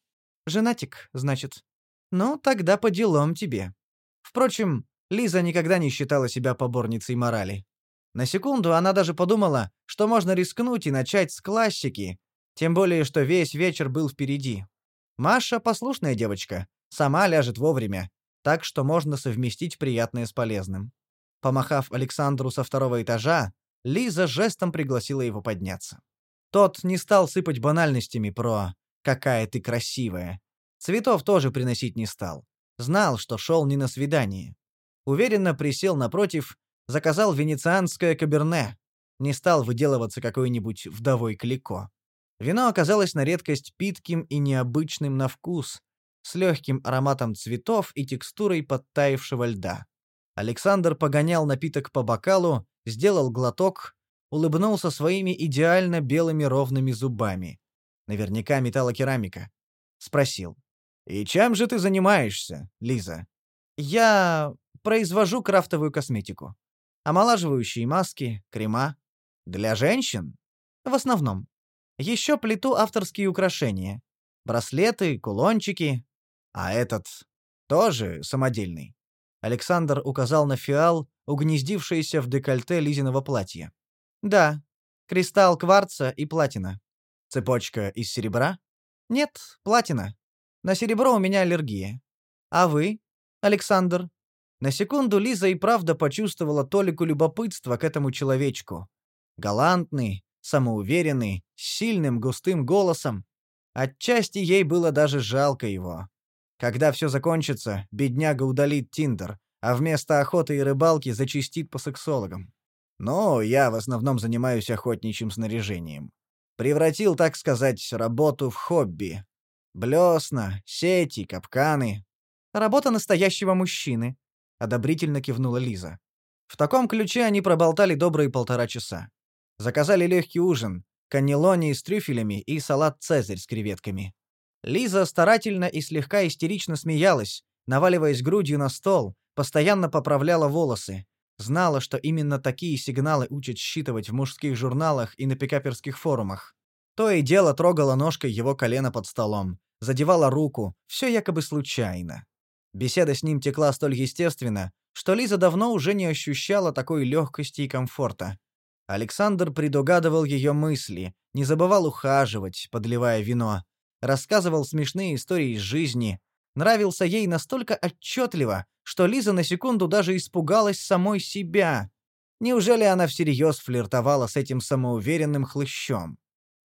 «Женатик, значит. Ну, тогда по делам тебе». Впрочем, Лиза никогда не считала себя поборницей морали. На секунду она даже подумала, что можно рискнуть и начать с классики, тем более, что весь вечер был впереди. Маша послушная девочка, сама ляжет вовремя, так что можно совместить приятное с полезным. Помахав Александру со второго этажа, Лиза жестом пригласила его подняться. Тот не стал сыпать банальностями про «какая ты красивая». Цветов тоже приносить не стал. Знал, что шел не на свидание уверенно присел напротив, заказал венецианское каберне, не стал выделываться какой-нибудь вдовой клико. Вино оказалось на редкость питким и необычным на вкус, с легким ароматом цветов и текстурой подтаявшего льда. Александр погонял напиток по бокалу, сделал глоток, улыбнулся своими идеально белыми ровными зубами. Наверняка металлокерамика. Спросил. «И чем же ты занимаешься, Лиза?» «Я произвожу крафтовую косметику. Омолаживающие маски, крема. Для женщин? В основном. Еще плету авторские украшения. Браслеты, кулончики. А этот тоже самодельный. Александр указал на фиал, угнездившийся в декольте Лизиного платья. Да, кристалл кварца и платина. Цепочка из серебра? Нет, платина. На серебро у меня аллергия. А вы, Александр? На секунду Лиза и правда почувствовала толику любопытства к этому человечку. Галантный, самоуверенный, с сильным густым голосом. Отчасти ей было даже жалко его. Когда все закончится, бедняга удалит Тиндер, а вместо охоты и рыбалки зачистит по сексологам. Но я в основном занимаюсь охотничьим снаряжением. Превратил, так сказать, работу в хобби. Блесна, сети, капканы. Работа настоящего мужчины, одобрительно кивнула Лиза. В таком ключе они проболтали добрые полтора часа. Заказали легкий ужин, каннелони с трюфелями и салат «Цезарь» с креветками. Лиза старательно и слегка истерично смеялась, наваливаясь грудью на стол, постоянно поправляла волосы, знала, что именно такие сигналы учат считывать в мужских журналах и на пикаперских форумах. То и дело трогала ножкой его колено под столом, задевала руку, все якобы случайно. Беседа с ним текла столь естественно, что Лиза давно уже не ощущала такой легкости и комфорта. Александр предугадывал ее мысли, не забывал ухаживать, подливая вино, рассказывал смешные истории из жизни, нравился ей настолько отчетливо, что Лиза на секунду даже испугалась самой себя. Неужели она всерьез флиртовала с этим самоуверенным хлыщом?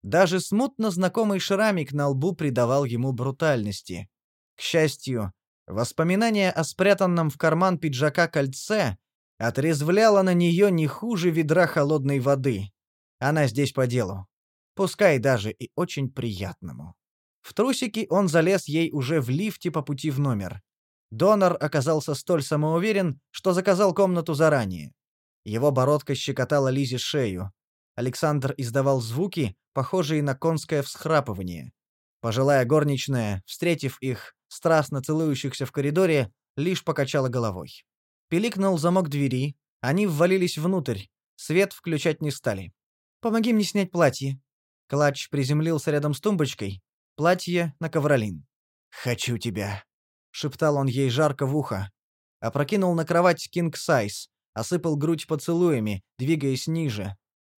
Даже смутно знакомый шрамик на лбу придавал ему брутальности. К счастью, воспоминание о спрятанном в карман пиджака кольце отрезвляло на нее не хуже ведра холодной воды. Она здесь по делу. Пускай даже и очень приятному. В трусики он залез ей уже в лифте по пути в номер. Донор оказался столь самоуверен, что заказал комнату заранее. Его бородка щекотала Лизе шею. Александр издавал звуки, похожие на конское всхрапывание. Пожилая горничная, встретив их, страстно целующихся в коридоре, лишь покачала головой. Пиликнул замок двери, они ввалились внутрь, свет включать не стали. «Помоги мне снять платье». Клатч приземлился рядом с тумбочкой, платье на ковролин. «Хочу тебя», — шептал он ей жарко в ухо. Опрокинул на кровать кинг-сайз, осыпал грудь поцелуями, двигаясь ниже.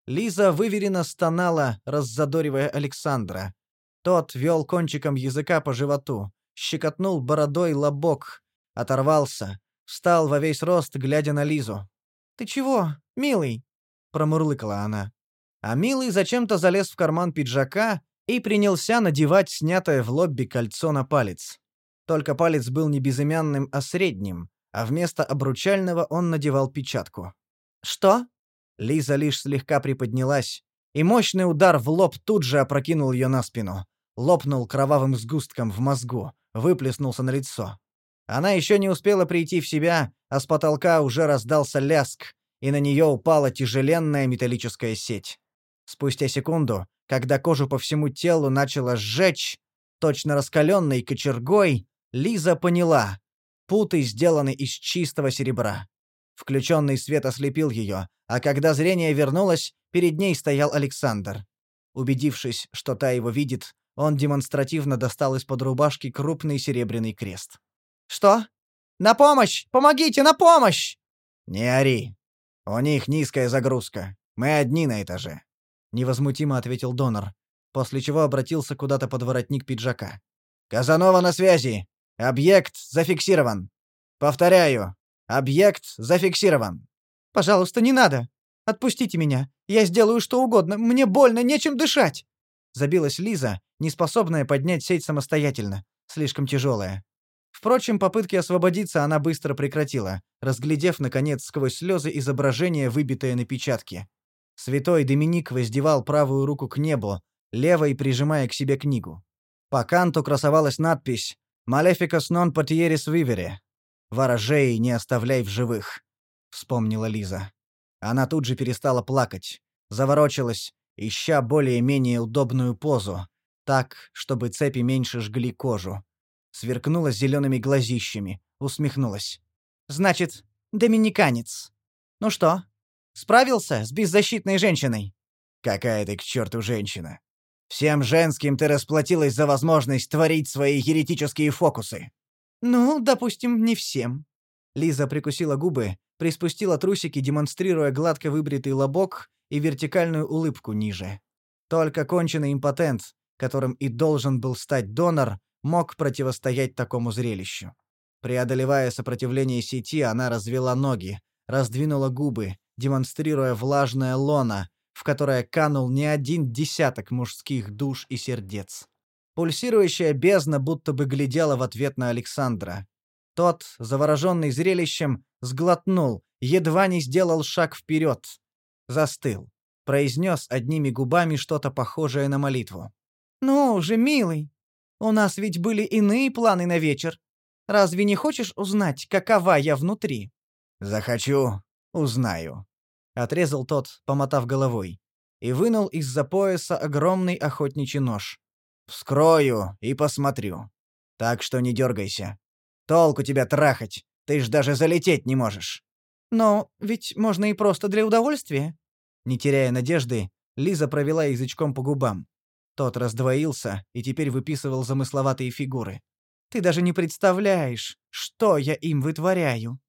Лиза выверенно стонала, раззадоривая Александра. Тот вел кончиком языка по животу, щекотнул бородой лобок, оторвался, встал во весь рост, глядя на Лизу. «Ты чего, милый?» — промурлыкала она. А милый зачем-то залез в карман пиджака и принялся надевать снятое в лобби кольцо на палец. Только палец был не безымянным, а средним, а вместо обручального он надевал печатку. «Что?» Лиза лишь слегка приподнялась, и мощный удар в лоб тут же опрокинул ее на спину. Лопнул кровавым сгустком в мозгу, выплеснулся на лицо. Она еще не успела прийти в себя, а с потолка уже раздался ляск, и на нее упала тяжеленная металлическая сеть. Спустя секунду, когда кожу по всему телу начала сжечь, точно раскаленной кочергой, Лиза поняла. Путы сделаны из чистого серебра. Включенный свет ослепил ее, а когда зрение вернулось, перед ней стоял Александр. Убедившись, что та его видит, он демонстративно достал из-под рубашки крупный серебряный крест. «Что? На помощь! Помогите, на помощь!» «Не ори. У них низкая загрузка. Мы одни на этаже», — невозмутимо ответил донор, после чего обратился куда-то под воротник пиджака. «Казанова на связи! Объект зафиксирован. Повторяю, объект зафиксирован. Пожалуйста, не надо. Отпустите меня. Я сделаю что угодно. Мне больно, нечем дышать. Забилась Лиза, неспособная поднять сеть самостоятельно, слишком тяжелая. Впрочем, попытки освободиться она быстро прекратила, разглядев наконец сквозь слезы изображение, выбитое на печатке. Святой Доминик воздевал правую руку к небу, левой прижимая к себе книгу. По канту красовалась надпись «Малефикас нон потиерис вивере». «Ворожей не оставляй в живых», — вспомнила Лиза. Она тут же перестала плакать, заворочилась, ища более-менее удобную позу, так, чтобы цепи меньше жгли кожу. Сверкнула зелеными глазищами, усмехнулась. «Значит, доминиканец. Ну что, справился с беззащитной женщиной?» «Какая ты к черту женщина? Всем женским ты расплатилась за возможность творить свои еретические фокусы. Ну, допустим, не всем. Лиза прикусила губы, приспустила трусики, демонстрируя гладко выбритый лобок и вертикальную улыбку ниже. Только конченый импотент, которым и должен был стать донор, мог противостоять такому зрелищу. Преодолевая сопротивление сети, она развела ноги, раздвинула губы, демонстрируя влажное лоно, в которое канул не один десяток мужских душ и сердец. Пульсирующая бездна будто бы глядела в ответ на Александра. Тот, завороженный зрелищем, сглотнул, едва не сделал шаг вперед. Застыл. Произнес одними губами что-то похожее на молитву. «Ну же, милый, у нас ведь были иные планы на вечер. Разве не хочешь узнать, какова я внутри?» «Захочу, узнаю», — отрезал тот, помотав головой, и вынул из-за пояса огромный охотничий нож. «Вскрою и посмотрю. Так что не дергайся. Толку тебя трахать, ты ж даже залететь не можешь». «Но ведь можно и просто для удовольствия». Не теряя надежды, Лиза провела язычком по губам. Тот раздвоился и теперь выписывал замысловатые фигуры. «Ты даже не представляешь, что я им вытворяю».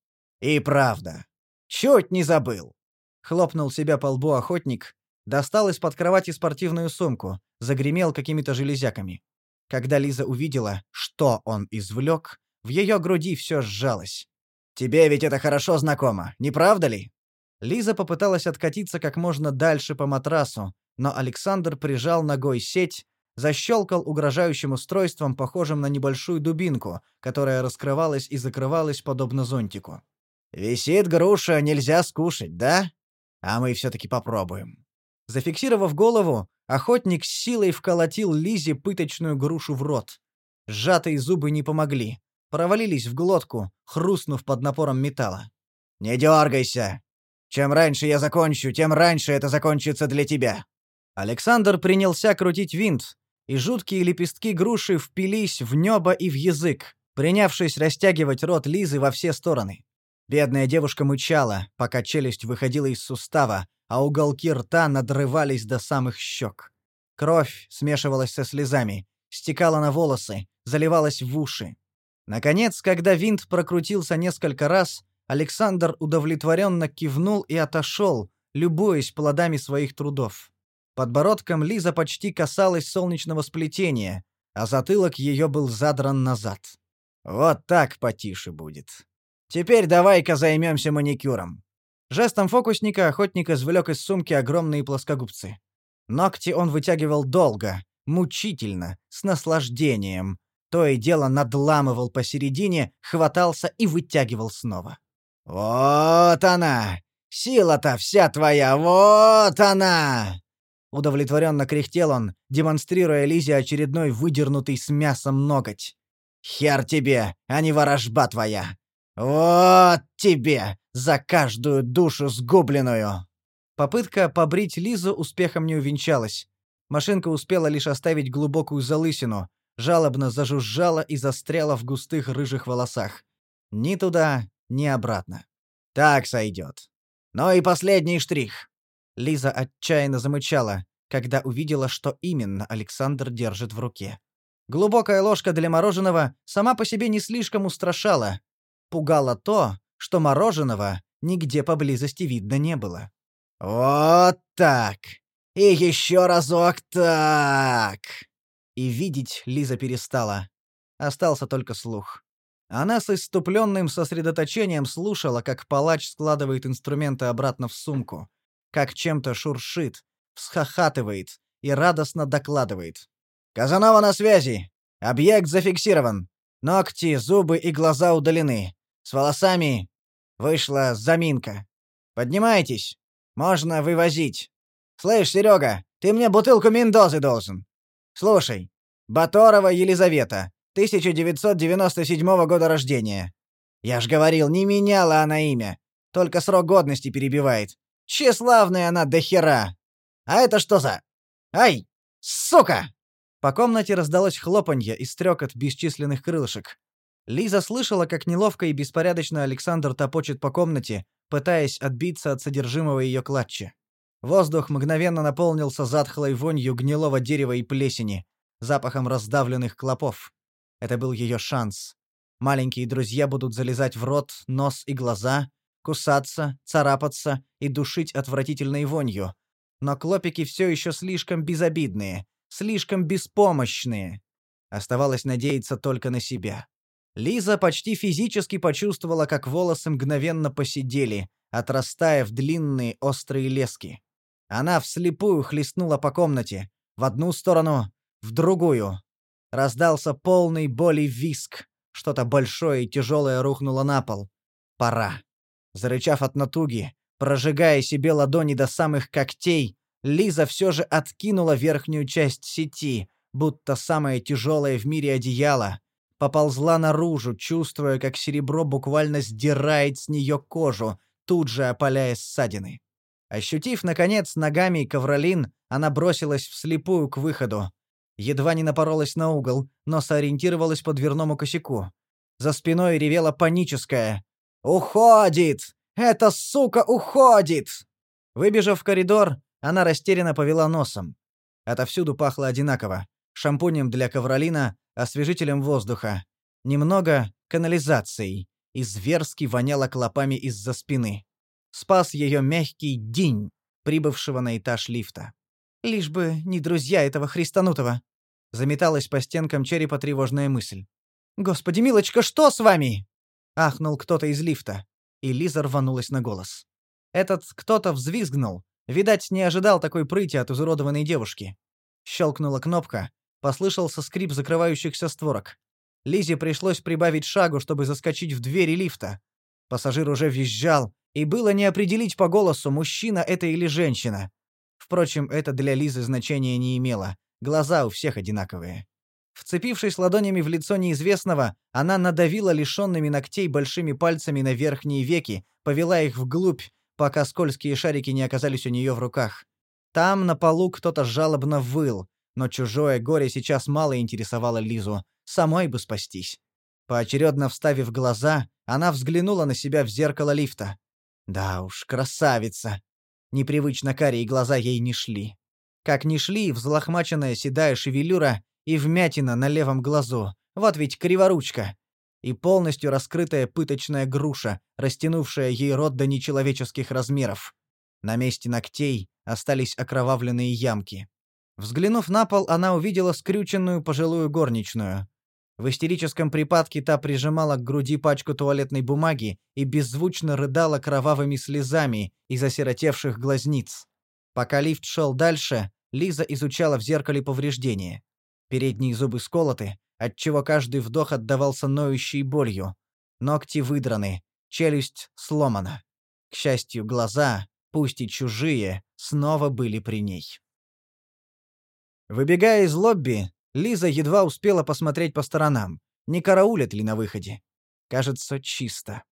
«И правда. Чуть не забыл». Хлопнул себя по лбу охотник, достал из-под кровати спортивную сумку, загремел какими-то железяками. Когда Лиза увидела, что он извлек, в ее груди все сжалось. «Тебе ведь это хорошо знакомо, не правда ли?» Лиза попыталась откатиться как можно дальше по матрасу, но Александр прижал ногой сеть, защелкал угрожающим устройством, похожим на небольшую дубинку, которая раскрывалась и закрывалась подобно зонтику. «Висит груша, нельзя скушать, да? А мы все-таки попробуем». Зафиксировав голову, охотник с силой вколотил Лизе пыточную грушу в рот. Сжатые зубы не помогли. Провалились в глотку, хрустнув под напором металла. «Не дергайся! Чем раньше я закончу, тем раньше это закончится для тебя!» Александр принялся крутить винт, и жуткие лепестки груши впились в небо и в язык, принявшись растягивать рот Лизы во все стороны. Бедная девушка мычала, пока челюсть выходила из сустава, а уголки рта надрывались до самых щек. Кровь смешивалась со слезами, стекала на волосы, заливалась в уши. Наконец, когда винт прокрутился несколько раз, Александр удовлетворенно кивнул и отошел, любуясь плодами своих трудов. Подбородком Лиза почти касалась солнечного сплетения, а затылок ее был задран назад. Вот так потише будет. Теперь давай-ка займемся маникюром. Жестом фокусника охотник извлек из сумки огромные плоскогубцы. Ногти он вытягивал долго, мучительно, с наслаждением. То и дело надламывал посередине, хватался и вытягивал снова. «Вот она! Сила-то вся твоя! Вот она!» Удовлетворенно кряхтел он, демонстрируя Лизе очередной выдернутый с мясом ноготь. «Хер тебе, а не ворожба твоя! Вот тебе за каждую душу сгубленную!» Попытка побрить Лизу успехом не увенчалась. Машинка успела лишь оставить глубокую залысину, жалобно зажужжала и застряла в густых рыжих волосах. Ни туда, ни обратно. «Так сойдет. Ну и последний штрих. Лиза отчаянно замычала, когда увидела, что именно Александр держит в руке. Глубокая ложка для мороженого сама по себе не слишком устрашала. Пугало то, что мороженого нигде поблизости видно не было. «Вот так! И еще разок так!» И видеть Лиза перестала. Остался только слух. Она с иступленным сосредоточением слушала, как палач складывает инструменты обратно в сумку, как чем-то шуршит, всхохатывает и радостно докладывает. «Казанова на связи! Объект зафиксирован! Ногти, зубы и глаза удалены. С волосами вышла заминка. Поднимайтесь! Можно вывозить! Слышь, Серега, ты мне бутылку Мендозы должен! Слушай, Баторова Елизавета, 1997 года рождения. Я ж говорил, не меняла она имя, только срок годности перебивает. Тщеславная она до хера. А это что за... Ай! Сука!» По комнате раздалось хлопанье и стрекот бесчисленных крылышек. Лиза слышала, как неловко и беспорядочно Александр топочет по комнате, пытаясь отбиться от содержимого ее клатча. Воздух мгновенно наполнился затхлой вонью гнилого дерева и плесени, запахом раздавленных клопов. Это был ее шанс. Маленькие друзья будут залезать в рот, нос и глаза, кусаться, царапаться и душить отвратительной вонью. но клопики все еще слишком безобидные, слишком беспомощные. Оставалось надеяться только на себя. Лиза почти физически почувствовала, как волосы мгновенно посидели, отрастая в длинные острые лески. Она вслепую хлестнула по комнате, в одну сторону, в другую. Раздался полный боли виск. Что-то большое и тяжелое рухнуло на пол. Пора. Зарычав от натуги, прожигая себе ладони до самых когтей, Лиза все же откинула верхнюю часть сети, будто самое тяжелое в мире одеяло, поползла наружу, чувствуя, как серебро буквально сдирает с нее кожу, тут же опаляя ссадины. Ощутив, наконец, ногами ковролин, она бросилась вслепую к выходу. Едва не напоролась на угол, но сориентировалась по дверному косяку. За спиной ревела паническая. «Уходит! Эта сука уходит!» Выбежав в коридор, она растерянно повела носом. Отовсюду пахло одинаково. Шампунем для ковролина, освежителем воздуха. Немного канализацией. И зверски воняло клопами из-за спины. Спас ее мягкий день, прибывшего на этаж лифта. Лишь бы не друзья этого христанутого. Заметалась по стенкам черепа тревожная мысль. «Господи, милочка, что с вами?» Ахнул кто-то из лифта, и Лиза рванулась на голос. Этот кто-то взвизгнул, видать, не ожидал такой прыти от изуродованной девушки. Щелкнула кнопка, послышался скрип закрывающихся створок. Лизе пришлось прибавить шагу, чтобы заскочить в двери лифта. Пассажир уже визжал, и было не определить по голосу, мужчина это или женщина. Впрочем, это для Лизы значения не имело. Глаза у всех одинаковые. Вцепившись ладонями в лицо неизвестного, она надавила лишенными ногтей большими пальцами на верхние веки, повела их вглубь, пока скользкие шарики не оказались у нее в руках. Там на полу кто-то жалобно выл, но чужое горе сейчас мало интересовало Лизу, самой бы спастись. Поочередно вставив глаза, она взглянула на себя в зеркало лифта. Да уж, красавица. Непривычно карие глаза ей не шли. Как не шли взлохмаченная седая шевелюра и вмятина на левом глазу. Вот ведь криворучка. И полностью раскрытая пыточная груша, растянувшая ей рот до нечеловеческих размеров. На месте ногтей остались окровавленные ямки. Взглянув на пол, она увидела скрюченную пожилую горничную. В истерическом припадке та прижимала к груди пачку туалетной бумаги и беззвучно рыдала кровавыми слезами из осиротевших глазниц. Пока лифт шел дальше, Лиза изучала в зеркале повреждения. Передние зубы сколоты, отчего каждый вдох отдавался ноющей болью. Ногти выдраны, челюсть сломана. К счастью, глаза, пусть и чужие, снова были при ней. Выбегая из лобби, Лиза едва успела посмотреть по сторонам, не караулят ли на выходе. Кажется, чисто.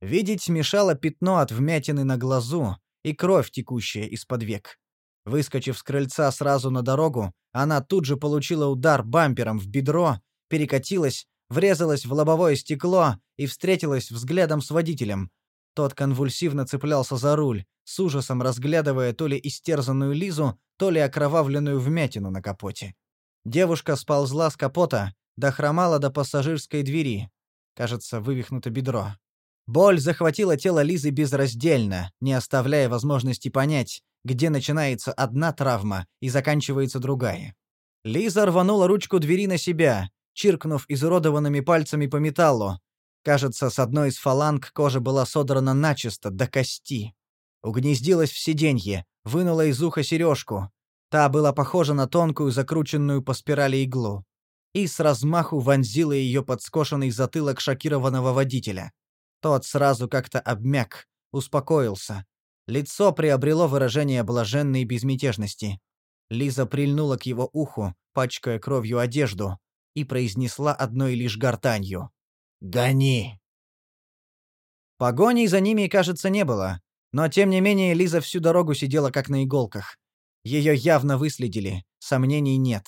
Видеть мешало пятно от вмятины на глазу и кровь, текущая из-под век. Выскочив с крыльца сразу на дорогу, она тут же получила удар бампером в бедро, перекатилась, врезалась в лобовое стекло и встретилась взглядом с водителем. Тот конвульсивно цеплялся за руль, с ужасом разглядывая то ли истерзанную Лизу, то ли окровавленную вмятину на капоте. Девушка сползла с капота, дохромала до пассажирской двери. Кажется, вывихнуто бедро. Боль захватила тело Лизы безраздельно, не оставляя возможности понять, где начинается одна травма и заканчивается другая. Лиза рванула ручку двери на себя, чиркнув изуродованными пальцами по металлу. Кажется, с одной из фаланг кожа была содрана начисто, до кости. Угнездилась в сиденье, вынула из уха сережку, Та была похожа на тонкую, закрученную по спирали иглу. И с размаху вонзила ее под скошенный затылок шокированного водителя. Тот сразу как-то обмяк, успокоился. Лицо приобрело выражение блаженной безмятежности. Лиза прильнула к его уху, пачкая кровью одежду, и произнесла одной лишь гортанью. «Гони!» Погоней за ними, кажется, не было, но тем не менее Лиза всю дорогу сидела как на иголках. Ее явно выследили, сомнений нет.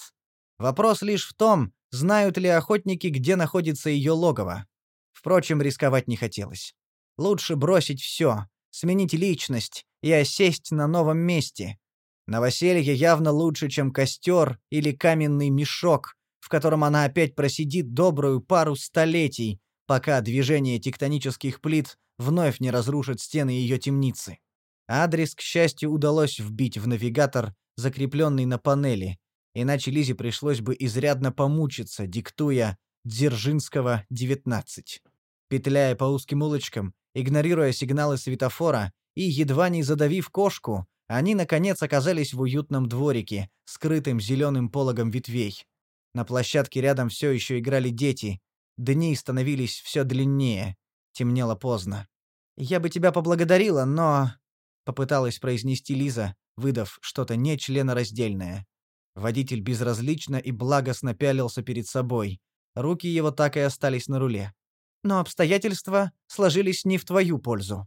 Вопрос лишь в том, знают ли охотники, где находится ее логово. Впрочем, рисковать не хотелось. Лучше бросить все, сменить личность и осесть на новом месте. Новоселье явно лучше, чем костер или каменный мешок, в котором она опять просидит добрую пару столетий, пока движение тектонических плит вновь не разрушит стены ее темницы. Адрес, к счастью, удалось вбить в навигатор, закрепленный на панели, иначе Лизе пришлось бы изрядно помучиться, диктуя Дзержинского, 19. Петляя по узким улочкам, игнорируя сигналы светофора и едва не задавив кошку, они, наконец, оказались в уютном дворике, скрытым зеленым пологом ветвей. На площадке рядом все еще играли дети. Дни становились все длиннее. Темнело поздно. «Я бы тебя поблагодарила, но...» — попыталась произнести Лиза, выдав что-то нечленораздельное. Водитель безразлично и благостно пялился перед собой. Руки его так и остались на руле. «Но обстоятельства сложились не в твою пользу».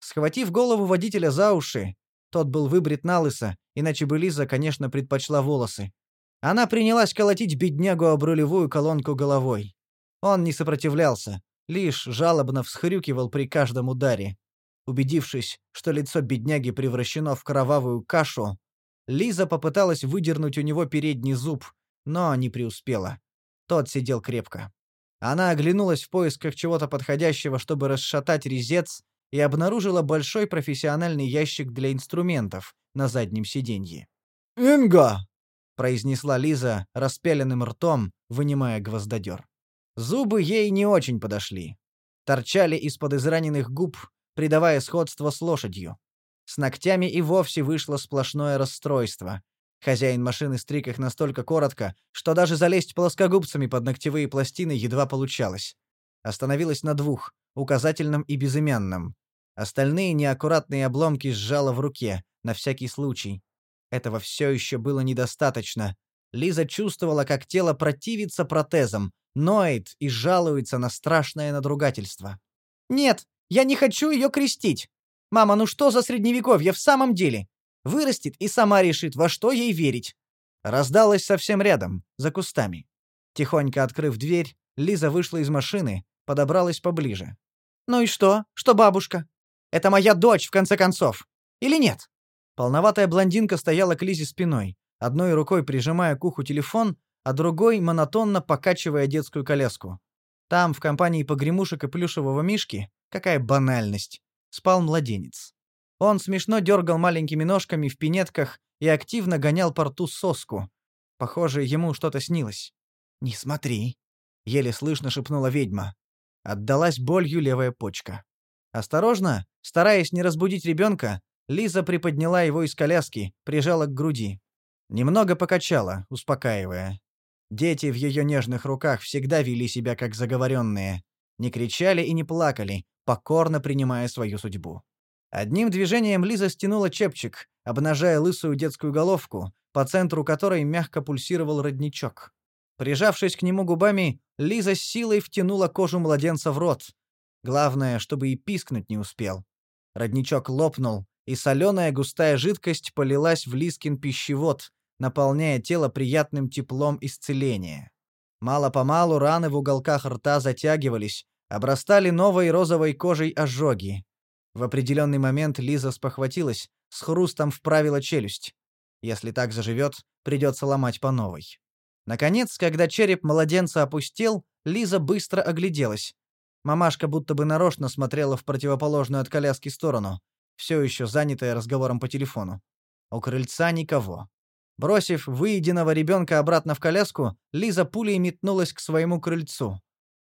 Схватив голову водителя за уши, тот был выбрит на лысо, иначе бы Лиза, конечно, предпочла волосы. Она принялась колотить беднягу об рулевую колонку головой. Он не сопротивлялся, лишь жалобно всхрюкивал при каждом ударе. Убедившись, что лицо бедняги превращено в кровавую кашу, Лиза попыталась выдернуть у него передний зуб, но не преуспела. Тот сидел крепко. Она оглянулась в поисках чего-то подходящего, чтобы расшатать резец, и обнаружила большой профессиональный ящик для инструментов на заднем сиденье. «Инга!» — произнесла Лиза распяленным ртом, вынимая гвоздодер. Зубы ей не очень подошли. Торчали из-под израненных губ, придавая сходство с лошадью. С ногтями и вовсе вышло сплошное расстройство. Хозяин машины стриг их настолько коротко, что даже залезть плоскогубцами под ногтевые пластины едва получалось. Остановилась на двух, указательном и безымянном. Остальные неаккуратные обломки сжала в руке, на всякий случай. Этого все еще было недостаточно. Лиза чувствовала, как тело противится протезам, ноет и жалуется на страшное надругательство. «Нет, я не хочу ее крестить! Мама, ну что за средневековье в самом деле? Вырастет и сама решит, во что ей верить!» Раздалось совсем рядом, за кустами. Тихонько открыв дверь, Лиза вышла из машины, подобралась поближе. «Ну и что? Что бабушка? Это моя дочь, в конце концов. Или нет?» Полноватая блондинка стояла к Лизе спиной, одной рукой прижимая к уху телефон, а другой монотонно покачивая детскую коляску. Там, в компании погремушек и плюшевого мишки, какая банальность, спал младенец. Он смешно дергал маленькими ножками в пинетках и активно гонял по рту соску. Похоже, ему что-то снилось. «Не смотри», — еле слышно шепнула ведьма. Отдалась болью левая почка. Осторожно, стараясь не разбудить ребенка, Лиза приподняла его из коляски, прижала к груди. Немного покачала, успокаивая. Дети в ее нежных руках всегда вели себя как заговоренные. Не кричали и не плакали, покорно принимая свою судьбу. Одним движением Лиза стянула чепчик, обнажая лысую детскую головку, по центру которой мягко пульсировал родничок. Прижавшись к нему губами, Лиза с силой втянула кожу младенца в рот. Главное, чтобы и пискнуть не успел. Родничок лопнул, и соленая густая жидкость полилась в Лискин пищевод, наполняя тело приятным теплом исцеления. Мало-помалу раны в уголках рта затягивались, обрастали новой розовой кожей ожоги. В определенный момент Лиза спохватилась, с хрустом вправила челюсть. Если так заживет, придется ломать по новой. Наконец, когда череп младенца опустел, Лиза быстро огляделась. Мамашка будто бы нарочно смотрела в противоположную от коляски сторону, все еще занятая разговором по телефону. У крыльца никого. Бросив выеденного ребенка обратно в коляску, Лиза пулей метнулась к своему крыльцу.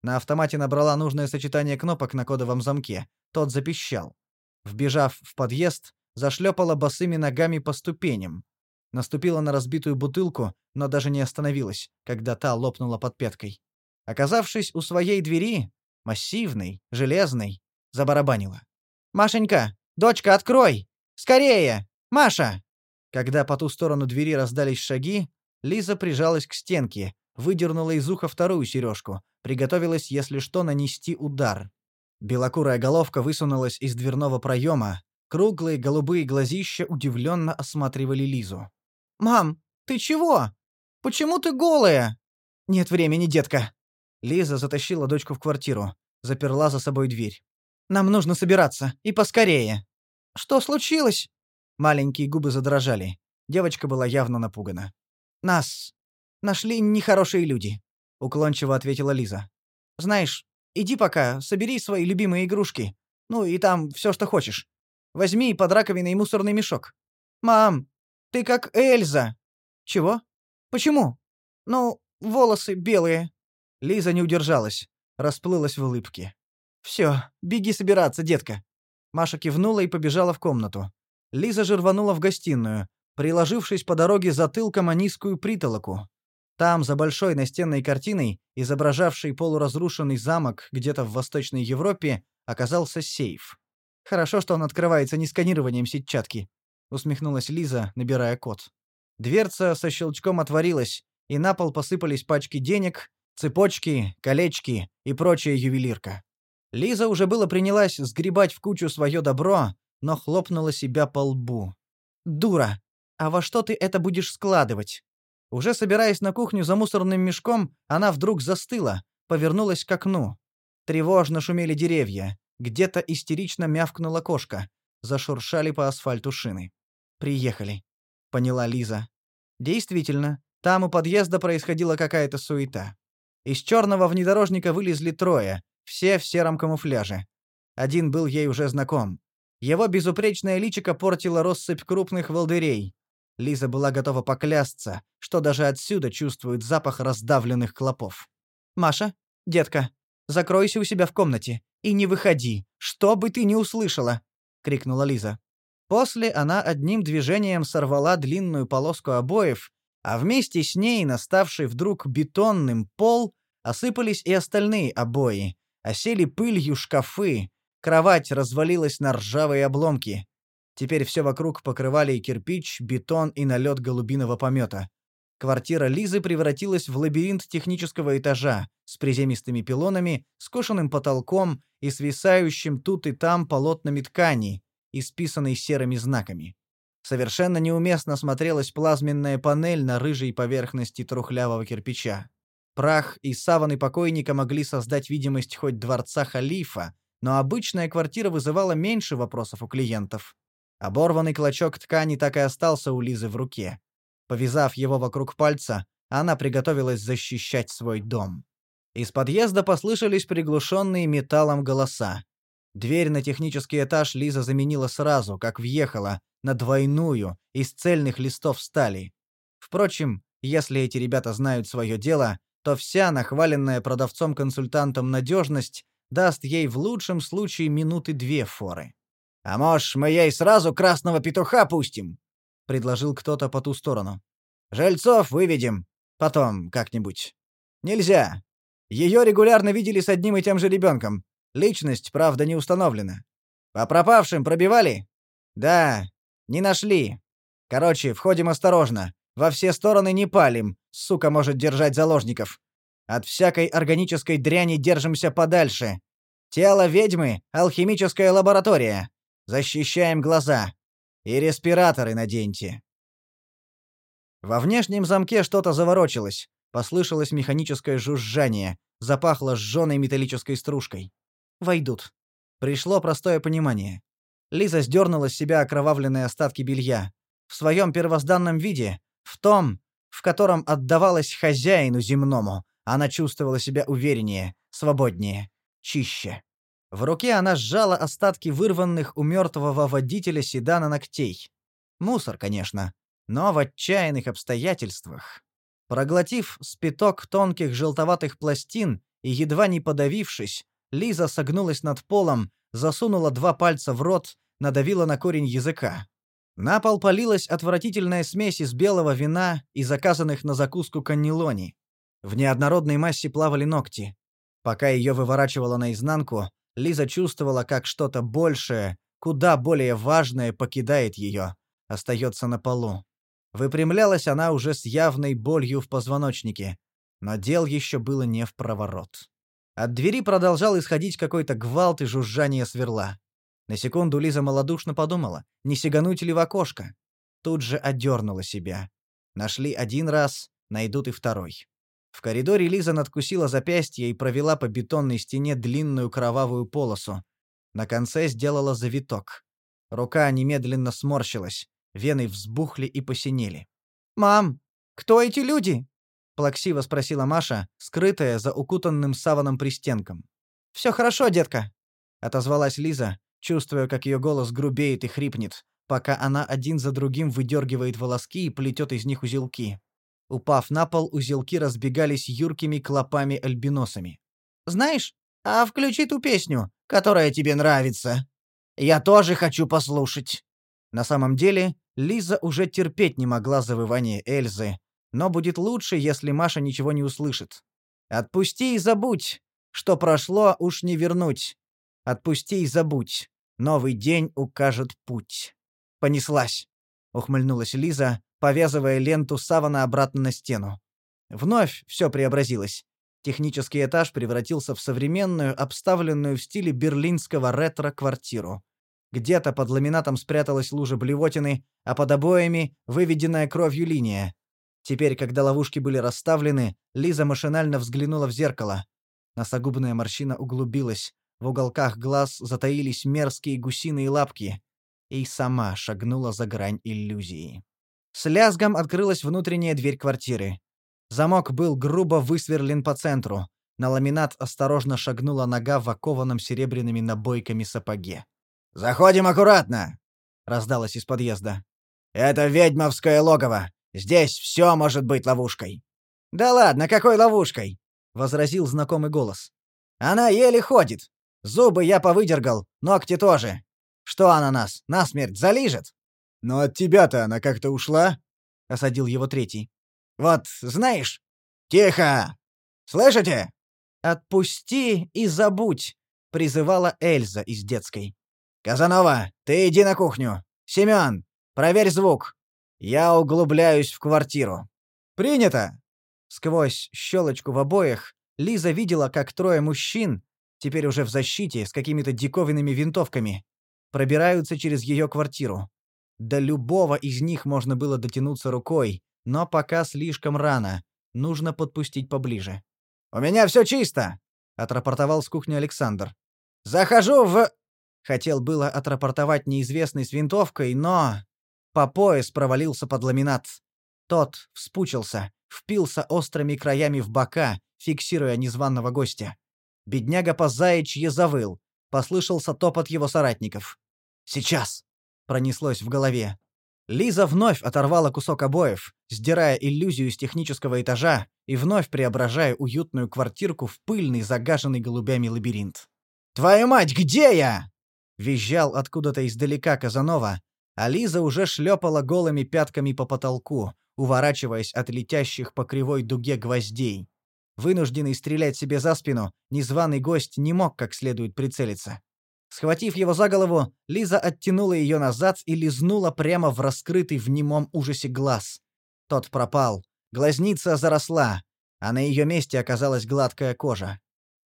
На автомате набрала нужное сочетание кнопок на кодовом замке. Тот запищал. Вбежав в подъезд, зашлепала босыми ногами по ступеням. Наступила на разбитую бутылку, но даже не остановилась, когда та лопнула под пяткой. Оказавшись у своей двери, массивной, железной, забарабанила. «Машенька! Дочка, открой! Скорее! Маша!» Когда по ту сторону двери раздались шаги, Лиза прижалась к стенке, выдернула из уха вторую сережку, приготовилась, если что, нанести удар. Белокурая головка высунулась из дверного проема, круглые голубые глазища удивленно осматривали Лизу. «Мам, ты чего? Почему ты голая?» «Нет времени, детка». Лиза затащила дочку в квартиру, заперла за собой дверь. «Нам нужно собираться, и поскорее». «Что случилось?» Маленькие губы задрожали. Девочка была явно напугана. «Нас нашли нехорошие люди», — уклончиво ответила Лиза. «Знаешь, иди пока, собери свои любимые игрушки. Ну и там все, что хочешь. Возьми под раковиной мусорный мешок. Мам, ты как Эльза. Чего? Почему? Ну, волосы белые. Лиза не удержалась, расплылась в улыбке. Все, беги собираться, детка. Маша кивнула и побежала в комнату. Лиза же рванула в гостиную, приложившись по дороге затылком о низкую притолоку. Там, за большой настенной картиной, изображавшей полуразрушенный замок где-то в Восточной Европе, оказался сейф. Хорошо, что он открывается не сканированием сетчатки, усмехнулась Лиза, набирая код. Дверца со щелчком отворилась, и на пол посыпались пачки денег, цепочки, колечки и прочая ювелирка. Лиза уже было принялась сгребать в кучу свое добро, но хлопнула себя по лбу. «Дура! А во что ты это будешь складывать?» Уже собираясь на кухню за мусорным мешком, она вдруг застыла, повернулась к окну. Тревожно шумели деревья, где-то истерично мявкнула кошка, зашуршали по асфальту шины. «Приехали», — поняла Лиза. Действительно, там у подъезда происходила какая-то суета. Из черного внедорожника вылезли трое, все в сером камуфляже. Один был ей уже знаком. Его безупречное личико портило россыпь крупных волдырей. Лиза была готова поклясться, что даже отсюда чувствует запах раздавленных клопов. «Маша, детка, закройся у себя в комнате и не выходи, что бы ты ни услышала!» — крикнула Лиза. После она одним движением сорвала длинную полоску обоев, а вместе с ней, наставший вдруг бетонным пол, осыпались и остальные обои, осели пылью шкафы, кровать развалилась на ржавые обломки. Теперь все вокруг покрывали кирпич, бетон и налет голубиного помета. Квартира Лизы превратилась в лабиринт технического этажа с приземистыми пилонами, скошенным потолком и свисающим тут и там полотнами ткани, исписанной серыми знаками. Совершенно неуместно смотрелась плазменная панель на рыжей поверхности трухлявого кирпича. Прах и саваны покойника могли создать видимость хоть дворца халифа, но обычная квартира вызывала меньше вопросов у клиентов. Оборванный клочок ткани так и остался у Лизы в руке. Повязав его вокруг пальца, она приготовилась защищать свой дом. Из подъезда послышались приглушенные металлом голоса. Дверь на технический этаж Лиза заменила сразу, как въехала, на двойную, из цельных листов стали. Впрочем, если эти ребята знают свое дело, то вся нахваленная продавцом-консультантом надежность даст ей в лучшем случае минуты две форы. «А можешь, мы ей сразу красного петуха пустим?» — предложил кто-то по ту сторону. «Жильцов выведем. Потом как-нибудь». «Нельзя. Ее регулярно видели с одним и тем же ребенком. Личность, правда, не установлена. По пропавшим пробивали? Да. Не нашли. Короче, входим осторожно. Во все стороны не палим. Сука может держать заложников. От всякой органической дряни держимся подальше. Тело ведьмы — алхимическая лаборатория. Защищаем глаза. И респираторы наденьте. Во внешнем замке что-то заворочилось. Послышалось механическое жужжание. Запахло сжёной металлической стружкой. Войдут. Пришло простое понимание. Лиза сдернула с себя окровавленные остатки белья. В своем первозданном виде, в том, в котором отдавалась хозяину земному, она чувствовала себя увереннее, свободнее, чище. В руке она сжала остатки вырванных у мертвого водителя седана ногтей. Мусор, конечно, но в отчаянных обстоятельствах. Проглотив спиток тонких желтоватых пластин и едва не подавившись, Лиза согнулась над полом, засунула два пальца в рот, надавила на корень языка. На пол полилась отвратительная смесь из белого вина и заказанных на закуску каннелони. В неоднородной массе плавали ногти. Пока ее выворачивало наизнанку, Лиза чувствовала, как что-то большее, куда более важное покидает ее, остается на полу. Выпрямлялась она уже с явной болью в позвоночнике, но дел еще было не в проворот. От двери продолжал исходить какой-то гвалт и жужжание сверла. На секунду Лиза малодушно подумала, не сигануть ли в окошко. Тут же одернула себя. Нашли один раз, найдут и второй. В коридоре Лиза надкусила запястье и провела по бетонной стене длинную кровавую полосу. На конце сделала завиток. Рука немедленно сморщилась, вены взбухли и посинели. «Мам, кто эти люди?» — плаксиво спросила Маша, скрытая за укутанным саваном пристенком. «Все хорошо, детка», — отозвалась Лиза, чувствуя, как ее голос грубеет и хрипнет, пока она один за другим выдергивает волоски и плетет из них узелки. Упав на пол, узелки разбегались юркими клопами-альбиносами. «Знаешь, а включи ту песню, которая тебе нравится. Я тоже хочу послушать». На самом деле, Лиза уже терпеть не могла завывание Эльзы, но будет лучше, если Маша ничего не услышит. «Отпусти и забудь. Что прошло, уж не вернуть. Отпусти и забудь. Новый день укажет путь». «Понеслась», — ухмыльнулась Лиза, повязывая ленту савана обратно на стену. Вновь все преобразилось. Технический этаж превратился в современную, обставленную в стиле берлинского ретро-квартиру. Где-то под ламинатом спряталась лужа блевотины, а под обоями — выведенная кровью линия. Теперь, когда ловушки были расставлены, Лиза машинально взглянула в зеркало. Носогубная морщина углубилась, в уголках глаз затаились мерзкие гусиные лапки. И сама шагнула за грань иллюзии. С лязгом открылась внутренняя дверь квартиры. Замок был грубо высверлен по центру. На ламинат осторожно шагнула нога в окованном серебряными набойками сапоге. «Заходим аккуратно!» — раздалось из подъезда. «Это ведьмовское логово. Здесь все может быть ловушкой». «Да ладно, какой ловушкой?» — возразил знакомый голос. «Она еле ходит. Зубы я повыдергал, ногти тоже. Что она нас, насмерть залижет?» «Но от тебя-то она как-то ушла?» — осадил его третий. «Вот, знаешь...» «Тихо! Слышите?» «Отпусти и забудь!» — призывала Эльза из детской. «Казанова, ты иди на кухню. Семен, проверь звук. Я углубляюсь в квартиру». «Принято!» Сквозь щелочку в обоях Лиза видела, как трое мужчин, теперь уже в защите, с какими-то диковинными винтовками, пробираются через ее квартиру. До любого из них можно было дотянуться рукой, но пока слишком рано. Нужно подпустить поближе. «У меня все чисто!» — отрапортовал с кухни Александр. «Захожу в...» Хотел было отрапортовать неизвестный с винтовкой, но... По пояс провалился под ламинат. Тот вспучился, впился острыми краями в бока, фиксируя незваного гостя. Бедняга по заячье завыл. Послышался топот его соратников. «Сейчас!» — пронеслось в голове. Лиза вновь оторвала кусок обоев, сдирая иллюзию с технического этажа и вновь преображая уютную квартирку в пыльный, загаженный голубями лабиринт. «Твою мать, где я?» Визжал откуда-то издалека Казанова, а Лиза уже шлепала голыми пятками по потолку, уворачиваясь от летящих по кривой дуге гвоздей. Вынужденный стрелять себе за спину, незваный гость не мог как следует прицелиться. Схватив его за голову, Лиза оттянула ее назад и лизнула прямо в раскрытый в немом ужасе глаз. Тот пропал. Глазница заросла, а на ее месте оказалась гладкая кожа.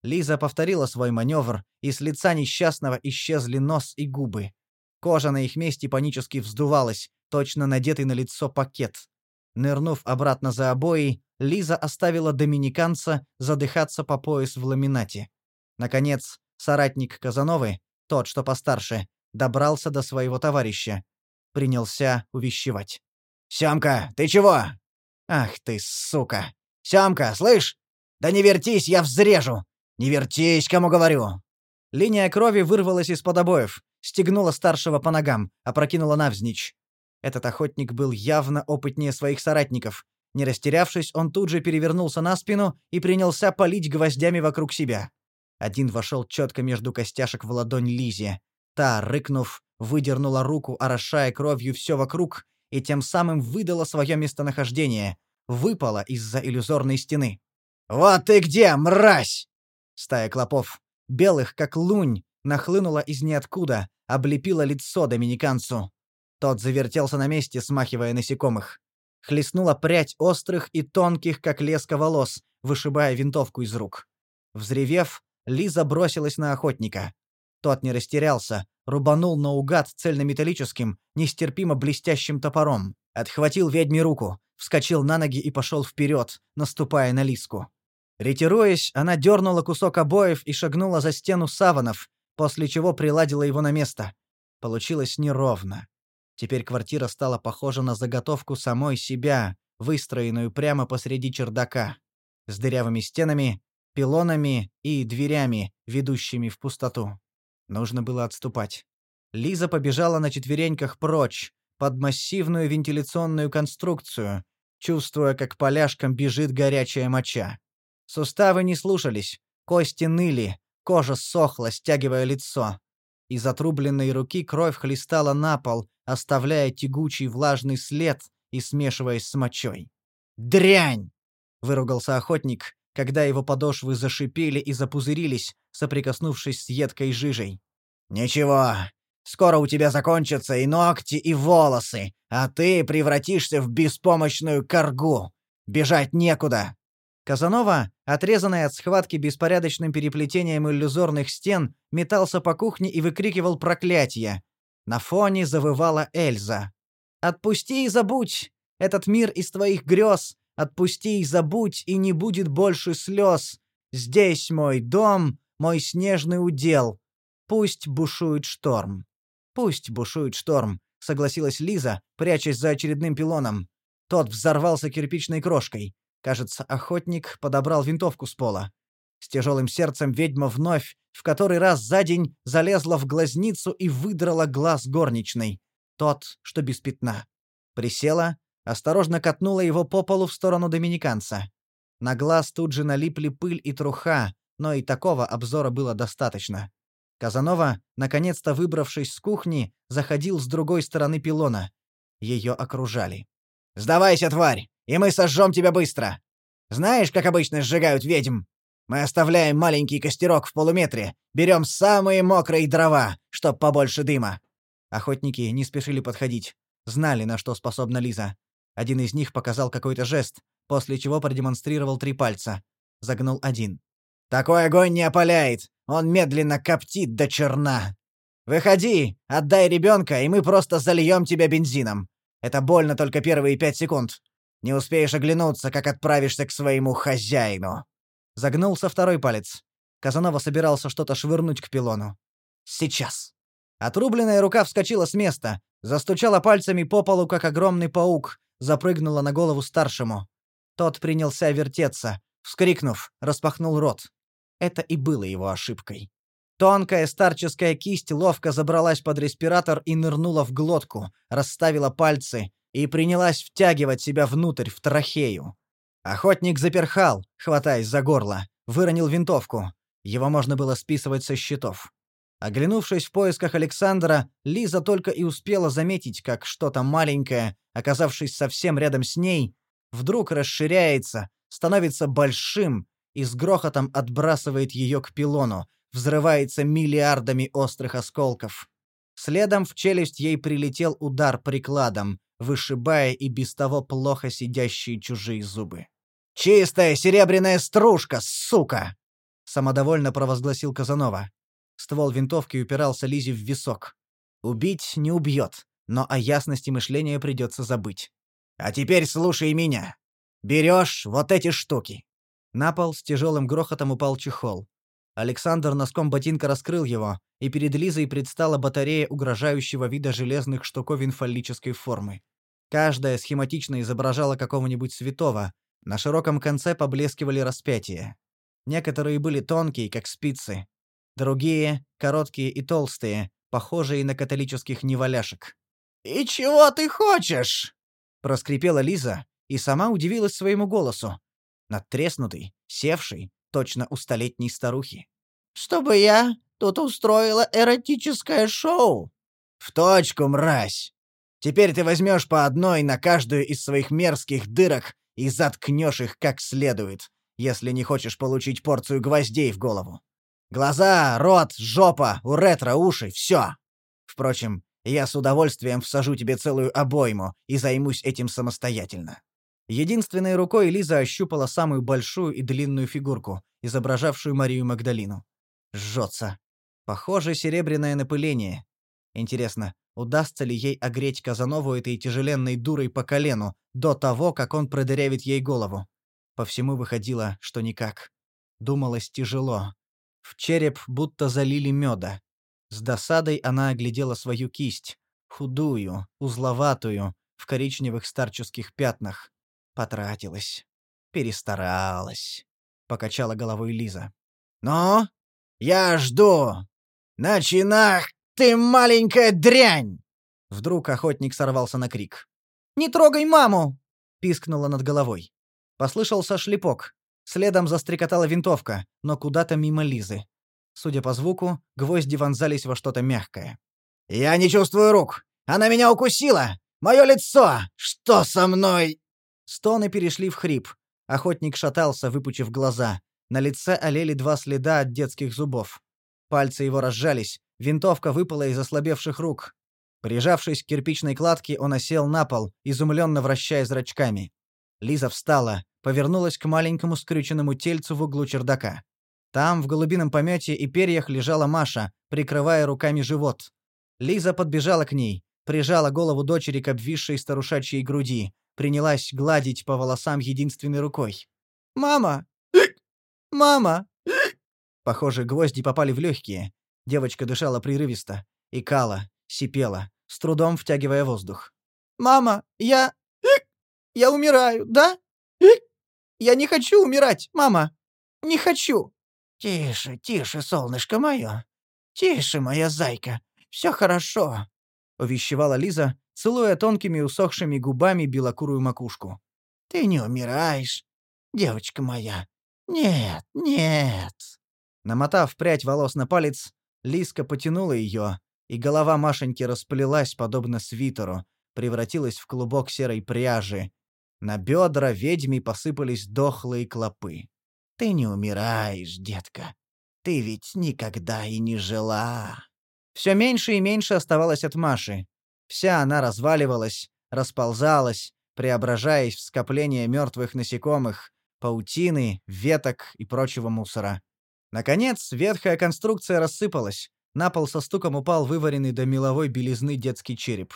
Лиза повторила свой маневр, и с лица несчастного исчезли нос и губы. Кожа на их месте панически вздувалась, точно надетый на лицо пакет. Нырнув обратно за обои, Лиза оставила доминиканца задыхаться по пояс в ламинате. Наконец, соратник Казановы, тот, что постарше, добрался до своего товарища. Принялся увещевать. «Сёмка, ты чего?» «Ах ты, сука!» «Сёмка, слышь? Да не вертись, я взрежу! Не вертись, кому говорю!» Линия крови вырвалась из-под обоев, стегнула старшего по ногам, опрокинула навзничь. Этот охотник был явно опытнее своих соратников. Не растерявшись, он тут же перевернулся на спину и принялся палить гвоздями вокруг себя. Один вошел четко между костяшек в ладонь Лизе. Та, рыкнув, выдернула руку, орошая кровью все вокруг, и тем самым выдала свое местонахождение, выпала из-за иллюзорной стены. «Вот ты где, мразь!» Стая клопов, белых как лунь, нахлынула из ниоткуда, облепила лицо доминиканцу. Тот завертелся на месте, смахивая насекомых. Хлестнула прядь острых и тонких, как леска волос, вышибая винтовку из рук. Взревев, Лиза бросилась на охотника. Тот не растерялся, рубанул наугад цельнометаллическим, нестерпимо блестящим топором, отхватил ведьме руку, вскочил на ноги и пошел вперед, наступая на Лиску. Ретируясь, она дернула кусок обоев и шагнула за стену саванов, после чего приладила его на место. Получилось неровно. Теперь квартира стала похожа на заготовку самой себя, выстроенную прямо посреди чердака, с дырявыми стенами, пилонами и дверями, ведущими в пустоту. Нужно было отступать. Лиза побежала на четвереньках прочь, под массивную вентиляционную конструкцию, чувствуя, как поляшкам бежит горячая моча. Суставы не слушались, кости ныли, кожа сохла, стягивая лицо. Из отрубленной руки кровь хлестала на пол, оставляя тягучий влажный след и смешиваясь с мочой. «Дрянь!» — выругался охотник, когда его подошвы зашипели и запузырились, соприкоснувшись с едкой жижей. «Ничего, скоро у тебя закончатся и ногти, и волосы, а ты превратишься в беспомощную коргу. Бежать некуда!» Казанова, отрезанный от схватки беспорядочным переплетением иллюзорных стен, метался по кухне и выкрикивал проклятия. На фоне завывала Эльза. «Отпусти и забудь! Этот мир из твоих грез! Отпусти и забудь, и не будет больше слез! Здесь мой дом, мой снежный удел! Пусть бушует шторм!» «Пусть бушует шторм», — согласилась Лиза, прячась за очередным пилоном. Тот взорвался кирпичной крошкой. Кажется, охотник подобрал винтовку с пола. С тяжелым сердцем ведьма вновь, в который раз за день, залезла в глазницу и выдрала глаз горничной. Тот, что без пятна. Присела, осторожно катнула его по полу в сторону доминиканца. На глаз тут же налипли пыль и труха, но и такого обзора было достаточно. Казанова, наконец-то выбравшись с кухни, заходил с другой стороны пилона. Ее окружали. «Сдавайся, тварь, и мы сожжем тебя быстро! Знаешь, как обычно сжигают ведьм? Мы оставляем маленький костерок в полуметре, берем самые мокрые дрова, чтоб побольше дыма». Охотники не спешили подходить. Знали, на что способна Лиза. Один из них показал какой-то жест, после чего продемонстрировал три пальца. Загнул один. «Такой огонь не опаляет! Он медленно коптит до черна! Выходи, отдай ребенка, и мы просто зальем тебя бензином. Это больно только первые пять секунд. Не успеешь оглянуться, как отправишься к своему хозяину». Загнулся второй палец. Казанова собирался что-то швырнуть к пилону. «Сейчас». Отрубленная рука вскочила с места, застучала пальцами по полу, как огромный паук, запрыгнула на голову старшему. Тот принялся вертеться, вскрикнув, распахнул рот. Это и было его ошибкой. Тонкая старческая кисть ловко забралась под респиратор и нырнула в глотку, расставила пальцы и принялась втягивать себя внутрь, в трахею. Охотник заперхал, хватаясь за горло, выронил винтовку. Его можно было списывать со счетов. Оглянувшись в поисках Александра, Лиза только и успела заметить, как что-то маленькое, оказавшись совсем рядом с ней, вдруг расширяется, становится большим и с грохотом отбрасывает ее к пилону, взрывается миллиардами острых осколков. Следом в челюсть ей прилетел удар прикладом, вышибая и без того плохо сидящие чужие зубы. «Чистая серебряная стружка, сука!» — самодовольно провозгласил Казанова. Ствол винтовки упирался Лизе в висок. Убить не убьет, но о ясности мышления придется забыть. «А теперь слушай меня. Берешь вот эти штуки». На пол с тяжелым грохотом упал чехол. Александр носком ботинка раскрыл его, и перед Лизой предстала батарея угрожающего вида железных штуковин фаллической формы. Каждая схематично изображала какого-нибудь святого, на широком конце поблескивали распятия. Некоторые были тонкие, как спицы. Другие — короткие и толстые, похожие на католических неваляшек. «И чего ты хочешь?» — проскрипела Лиза и сама удивилась своему голосу. Надтреснутый, севший, точно у столетней старухи. «Чтобы я тут устроила эротическое шоу?» «В точку, мразь! Теперь ты возьмешь по одной на каждую из своих мерзких дырок и заткнешь их как следует, если не хочешь получить порцию гвоздей в голову. Глаза, рот, жопа, уретра, уши — все. Впрочем, я с удовольствием всажу тебе целую обойму и займусь этим самостоятельно». Единственной рукой Лиза ощупала самую большую и длинную фигурку, изображавшую Марию Магдалину. Жжется. Похоже, серебряное напыление. Интересно, удастся ли ей огреть Казанову этой тяжеленной дурой по колену до того, как он продырявит ей голову? По всему выходило, что никак. Думалось тяжело. В череп будто залили меда. С досадой она оглядела свою кисть. Худую, узловатую, в коричневых старческих пятнах. Потратилась. Перестаралась. Покачала головой Лиза. «Ну, я жду!» «Начинах, ты маленькая дрянь!» Вдруг охотник сорвался на крик. «Не трогай маму!» — пискнула над головой. Послышался шлепок. Следом застрекотала винтовка, но куда-то мимо Лизы. Судя по звуку, гвозди вонзались во что-то мягкое. «Я не чувствую рук! Она меня укусила! Мое лицо! Что со мной?» Стоны перешли в хрип. Охотник шатался, выпучив глаза. На лице олели два следа от детских зубов. Пальцы его разжались, винтовка выпала из ослабевших рук. Прижавшись к кирпичной кладке, он осел на пол, изумленно вращая зрачками. Лиза встала, повернулась к маленькому скрюченному тельцу в углу чердака. Там, в голубином помете и перьях, лежала Маша, прикрывая руками живот. Лиза подбежала к ней, прижала голову дочери к обвисшей старушачьей груди, принялась гладить по волосам единственной рукой. «Мама! Мама!» Похоже, гвозди попали в легкие. Девочка дышала прерывисто, икала, сипела, с трудом втягивая воздух. «Мама, я... я умираю, да? Я не хочу умирать, мама! Не хочу!» «Тише, тише, солнышко мое! Тише, моя зайка! Все хорошо!» — увещевала Лиза, целуя тонкими усохшими губами белокурую макушку. «Ты не умираешь, девочка моя! Нет, нет!» Намотав прядь волос на палец, Лиска потянула ее, и голова Машеньки расплелась, подобно свитеру, превратилась в клубок серой пряжи. На бедра ведьми посыпались дохлые клопы. Ты не умираешь, детка. Ты ведь никогда и не жила. Все меньше и меньше оставалось от Маши. Вся она разваливалась, расползалась, преображаясь в скопление мертвых насекомых, паутины, веток и прочего мусора. Наконец, ветхая конструкция рассыпалась. На пол со стуком упал вываренный до меловой белизны детский череп.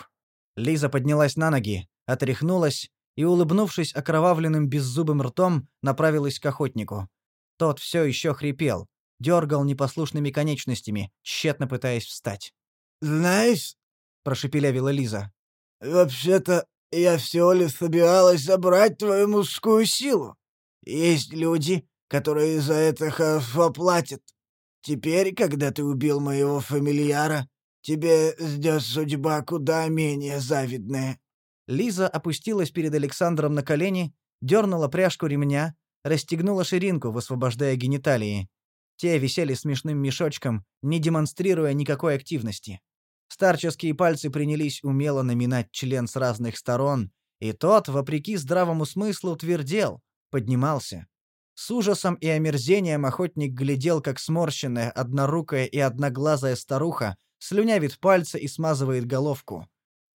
Лиза поднялась на ноги, отряхнулась и, улыбнувшись окровавленным беззубым ртом, направилась к охотнику. Тот все еще хрипел, дергал непослушными конечностями, тщетно пытаясь встать. «Знаешь», — прошепелявила Лиза, — «вообще-то я всего лишь собиралась забрать твою мужскую силу. Есть люди, которые за это хорошо платят. Теперь, когда ты убил моего фамильяра, тебе ждет судьба куда менее завидная». Лиза опустилась перед Александром на колени, дернула пряжку ремня, расстегнула ширинку, высвобождая гениталии. Те висели смешным мешочком, не демонстрируя никакой активности. Старческие пальцы принялись умело наминать член с разных сторон, и тот, вопреки здравому смыслу, твердел, поднимался. С ужасом и омерзением охотник глядел, как сморщенная, однорукая и одноглазая старуха слюнявит пальцы и смазывает головку.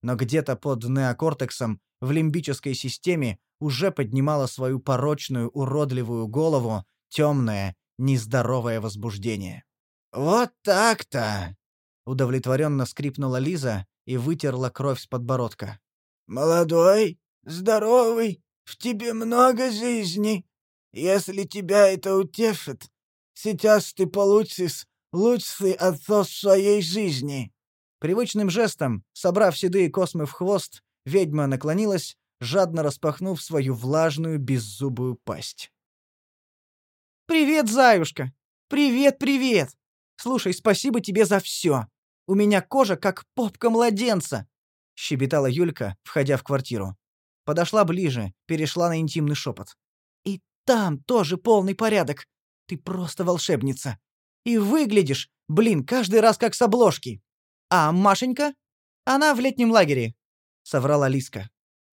Но где-то под неокортексом, в лимбической системе, уже поднимала свою порочную, уродливую голову темное, нездоровое возбуждение. «Вот так-то!» — удовлетворенно скрипнула Лиза и вытерла кровь с подбородка. «Молодой, здоровый, в тебе много жизни. Если тебя это утешит, сейчас ты получишь лучший отсос своей жизни». Привычным жестом, собрав седые космы в хвост, ведьма наклонилась, жадно распахнув свою влажную беззубую пасть. «Привет, заюшка! Привет, привет! Слушай, спасибо тебе за все. У меня кожа как попка младенца!» — щебетала Юлька, входя в квартиру. Подошла ближе, перешла на интимный шепот. «И там тоже полный порядок. Ты просто волшебница. И выглядишь, блин, каждый раз как с обложки. А Машенька? Она в летнем лагере», — соврала Лиска.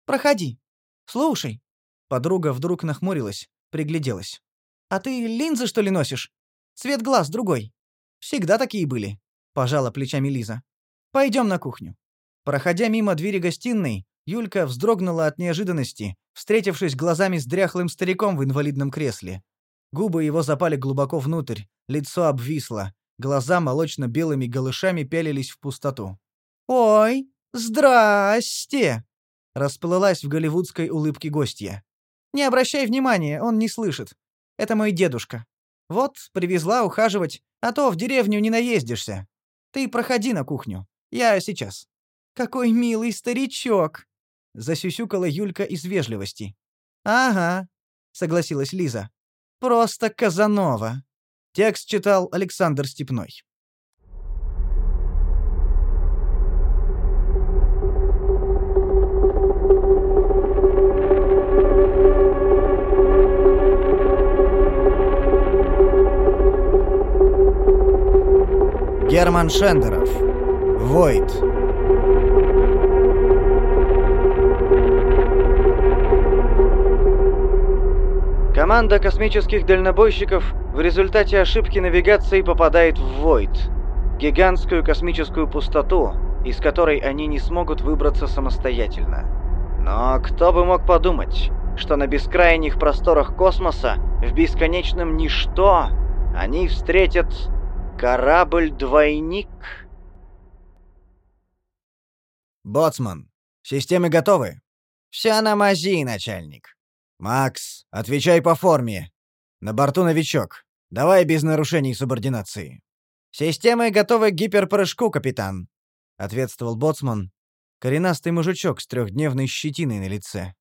Проходи. Слушай». Подруга вдруг нахмурилась, пригляделась. «А ты линзы, что ли, носишь? Цвет глаз другой. Всегда такие были», — пожала плечами Лиза. «Пойдем на кухню». Проходя мимо двери гостиной, Юлька вздрогнула от неожиданности, встретившись глазами с дряхлым стариком в инвалидном кресле. Губы его запали глубоко внутрь, лицо обвисло, глаза молочно-белыми голышами пялились в пустоту. «Ой, здрасте!» Расплылась в голливудской улыбке гостья. «Не обращай внимания, он не слышит. Это мой дедушка. Вот, привезла ухаживать, а то в деревню не наездишься. Ты проходи на кухню. Я сейчас». «Какой милый старичок!» — засюсюкала Юлька из вежливости. «Ага», — согласилась Лиза. «Просто Казанова». Текст читал Александр Степной. Герман Шендеров. Войд. Команда космических дальнобойщиков в результате ошибки навигации попадает в Войд, гигантскую космическую пустоту, из которой они не смогут выбраться самостоятельно. Но кто бы мог подумать, что на бескрайних просторах космоса, в бесконечном ничто, они встретят корабль-двойник? «Боцман, системы готовы?» «Вся на мази, начальник». «Макс, отвечай по форме. На борту новичок. Давай без нарушений субординации». «Системы готовы к гиперпрыжку, капитан», — ответствовал боцман. Коренастый мужичок с трехдневной щетиной на лице.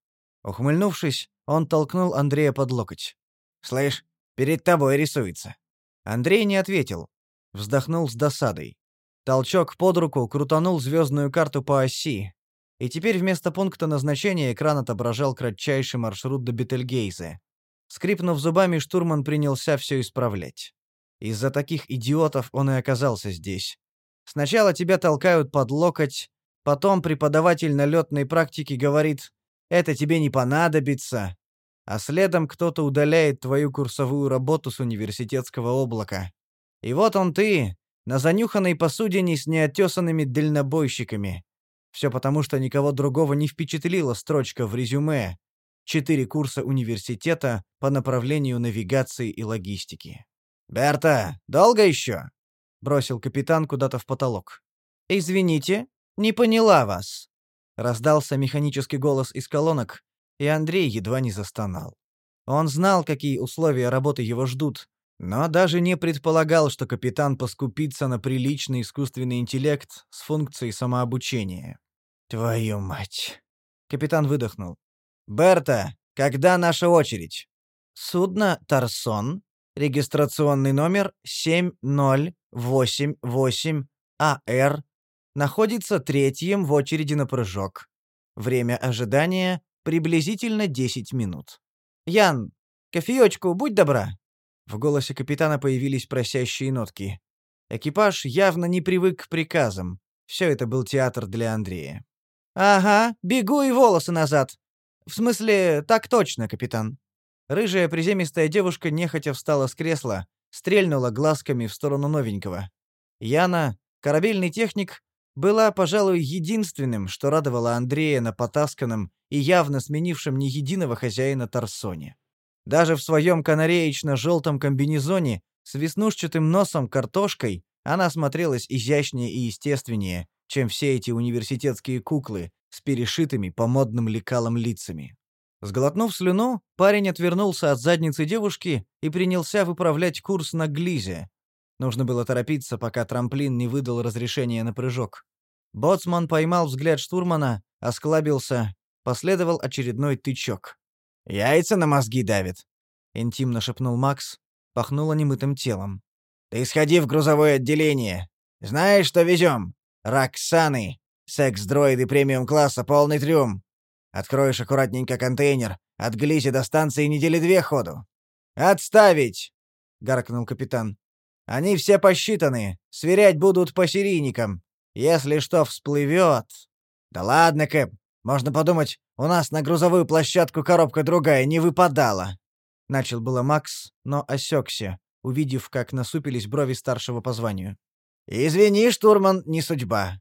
Ухмыльнувшись, он толкнул Андрея под локоть. «Слышь, перед тобой рисуется». Андрей не ответил. Вздохнул с досадой. Толчок под руку крутанул звездную карту по оси, и теперь вместо пункта назначения экран отображал кратчайший маршрут до Бетельгейзе. Скрипнув зубами, штурман принялся все исправлять. Из-за таких идиотов он и оказался здесь. Сначала тебя толкают под локоть, потом преподаватель на летной практике говорит «это тебе не понадобится», а следом кто-то удаляет твою курсовую работу с университетского облака. И вот он ты, на занюханной посудине с неотесанными дальнобойщиками. Все потому, что никого другого не впечатлила строчка в резюме «Четыре курса университета по направлению навигации и логистики». «Берта, долго еще?» — бросил капитан куда-то в потолок. «Извините, не поняла вас», — раздался механический голос из колонок, и Андрей едва не застонал. Он знал, какие условия работы его ждут, но даже не предполагал, что капитан поскупится на приличный искусственный интеллект с функцией самообучения. «Твою мать!» Капитан выдохнул. «Берта, когда наша очередь?» «Судно «Тарсон», регистрационный номер 7088-АР, находится третьим в очереди на прыжок. Время ожидания приблизительно 10 минут. «Ян, кофеечку, будь добра!» В голосе капитана появились просящие нотки. Экипаж явно не привык к приказам. Все это был театр для Андрея. «Ага, бегу и волосы назад. В смысле, так точно, капитан». Рыжая приземистая девушка нехотя встала с кресла, стрельнула глазками в сторону новенького. Яна, корабельный техник, была, пожалуй, единственным, что радовало Андрея на потасканном и явно сменившем ни единого хозяина Тарсоне. Даже в своем канареечно-желтом комбинезоне с веснушчатым носом картошкой она смотрелась изящнее и естественнее, чем все эти университетские куклы с перешитыми по модным лекалам лицами. Сглотнув слюну, парень отвернулся от задницы девушки и принялся выправлять курс на глизе. Нужно было торопиться, пока трамплин не выдал разрешения на прыжок. Боцман поймал взгляд штурмана, осклабился, последовал очередной тычок. «Яйца на мозги давит», — интимно шепнул Макс, пахнуло немытым телом. «Ты сходи в грузовое отделение. Знаешь, что везем? Роксаны. Секс-дроиды премиум-класса, полный трюм. Откроешь аккуратненько контейнер. От Глизи до станции недели две ходу. «Отставить!» — гаркнул капитан. «Они все посчитаны. Сверять будут по серийникам. Если что всплывет...» «Да ладно, Кэп. Можно подумать, у нас на грузовую площадку коробка другая не выпадала». Начал было Макс, но осекся, увидев, как насупились брови старшего по званию. «Извини, штурман, не судьба.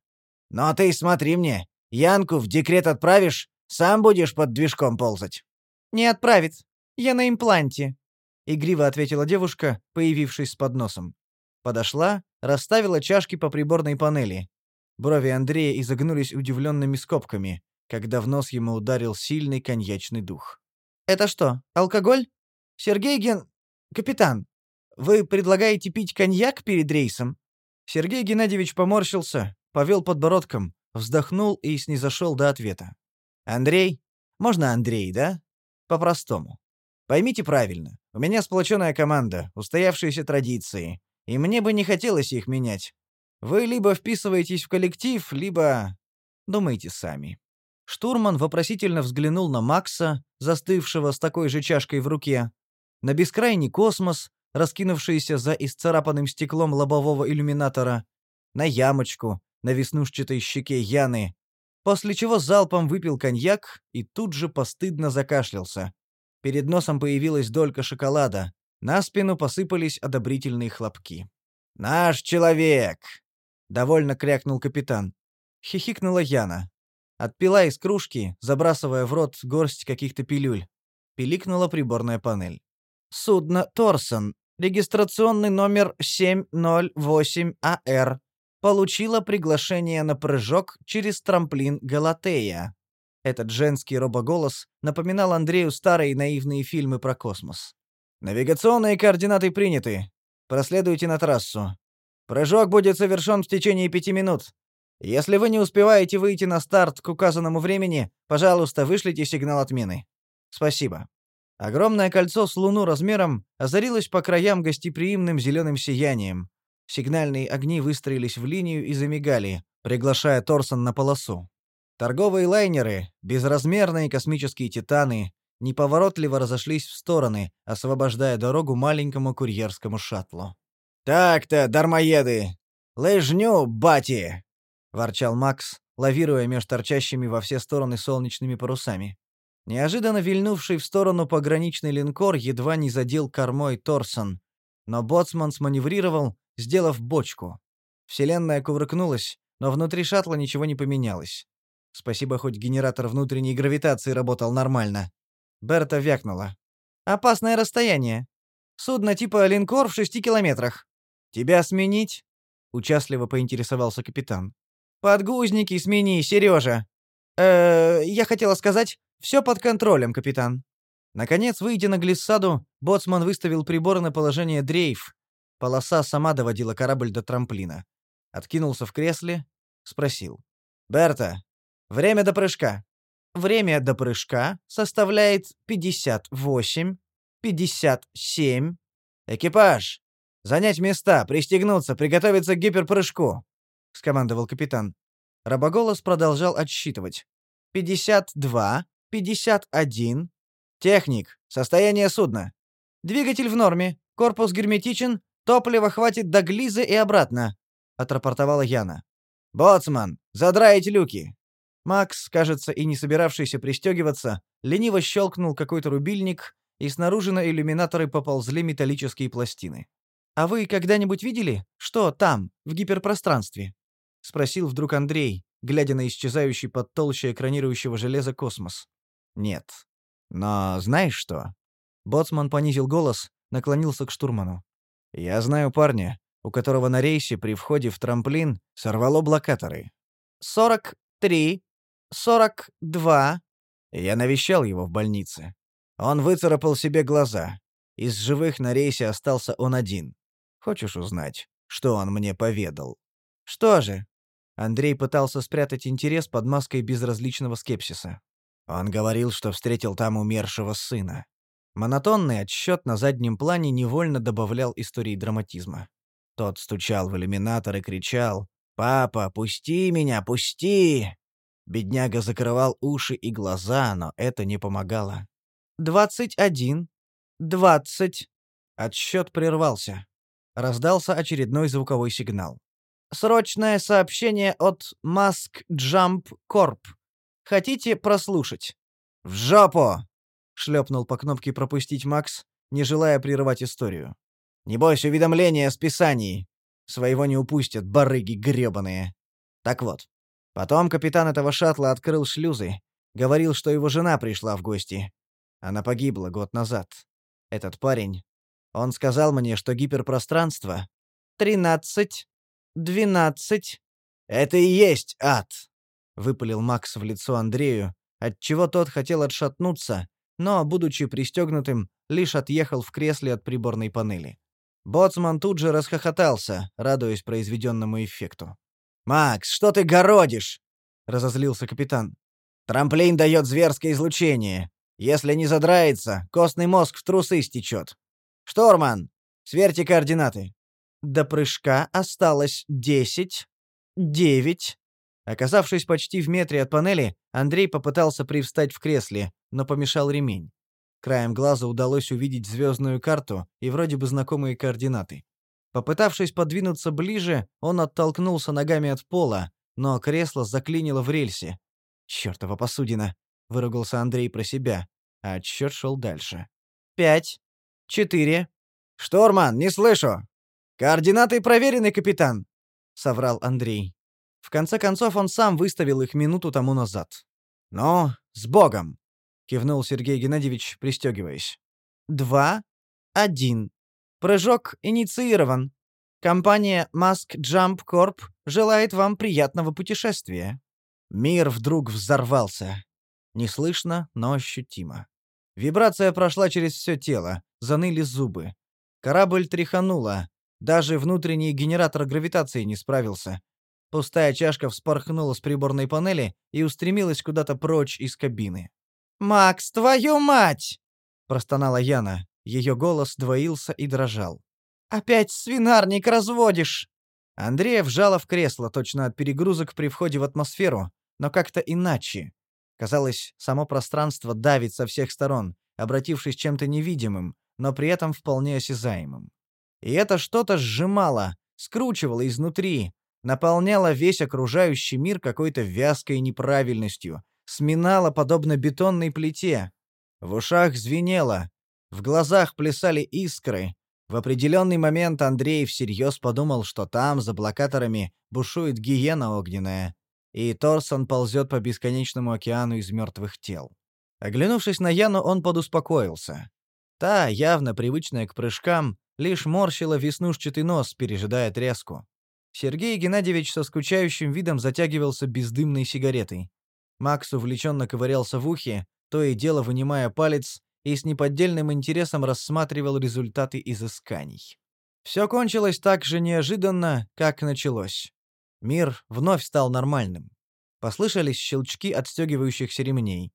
Но ты смотри мне, Янку в декрет отправишь, сам будешь под движком ползать». «Не отправит. Я на импланте», — игриво ответила девушка, появившись с подносом. Подошла, расставила чашки по приборной панели. Брови Андрея изогнулись удивленными скобками, когда в нос ему ударил сильный коньячный дух. «Это что, алкоголь? Сергей Ген... Капитан, вы предлагаете пить коньяк перед рейсом?» Сергей Геннадьевич поморщился, повел подбородком, вздохнул и снизошел до ответа. «Андрей? Можно Андрей, да? По-простому. Поймите правильно, у меня сплоченная команда, устоявшиеся традиции, и мне бы не хотелось их менять. Вы либо вписываетесь в коллектив, либо... Думайте сами». Штурман вопросительно взглянул на Макса, застывшего с такой же чашкой в руке, на бескрайний космос, раскинувшийся за исцарапанным стеклом лобового иллюминатора, на ямочку, на веснушчатой щеке Яны, после чего залпом выпил коньяк и тут же постыдно закашлялся. Перед носом появилась долька шоколада, на спину посыпались одобрительные хлопки. «Наш человек!» — довольно крякнул капитан. Хихикнула Яна. Отпила из кружки, забрасывая в рот горсть каких-то пилюль. Пиликнула приборная панель. «Судно Торсон, регистрационный номер 708АР, получила приглашение на прыжок через трамплин Галатея». Этот женский робоголос напоминал Андрею старые наивные фильмы про космос. «Навигационные координаты приняты. Проследуйте на трассу. Прыжок будет совершен в течение пяти минут. Если вы не успеваете выйти на старт к указанному времени, пожалуйста, вышлите сигнал отмены. Спасибо». Огромное кольцо с луну размером озарилось по краям гостеприимным зеленым сиянием. Сигнальные огни выстроились в линию и замигали, приглашая Торсон на полосу. Торговые лайнеры, безразмерные космические титаны, неповоротливо разошлись в стороны, освобождая дорогу маленькому курьерскому шаттлу. «Так-то, дармоеды! Лыжню, бати!» — ворчал Макс, лавируя меж торчащими во все стороны солнечными парусами. Неожиданно вильнувший в сторону пограничный линкор едва не задел кормой Торсон, но боцман сманеврировал, сделав бочку. Вселенная кувыркнулась, но внутри шаттла ничего не поменялось. Спасибо, хоть генератор внутренней гравитации работал нормально. Берта вякнула. «Опасное расстояние. Судно типа линкор в шести километрах. Тебя сменить?» Участливо поинтересовался капитан. «Подгузники смени, Сережа!» «Э, я хотела сказать, все под контролем, капитан». Наконец, выйдя на глиссаду, боцман выставил приборы на положение дрейф. Полоса сама доводила корабль до трамплина. Откинулся в кресле, спросил. «Берта, время до прыжка». Время до прыжка составляет 58, 57. Экипаж! Занять места, пристегнуться, приготовиться к гиперпрыжку, скомандовал капитан. Рабоголос продолжал отсчитывать. 52, 51. Техник, состояние судна. Двигатель в норме, корпус герметичен, топлива хватит до Глизы и обратно, отрапортовала Яна. Боцман, задраить люки. Макс, кажется, и не собиравшийся пристегиваться, лениво щелкнул какой-то рубильник, и снаружи на иллюминаторы поползли металлические пластины. «А вы когда-нибудь видели, что там, в гиперпространстве?» — спросил вдруг Андрей, глядя на исчезающий под толщей экранирующего железа космос. «Нет. Но знаешь что?» Боцман понизил голос, наклонился к штурману. «Я знаю парня, у которого на рейсе при входе в трамплин сорвало блокаторы. «Сорок три, сорок два...» Я навещал его в больнице. Он выцарапал себе глаза. Из живых на рейсе остался он один. Хочешь узнать, что он мне поведал? Что же? Андрей пытался спрятать интерес под маской безразличного скепсиса. Он говорил, что встретил там умершего сына. Монотонный отсчет на заднем плане невольно добавлял истории драматизма. Тот стучал в иллюминатор и кричал «Папа, пусти меня, пусти!» Бедняга закрывал уши и глаза, но это не помогало. «Двадцать один. Двадцать». Отсчет прервался. Раздался очередной звуковой сигнал. «Срочное сообщение от Mask Jump Corp. Хотите прослушать?» «В жопу!» — шлепнул по кнопке «Пропустить Макс», не желая прерывать историю. «Небось, уведомления о списании. Своего не упустят, барыги грёбаные. Так вот, Потом капитан этого шаттла открыл шлюзы. Говорил, что его жена пришла в гости. Она погибла год назад. Этот парень. Он сказал мне, что гиперпространство... «Тринадцать. Двенадцать. Это и есть ад!» — выпалил Макс в лицо Андрею, отчего тот хотел отшатнуться, но, будучи пристегнутым, лишь отъехал в кресле от приборной панели. Боцман тут же расхохотался, радуясь произведенному эффекту. «Макс, что ты городишь?» — разозлился капитан. «Трамплин дает зверское излучение. Если не задрается, костный мозг в трусы стечет. Шторман, сверьте координаты». До прыжка осталось десять, девять. Оказавшись почти в метре от панели, Андрей попытался привстать в кресле, но помешал ремень. Краем глаза удалось увидеть звездную карту и вроде бы знакомые координаты. Попытавшись подвинуться ближе, он оттолкнулся ногами от пола, но кресло заклинило в рельсе. «Чёртова посудина!» — выругался Андрей про себя, а отсчёт шел дальше. «Пять. Четыре. Штурман, не слышу!» «Координаты проверены, капитан!» — соврал Андрей. В конце концов, он сам выставил их минуту тому назад. «Ну, с Богом!» — кивнул Сергей Геннадьевич, пристегиваясь. «Два. Один. Прыжок инициирован. Компания Mask Jump Corp желает вам приятного путешествия». Мир вдруг взорвался. Неслышно, но ощутимо. Вибрация прошла через все тело, заныли зубы. Корабль тряхануло. Даже внутренний генератор гравитации не справился. Пустая чашка вспорхнула с приборной панели и устремилась куда-то прочь из кабины. «Макс, твою мать!» — простонала Яна. Ее голос двоился и дрожал. «Опять свинарник разводишь!» Андрея вжала в кресло точно от перегрузок при входе в атмосферу, но как-то иначе. Казалось, само пространство давит со всех сторон, обратившись чем-то невидимым, но при этом вполне осязаемым. И это что-то сжимало, скручивало изнутри, наполняло весь окружающий мир какой-то вязкой неправильностью, сминало подобно бетонной плите. В ушах звенело, в глазах плясали искры. В определенный момент Андрей всерьез подумал, что там, за блокаторами, бушует гиена огненная, и Торсон ползет по бесконечному океану из мертвых тел. Оглянувшись на Яну, он подуспокоился. Та, явно привычная к прыжкам, лишь морщила веснушчатый нос, пережидая тряску. Сергей Геннадьевич со скучающим видом затягивался бездымной сигаретой. Макс увлеченно ковырялся в ухе, то и дело вынимая палец, и с неподдельным интересом рассматривал результаты изысканий. Все кончилось так же неожиданно, как началось. Мир вновь стал нормальным. Послышались щелчки отстегивающихся ремней.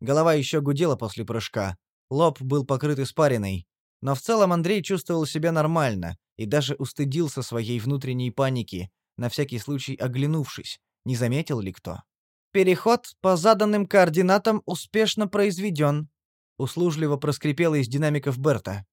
Голова еще гудела после прыжка, лоб был покрыт испариной, но в целом Андрей чувствовал себя нормально и даже устыдился своей внутренней паники, на всякий случай оглянувшись, не заметил ли кто. «Переход по заданным координатам успешно произведен», — услужливо проскрипела из динамиков Берта.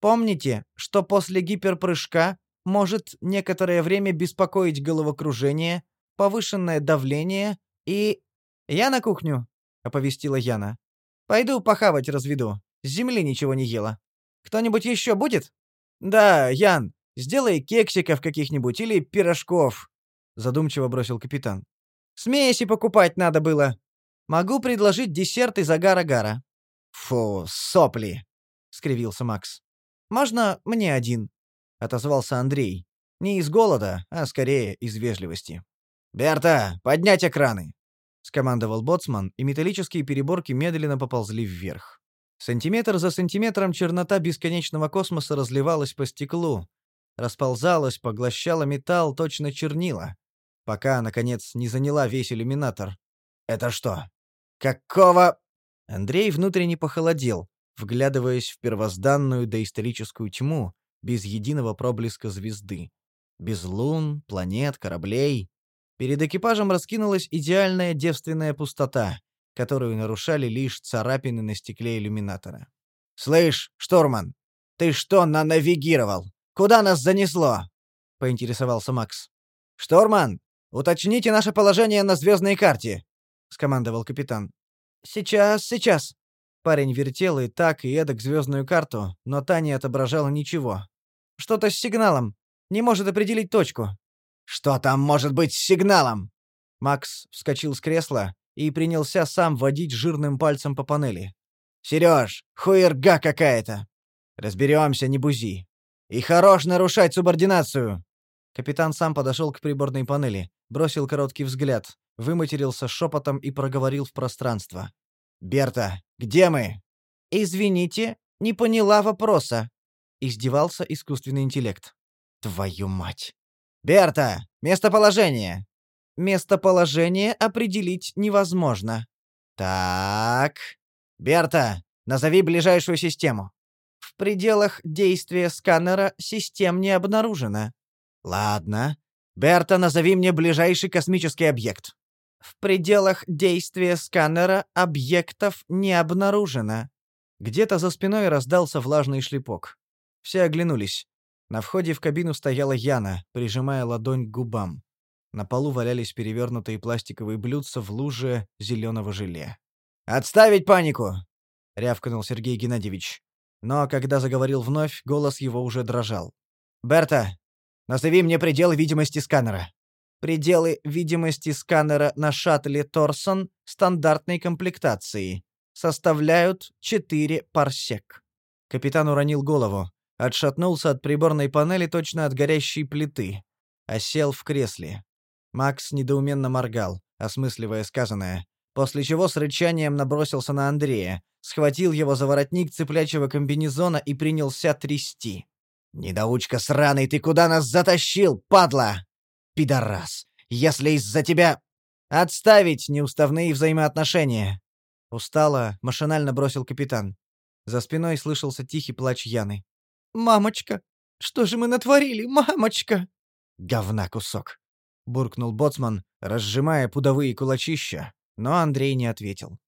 «Помните, что после гиперпрыжка может некоторое время беспокоить головокружение, повышенное давление и...» «Я на кухню», — оповестила Яна. «Пойду похавать разведу. С земли ничего не ела». Кто-нибудь еще будет? Да, Ян, сделай кексиков каких-нибудь или пирожков, задумчиво бросил капитан. Смеси покупать надо было. Могу предложить десерт из агар-агара. Фу, сопли, скривился Макс. Можно мне один? отозвался Андрей. Не из голода, а скорее из вежливости. «Берта, поднять экраны!» — скомандовал боцман, и металлические переборки медленно поползли вверх. Сантиметр за сантиметром чернота бесконечного космоса разливалась по стеклу, расползалась, поглощала металл, точно чернила, пока, наконец, не заняла весь иллюминатор. «Это что? Какого...» Андрей внутренне похолодел, вглядываясь в первозданную доисторическую тьму, без единого проблеска звезды. Без лун, планет, кораблей. Перед экипажем раскинулась идеальная девственная пустота, которую нарушали лишь царапины на стекле иллюминатора. «Слышь, штурман, ты что нанавигировал? Куда нас занесло?» — поинтересовался Макс. «Штурман, уточните наше положение на звездной карте», — скомандовал капитан. «Сейчас, сейчас». Парень вертел и так, и эдак звездную карту, но та не отображала ничего. «Что-то с сигналом. Не может определить точку». «Что там может быть с сигналом?» Макс вскочил с кресла, и принялся сам водить жирным пальцем по панели. «Серёж, хуерга какая-то!» «Разберёмся, не бузи!» «И хорош нарушать субординацию!» Капитан сам подошёл к приборной панели, бросил короткий взгляд, выматерился шепотом и проговорил в пространство. «Берта, где мы?» «Извините, не поняла вопроса», — издевался искусственный интеллект. «Твою мать!» «Берта, местоположение!» Местоположение определить невозможно. Так. Берта, назови ближайшую систему. В пределах действия сканера систем не обнаружено. Ладно. Берта, назови мне ближайший космический объект. В пределах действия сканера объектов не обнаружено. Где-то за спиной раздался влажный шлепок. Все оглянулись. На входе в кабину стояла Яна, прижимая ладонь к губам. На полу валялись перевернутые пластиковые блюдца в луже зеленого желе. «Отставить панику!» — рявкнул Сергей Геннадьевич. Но когда заговорил вновь, голос его уже дрожал. «Берта, назови мне пределы видимости сканера». «Пределы видимости сканера на шаттле Торсон стандартной комплектации. Составляют 4 парсек». Капитан уронил голову, отшатнулся от приборной панели точно от горящей плиты, а сел в кресле. Макс недоуменно моргал, осмысливая сказанное, после чего с рычанием набросился на Андрея, схватил его за воротник цеплячего комбинезона и принялся трясти. «Недоучка сраный, ты куда нас затащил, падла? Пидорас! Если из-за тебя...» «Отставить неуставные взаимоотношения!» Устало, машинально бросил капитан. За спиной слышался тихий плач Яны. «Мамочка! Что же мы натворили, мамочка?» «Говна кусок!» — буркнул боцман, разжимая пудовые кулачища, но Андрей не ответил.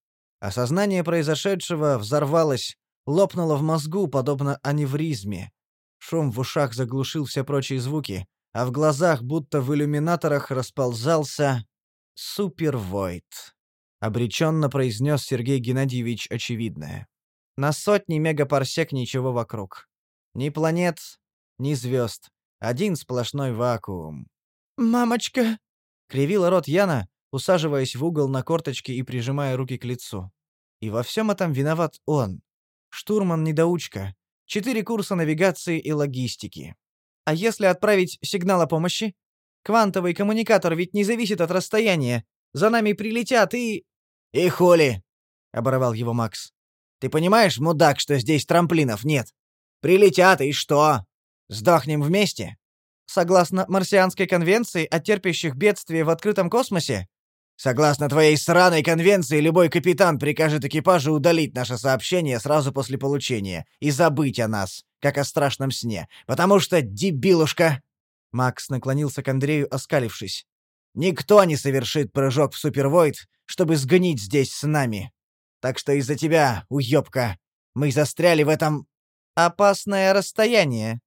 Осознание произошедшего взорвалось, лопнуло в мозгу, подобно аневризме. Шум в ушах заглушил все прочие звуки, а в глазах, будто в иллюминаторах, расползался супервойд. Обреченно произнес Сергей Геннадьевич очевидное. На сотни мегапарсек ничего вокруг. Ни планет, ни звезд. Один сплошной вакуум. «Мамочка!» — кривила рот Яна, усаживаясь в угол на корточки и прижимая руки к лицу. И во всем этом виноват он. Штурман-недоучка. Четыре курса навигации и логистики. А если отправить сигнал о помощи? Квантовый коммуникатор ведь не зависит от расстояния. За нами прилетят и... «И хули!» — оборвал его Макс. «Ты понимаешь, мудак, что здесь трамплинов нет? Прилетят, и что? Сдохнем вместе? Согласно Марсианской конвенции о терпящих бедствие в открытом космосе, Согласно твоей сраной конвенции, любой капитан прикажет экипажу удалить наше сообщение сразу после получения и забыть о нас, как о страшном сне, потому что, дебилушка...» Макс наклонился к Андрею, оскалившись. «Никто не совершит прыжок в супервойд, чтобы сгнить здесь с нами. Так что из-за тебя, уёбка, мы застряли в этом...» «Опасное расстояние.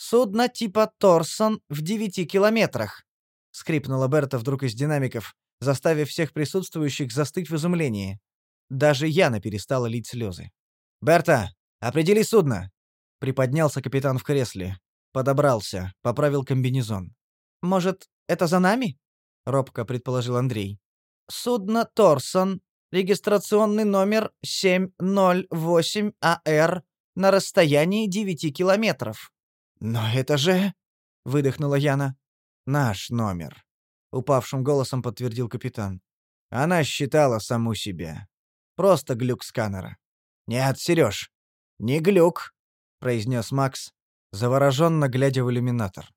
Судно типа Торсон в девяти километрах», — скрипнула Берта вдруг из динамиков, заставив всех присутствующих застыть в изумлении. Даже Яна перестала лить слезы. «Берта, определи судно!» Приподнялся капитан в кресле. Подобрался, поправил комбинезон. «Может, это за нами?» — робко предположил Андрей. «Судно Торсон, регистрационный номер 708АР на расстоянии 9 километров». «Но это же...» — выдохнула Яна. «Наш номер», — упавшим голосом подтвердил капитан. Она считала саму себя. Просто глюк сканера. «Нет, Сереж, не глюк», — произнес Макс, завороженно глядя в иллюминатор.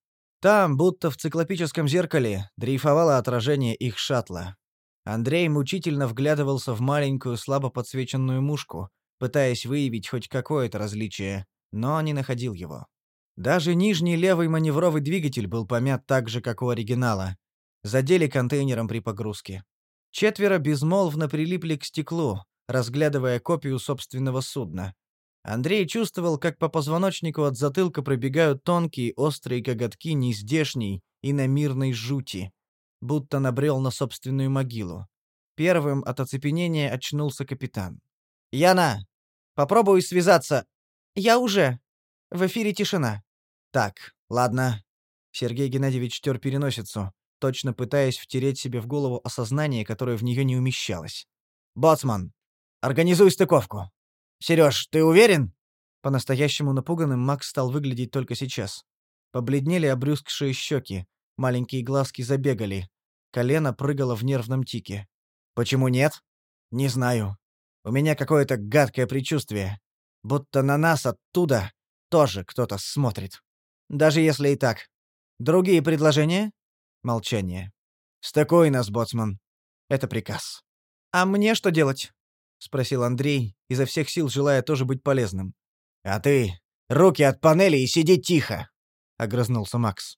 Там, будто в циклопическом зеркале, дрейфовало отражение их шаттла. Андрей мучительно вглядывался в маленькую слабо подсвеченную мушку, пытаясь выявить хоть какое-то различие, но не находил его. Даже нижний левый маневровый двигатель был помят так же, как у оригинала, задели контейнером при погрузке. Четверо безмолвно прилипли к стеклу, разглядывая копию собственного судна. Андрей чувствовал, как по позвоночнику от затылка пробегают тонкие острые коготки нездешней и намирной жути, будто набрел на собственную могилу. Первым от оцепенения очнулся капитан. «Яна, попробуй связаться». «Я уже. В эфире тишина». «Так, ладно». Сергей Геннадьевич тер переносицу точно пытаясь втереть себе в голову осознание, которое в нее не умещалось. «Боцман, организуй стыковку!» «Сереж, ты уверен?» По-настоящему напуганным Макс стал выглядеть только сейчас. Побледнели обрюзгшие щеки, маленькие глазки забегали, колено прыгало в нервном тике. «Почему нет?» «Не знаю. У меня какое-то гадкое предчувствие. Будто на нас оттуда тоже кто-то смотрит. Даже если и так. Другие предложения?» Молчание. «Стыкуй нас, боцман. Это приказ». «А мне что делать?» — спросил Андрей, изо всех сил желая тоже быть полезным. «А ты руки от панели и сиди тихо!» — огрызнулся Макс.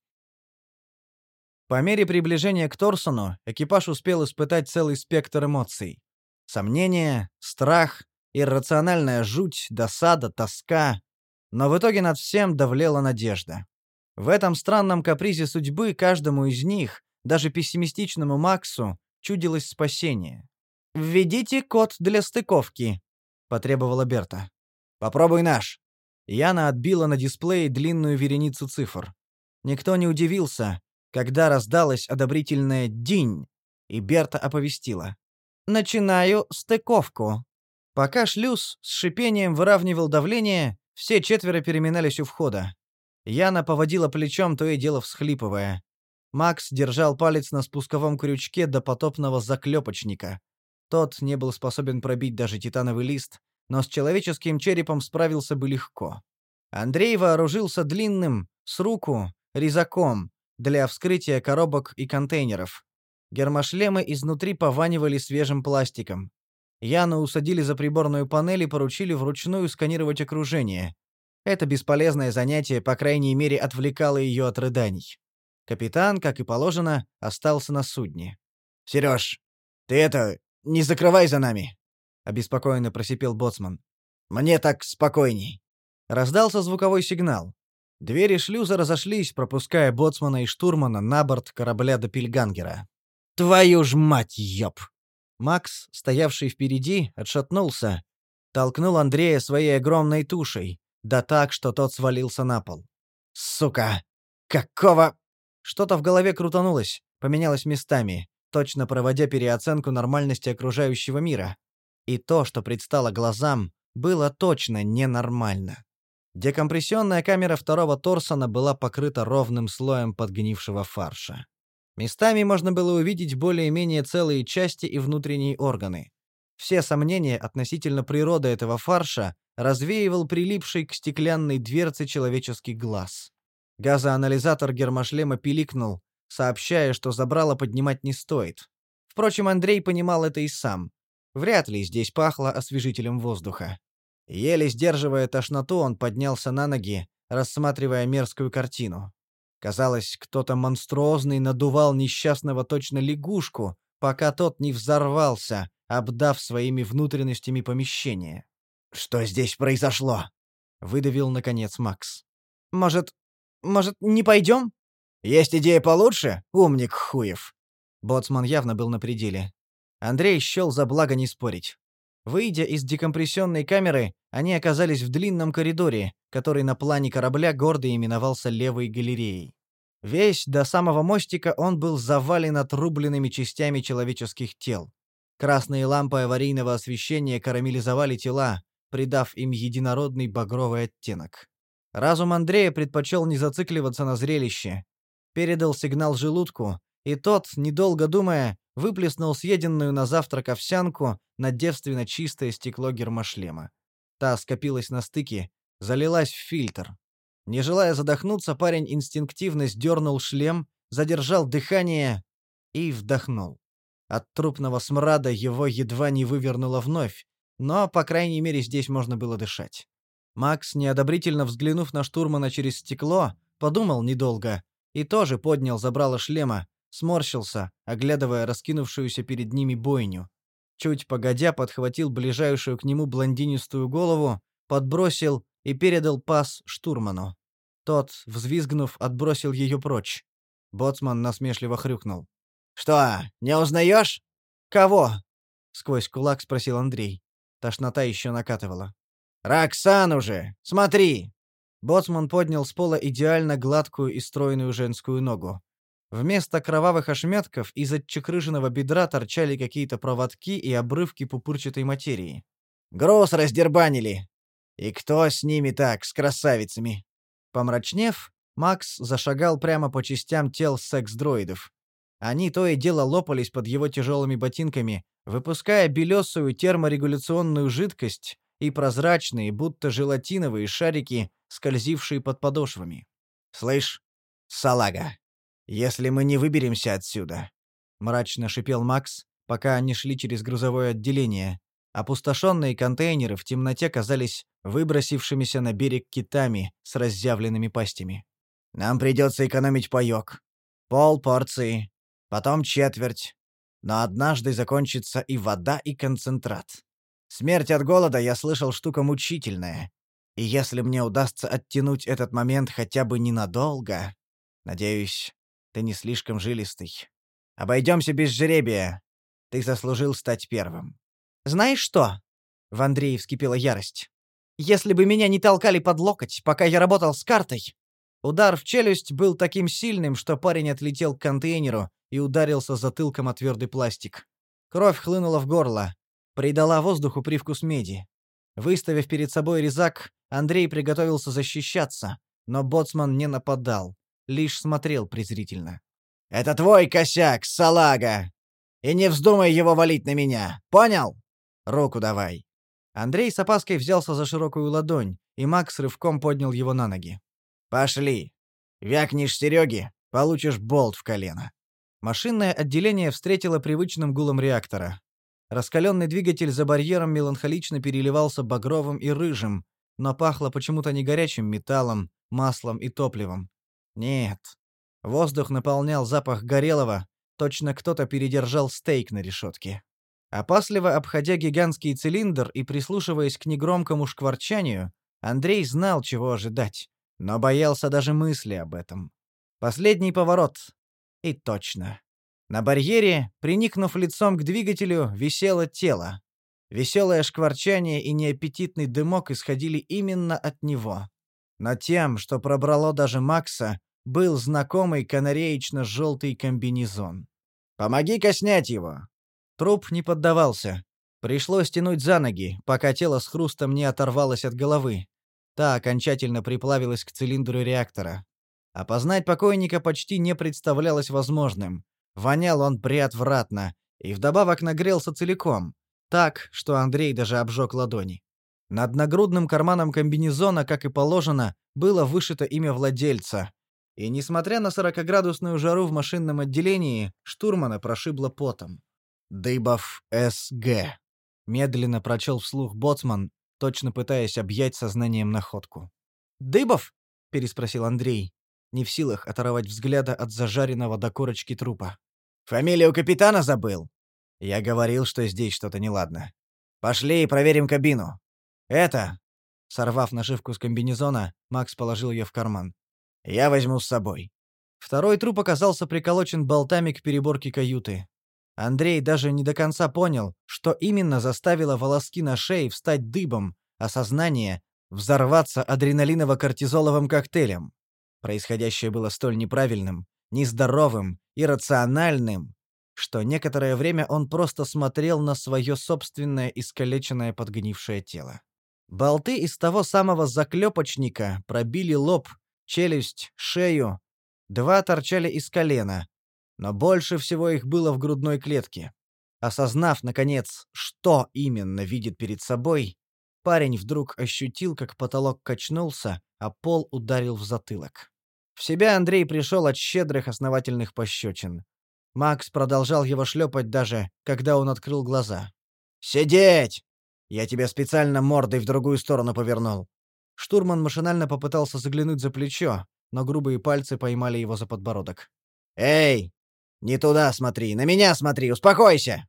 По мере приближения к Торсону экипаж успел испытать целый спектр эмоций. Сомнения, страх, иррациональная жуть, досада, тоска. Но в итоге над всем давлела надежда. В этом странном капризе судьбы каждому из них, даже пессимистичному Максу, чудилось спасение. «Введите код для стыковки», — потребовала Берта. «Попробуй наш». Яна отбила на дисплее длинную вереницу цифр. Никто не удивился, когда раздалось одобрительное «динь», и Берта оповестила. «Начинаю стыковку». Пока шлюз с шипением выравнивал давление, все четверо переминались у входа. Яна поводила плечом, то и дело всхлипывая. Макс держал палец на спусковом крючке до потопного заклепочника. Тот не был способен пробить даже титановый лист, но с человеческим черепом справился бы легко. Андрей вооружился длинным, с руку, резаком для вскрытия коробок и контейнеров. Гермошлемы изнутри пованивали свежим пластиком. Яну усадили за приборную панель и поручили вручную сканировать окружение. Это бесполезное занятие, по крайней мере, отвлекало ее от рыданий. Капитан, как и положено, остался на судне. «Серёж, ты это, не закрывай за нами!» — обеспокоенно просипел боцман. «Мне так спокойней!» Раздался звуковой сигнал. Двери шлюза разошлись, пропуская боцмана и штурмана на борт корабля до Пильгангера. «Твою ж мать, ёб!» Макс, стоявший впереди, отшатнулся, толкнул Андрея своей огромной тушей, да так, что тот свалился на пол. «Сука! Какого...» Что-то в голове крутанулось, поменялось местами, точно проводя переоценку нормальности окружающего мира. И то, что предстало глазам, было точно ненормально. Декомпрессионная камера второго Торсона была покрыта ровным слоем подгнившего фарша. Местами можно было увидеть более-менее целые части и внутренние органы. Все сомнения относительно природы этого фарша развеивал прилипший к стеклянной дверце человеческий глаз. Газоанализатор гермошлема пиликнул, сообщая, что забрало поднимать не стоит. Впрочем, Андрей понимал это и сам. Вряд ли здесь пахло освежителем воздуха. Еле сдерживая тошноту, он поднялся на ноги, рассматривая мерзкую картину. Казалось, кто-то монструозный надувал несчастного точно лягушку, пока тот не взорвался, обдав своими внутренностями помещение. «Что здесь произошло?» — выдавил, наконец, Макс. «Может, может, не пойдем?» «Есть идея получше, умник хуев?» Боцман явно был на пределе. Андрей счел за благо не спорить. Выйдя из декомпрессионной камеры, они оказались в длинном коридоре, который на плане корабля гордо именовался левой галереей. Весь до самого мостика он был завален отрубленными частями человеческих тел. Красные лампы аварийного освещения карамелизовали тела, придав им единородный багровый оттенок. Разум Андрея предпочел не зацикливаться на зрелище. Передал сигнал желудку, и тот, недолго думая, выплеснул съеденную на завтрак овсянку на девственно чистое стекло гермошлема. Та скопилась на стыке, залилась в фильтр. Не желая задохнуться, парень инстинктивно сдернул шлем, задержал дыхание и вдохнул. От трупного смрада его едва не вывернуло вновь, но, по крайней мере, здесь можно было дышать. Макс, неодобрительно взглянув на штурмана через стекло, подумал недолго и тоже поднял забрало шлема, сморщился, оглядывая раскинувшуюся перед ними бойню. Чуть погодя подхватил ближайшую к нему блондинистую голову, подбросил и передал пас штурману. Тот, взвизгнув, отбросил ее прочь. Боцман насмешливо хрюкнул. «Что, не узнаешь?» «Кого?» — сквозь кулак спросил Андрей. Тошнота еще накатывала. «Роксан уже! Смотри!» Боцман поднял с пола идеально гладкую и стройную женскую ногу. Вместо кровавых ошметков из отчекрыженного бедра торчали какие-то проводки и обрывки пупырчатой материи. «Груз раздербанили! И кто с ними так, с красавицами?» Помрачнев, Макс зашагал прямо по частям тел секс-дроидов. Они то и дело лопались под его тяжелыми ботинками, выпуская белесую терморегуляционную жидкость и прозрачные, будто желатиновые шарики, скользившие под подошвами. «Слышь, салага, если мы не выберемся отсюда», — мрачно шипел Макс, пока они шли через грузовое отделение. Опустошенные контейнеры в темноте казались выбросившимися на берег китами с разъявленными пастями. «Нам придется экономить паёк. Пол порции, потом четверть. Но однажды закончится и вода, и концентрат. Смерть от голода, я слышал, штука мучительная. И если мне удастся оттянуть этот момент хотя бы ненадолго, надеюсь, ты не слишком жилистый. Обойдемся без жеребия. Ты заслужил стать первым. Знаешь что? В Андрее вскипела ярость. Если бы меня не толкали под локоть, пока я работал с картой. Удар в челюсть был таким сильным, что парень отлетел к контейнеру и ударился затылком о твердый пластик. Кровь хлынула в горло, придала воздуху привкус меди. Выставив перед собой резак, Андрей приготовился защищаться, но боцман не нападал, лишь смотрел презрительно. «Это твой косяк, салага! И не вздумай его валить на меня, понял? Руку давай!» Андрей с опаской взялся за широкую ладонь, и Макс рывком поднял его на ноги. «Пошли! Вякнешь Сереге, получишь болт в колено!» Машинное отделение встретило привычным гулом реактора. Раскаленный двигатель за барьером меланхолично переливался багровым и рыжим, но пахло почему-то не горячим металлом, маслом и топливом. Нет. Воздух наполнял запах горелого, точно кто-то передержал стейк на решетке. Опасливо обходя гигантский цилиндр и прислушиваясь к негромкому шкварчанию, Андрей знал, чего ожидать, но боялся даже мысли об этом. Последний поворот. И точно. На барьере, приникнув лицом к двигателю, висело тело. Веселое шкварчание и неаппетитный дымок исходили именно от него. Но тем, что пробрало даже Макса, был знакомый канареечно-желтый комбинезон. «Помоги-ка снять его!» Труп не поддавался. Пришлось тянуть за ноги, пока тело с хрустом не оторвалось от головы. Та окончательно приплавилась к цилиндру реактора. Опознать покойника почти не представлялось возможным. Вонял он приотвратно и вдобавок нагрелся целиком, так, что Андрей даже обжег ладони. Над нагрудным карманом комбинезона, как и положено, было вышито имя владельца. И несмотря на сорокоградусную жару в машинном отделении, штурмана прошибло потом. «Дыбов С.Г.», — медленно прочел вслух боцман, точно пытаясь объять сознанием находку. «Дыбов?» — переспросил Андрей, не в силах оторвать взгляда от зажаренного до корочки трупа. «Фамилию капитана забыл?» Я говорил, что здесь что-то неладно. «Пошли и проверим кабину. Это...» Сорвав нашивку с комбинезона, Макс положил ее в карман. «Я возьму с собой». Второй труп оказался приколочен болтами к переборке каюты. Андрей даже не до конца понял, что именно заставило волоски на шее встать дыбом, а сознание — взорваться адреналиново-кортизоловым коктейлем. Происходящее было столь неправильным, нездоровым, иррациональным, что некоторое время он просто смотрел на свое собственное искалеченное подгнившее тело. Болты из того самого заклепочника пробили лоб, челюсть, шею. Два торчали из колена, но больше всего их было в грудной клетке. Осознав, наконец, что именно видит перед собой, парень вдруг ощутил, как потолок качнулся, а пол ударил в затылок. В себя Андрей пришел от щедрых основательных пощечин. Макс продолжал его шлепать даже, когда он открыл глаза. «Сидеть! Я тебя специально мордой в другую сторону повернул». Штурман машинально попытался заглянуть за плечо, но грубые пальцы поймали его за подбородок. «Эй! Не туда смотри, на меня смотри, успокойся!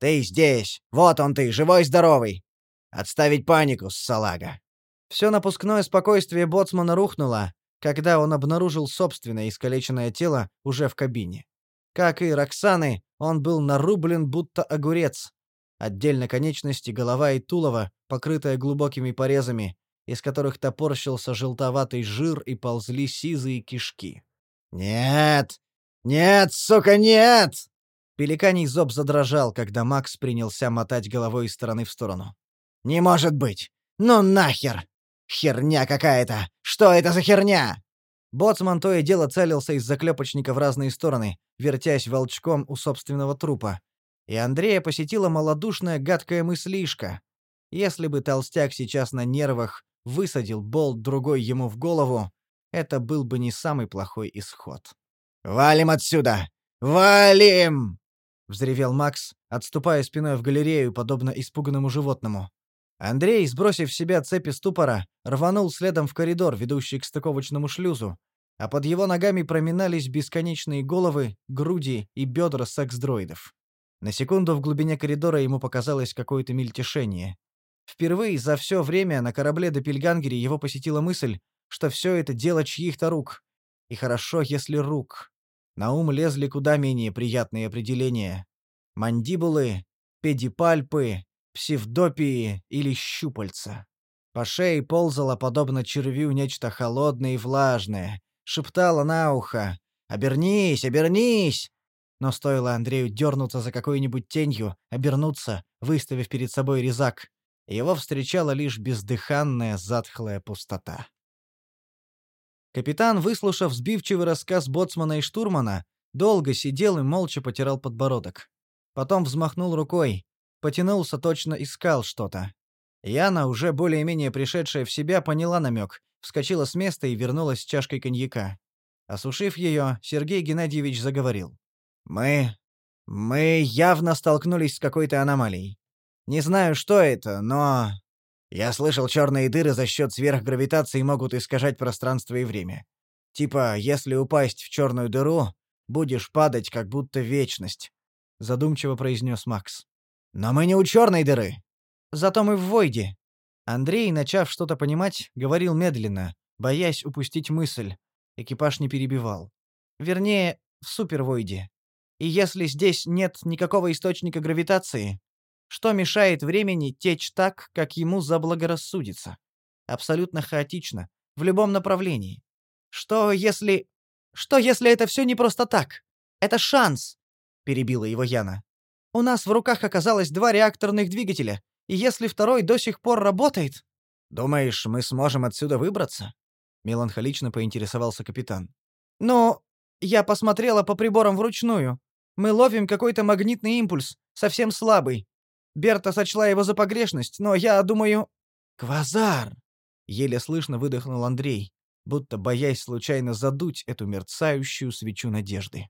Ты здесь! Вот он ты, живой-здоровый! Отставить панику, салага!» Все напускное спокойствие боцмана рухнуло, когда он обнаружил собственное искалеченное тело уже в кабине. Как и Роксаны, он был нарублен будто огурец. Отдельно конечности, голова и тулово, покрытые глубокими порезами, из которых топорщился желтоватый жир и ползли сизые кишки. «Нет! Нет, сука, нет!» Пеликаний зоб задрожал, когда Макс принялся мотать головой из стороны в сторону. «Не может быть! Ну нахер! Херня какая-то! Что это за херня?» Боцман то и дело целился из заклепочника в разные стороны, вертясь волчком у собственного трупа. И Андрея посетила малодушная гадкая мыслишка. Если бы толстяк сейчас на нервах высадил болт другой ему в голову, это был бы не самый плохой исход. «Валим отсюда! Валим!» — взревел Макс, отступая спиной в галерею, подобно испуганному животному. Андрей, сбросив с себя цепи ступора, рванул следом в коридор, ведущий к стыковочному шлюзу, а под его ногами проминались бесконечные головы, груди и бедра секс-дроидов. На секунду в глубине коридора ему показалось какое-то мельтешение. Впервые за все время на корабле Допельгангере его посетила мысль, что все это дело чьих-то рук. И хорошо, если рук. На ум лезли куда менее приятные определения. Мандибулы, педипальпы, псевдопии или щупальца. По шее ползало, подобно червю, нечто холодное и влажное. Шептало на ухо «Обернись, обернись!» Но стоило Андрею дернуться за какой-нибудь тенью, обернуться, выставив перед собой резак, его встречала лишь бездыханная затхлая пустота. Капитан, выслушав сбивчивый рассказ боцмана и штурмана, долго сидел и молча потирал подбородок. Потом взмахнул рукой, потянулся, точно искал что-то. Яна, уже более-менее пришедшая в себя, поняла намек, вскочила с места и вернулась с чашкой коньяка. Осушив ее, Сергей Геннадьевич заговорил. «Мы... мы явно столкнулись с какой-то аномалией. Не знаю, что это, но... Я слышал, черные дыры за счет сверхгравитации могут искажать пространство и время. Типа, если упасть в черную дыру, будешь падать, как будто вечность», — задумчиво произнес Макс. «Но мы не у черной дыры. Зато мы в Войде». Андрей, начав что-то понимать, говорил медленно, боясь упустить мысль. Экипаж не перебивал. Вернее, в супервойде. И если здесь нет никакого источника гравитации, что мешает времени течь так, как ему заблагорассудится? Абсолютно хаотично, в любом направлении. Что если... Что если это все не просто так? Это шанс, перебила его Яна. У нас в руках оказалось два реакторных двигателя, и если второй до сих пор работает... Думаешь, мы сможем отсюда выбраться? Меланхолично поинтересовался капитан. Ну, я посмотрела по приборам вручную. Мы ловим какой-то магнитный импульс, совсем слабый. Берта сочла его за погрешность, но я думаю... «Квазар!» — еле слышно выдохнул Андрей, будто боясь случайно задуть эту мерцающую свечу надежды.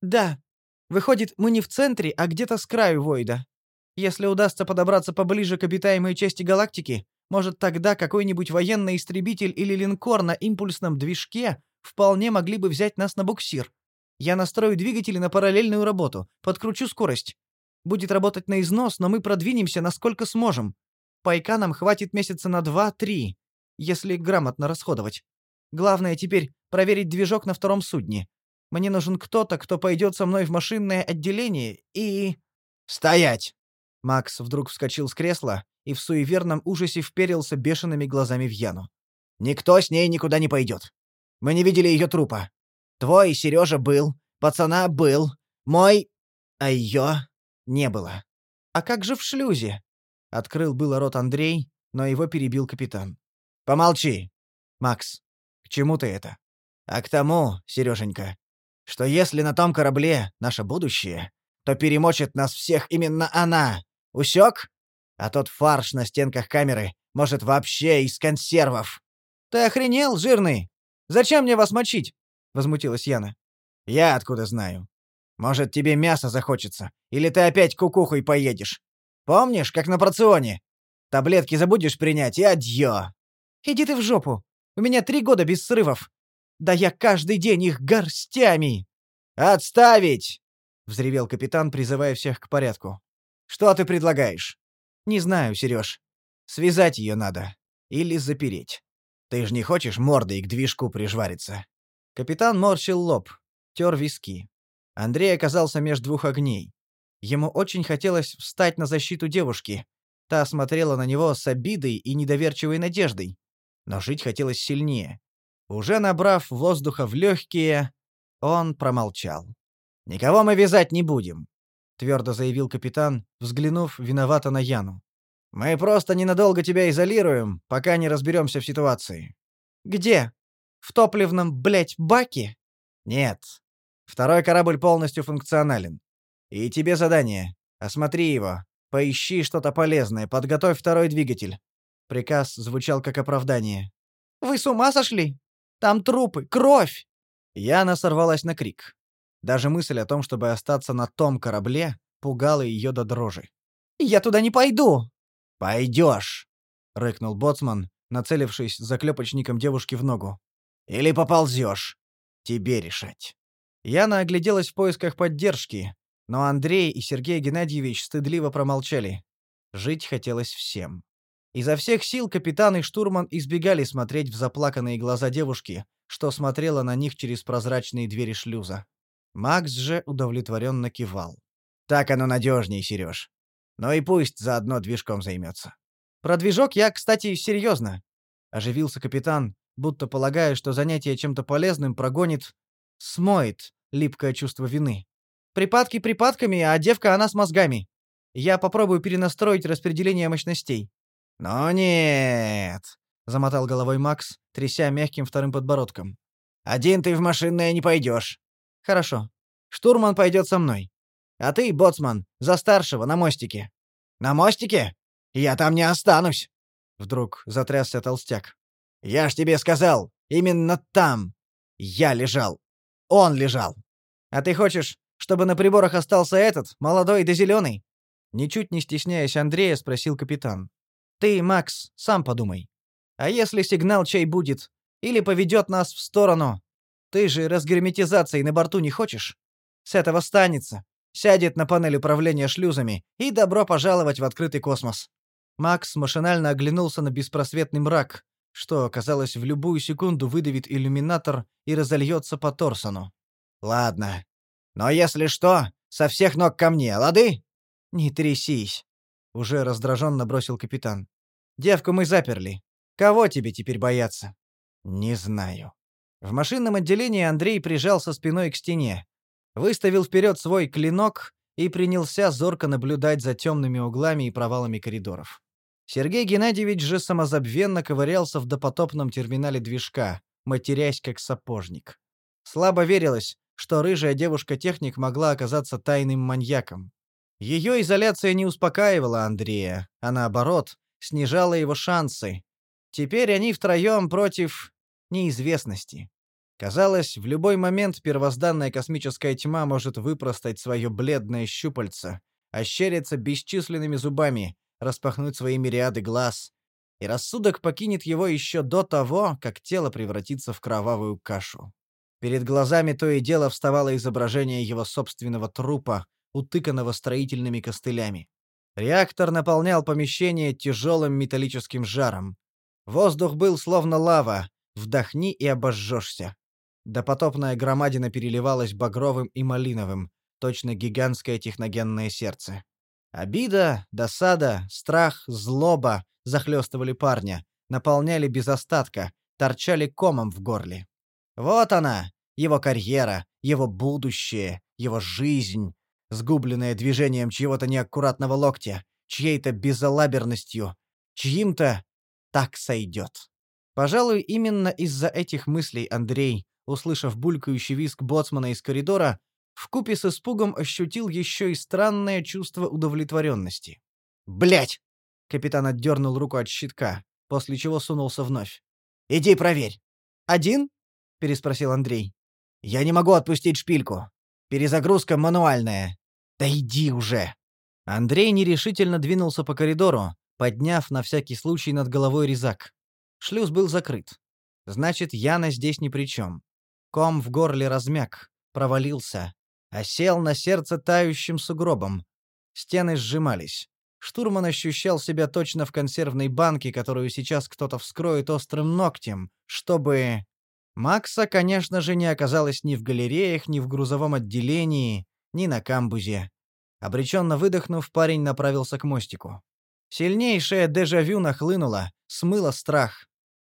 «Да. Выходит, мы не в центре, а где-то с краю Войда. Если удастся подобраться поближе к обитаемой части галактики, может, тогда какой-нибудь военный истребитель или линкор на импульсном движке вполне могли бы взять нас на буксир. Я настрою двигатели на параллельную работу, подкручу скорость. Будет работать на износ, но мы продвинемся насколько сможем. Пайка нам хватит месяца на два-три, если грамотно расходовать. Главное теперь проверить движок на втором судне. Мне нужен кто-то, кто пойдет со мной в машинное отделение и... Стоять! Макс вдруг вскочил с кресла и в суеверном ужасе вперился бешеными глазами в Яну. Никто с ней никуда не пойдет. Мы не видели ее трупа. Твой Сережа был, пацана был, мой... А ее не было. «А как же в шлюзе?» — открыл было рот Андрей, но его перебил капитан. «Помолчи. Макс, к чему ты это?» «А к тому, Сереженька, что если на том корабле наше будущее, то перемочит нас всех именно она. Усек? А тот фарш на стенках камеры, может, вообще из консервов». «Ты охренел, жирный? Зачем мне вас мочить?» — возмутилась Яна. «Я откуда знаю? Может, тебе мясо захочется, или ты опять кукухой поедешь. Помнишь, как на проционе? Таблетки забудешь принять и адьё. Иди ты в жопу. У меня три года без срывов. Да я каждый день их горстями. Отставить! взревел капитан, призывая всех к порядку. Что ты предлагаешь? Не знаю, Сереж. Связать ее надо или запереть. Ты ж не хочешь мордой к движку прижвариться. Капитан морщил лоб, тер виски. Андрей оказался между двух огней. Ему очень хотелось встать на защиту девушки. Та смотрела на него с обидой и недоверчивой надеждой. Но жить хотелось сильнее. Уже набрав воздуха в легкие, он промолчал. «Никого мы вязать не будем», — твердо заявил капитан, взглянув виновато на Яну. «Мы просто ненадолго тебя изолируем, пока не разберемся в ситуации». «Где? В топливном, блядь, баке?» «Нет, Второй корабль полностью функционален. И тебе задание. Осмотри его. Поищи что-то полезное. Подготовь второй двигатель. Приказ звучал как оправдание. Вы с ума сошли? Там трупы, кровь. Яна сорвалась на крик. Даже мысль о том, чтобы остаться на том корабле, пугала ее до дрожи. Я туда не пойду. Пойдешь, рыкнул боцман, нацелившись заклепочником девушки в ногу. Или поползешь. Тебе решать. Яна огляделась в поисках поддержки, но Андрей и Сергей Геннадьевич стыдливо промолчали. Жить хотелось всем. Изо всех сил капитан и штурман избегали смотреть в заплаканные глаза девушки, что смотрела на них через прозрачные двери шлюза. Макс же удовлетворенно кивал. «Так оно надежнее, Сереж. Но и пусть заодно движком займется». «Про движок я, кстати, серьезно», — оживился капитан, будто полагая, что занятие чем-то полезным прогонит, смоет липкое чувство вины. «Припадки припадками, а девка она с мозгами. Я попробую перенастроить распределение мощностей». «Но нет», — замотал головой Макс, тряся мягким вторым подбородком. «Один ты в машинное не пойдешь». «Хорошо. Штурман пойдет со мной. А ты, боцман, за старшего на мостике». «На мостике? Я там не останусь!» Вдруг затрясся толстяк. «Я ж тебе сказал, именно там я лежал. Он лежал. А ты хочешь, чтобы на приборах остался этот, молодой да зеленый?» Ничуть не стесняясь Андрея, спросил капитан. «Ты, Макс, сам подумай. А если сигнал чей будет? Или поведет нас в сторону? Ты же разгерметизации на борту не хочешь? С этого станется сядет на панель управления шлюзами и добро пожаловать в открытый космос. Макс машинально оглянулся на беспросветный мрак, что, казалось, в любую секунду выдавит иллюминатор и разольется по торсону. «Ладно. Но если что, со всех ног ко мне, лады?» «Не трясись», — уже раздраженно бросил капитан. «Девку мы заперли. Кого тебе теперь бояться?» «Не знаю». В машинном отделении Андрей прижался спиной к стене, выставил вперед свой клинок и принялся зорко наблюдать за темными углами и провалами коридоров. Сергей Геннадьевич же самозабвенно ковырялся в допотопном терминале движка, матерясь как сапожник. Слабо верилось, что рыжая девушка-техник могла оказаться тайным маньяком. Ее изоляция не успокаивала Андрея, а наоборот, снижала его шансы. Теперь они втроем против неизвестности. Казалось, в любой момент первозданная космическая тьма может выпростать свое бледное щупальце, ощериться бесчисленными зубами, распахнуть свои мириады глаз, и рассудок покинет его еще до того, как тело превратится в кровавую кашу. Перед глазами то и дело вставало изображение его собственного трупа, утыканного строительными костылями. Реактор наполнял помещение тяжелым металлическим жаром. Воздух был словно лава, вдохни и обожжешься. Допотопная громадина переливалась багровым и малиновым, точно гигантское техногенное сердце. Обида, досада, страх, злоба захлестывали парня, наполняли без остатка, торчали комом в горле. Вот она, его карьера, его будущее, его жизнь, сгубленная движением чьего-то неаккуратного локтя, чьей-то безалаберностью, чьим-то так сойдет. Пожалуй, именно из-за этих мыслей Андрей, услышав булькающий визг боцмана из коридора, вкупе с испугом ощутил еще и странное чувство удовлетворенности. Блять! Капитан отдернул руку от щитка, после чего сунулся вновь. «Иди проверь». «Один?» — переспросил Андрей. «Я не могу отпустить шпильку. Перезагрузка мануальная. Да иди уже!» Андрей нерешительно двинулся по коридору, подняв на всякий случай над головой резак. Шлюз был закрыт. Значит, Яна здесь ни при чем. Ком в горле размяк, провалился, осел на сердце тающим сугробом. Стены сжимались. Штурман ощущал себя точно в консервной банке, которую сейчас кто-то вскроет острым ногтем, чтобы... Макса, конечно же, не оказалось ни в галереях, ни в грузовом отделении, ни на камбузе. Обреченно выдохнув, парень направился к мостику. Сильнейшее дежавю нахлынуло, смыло страх.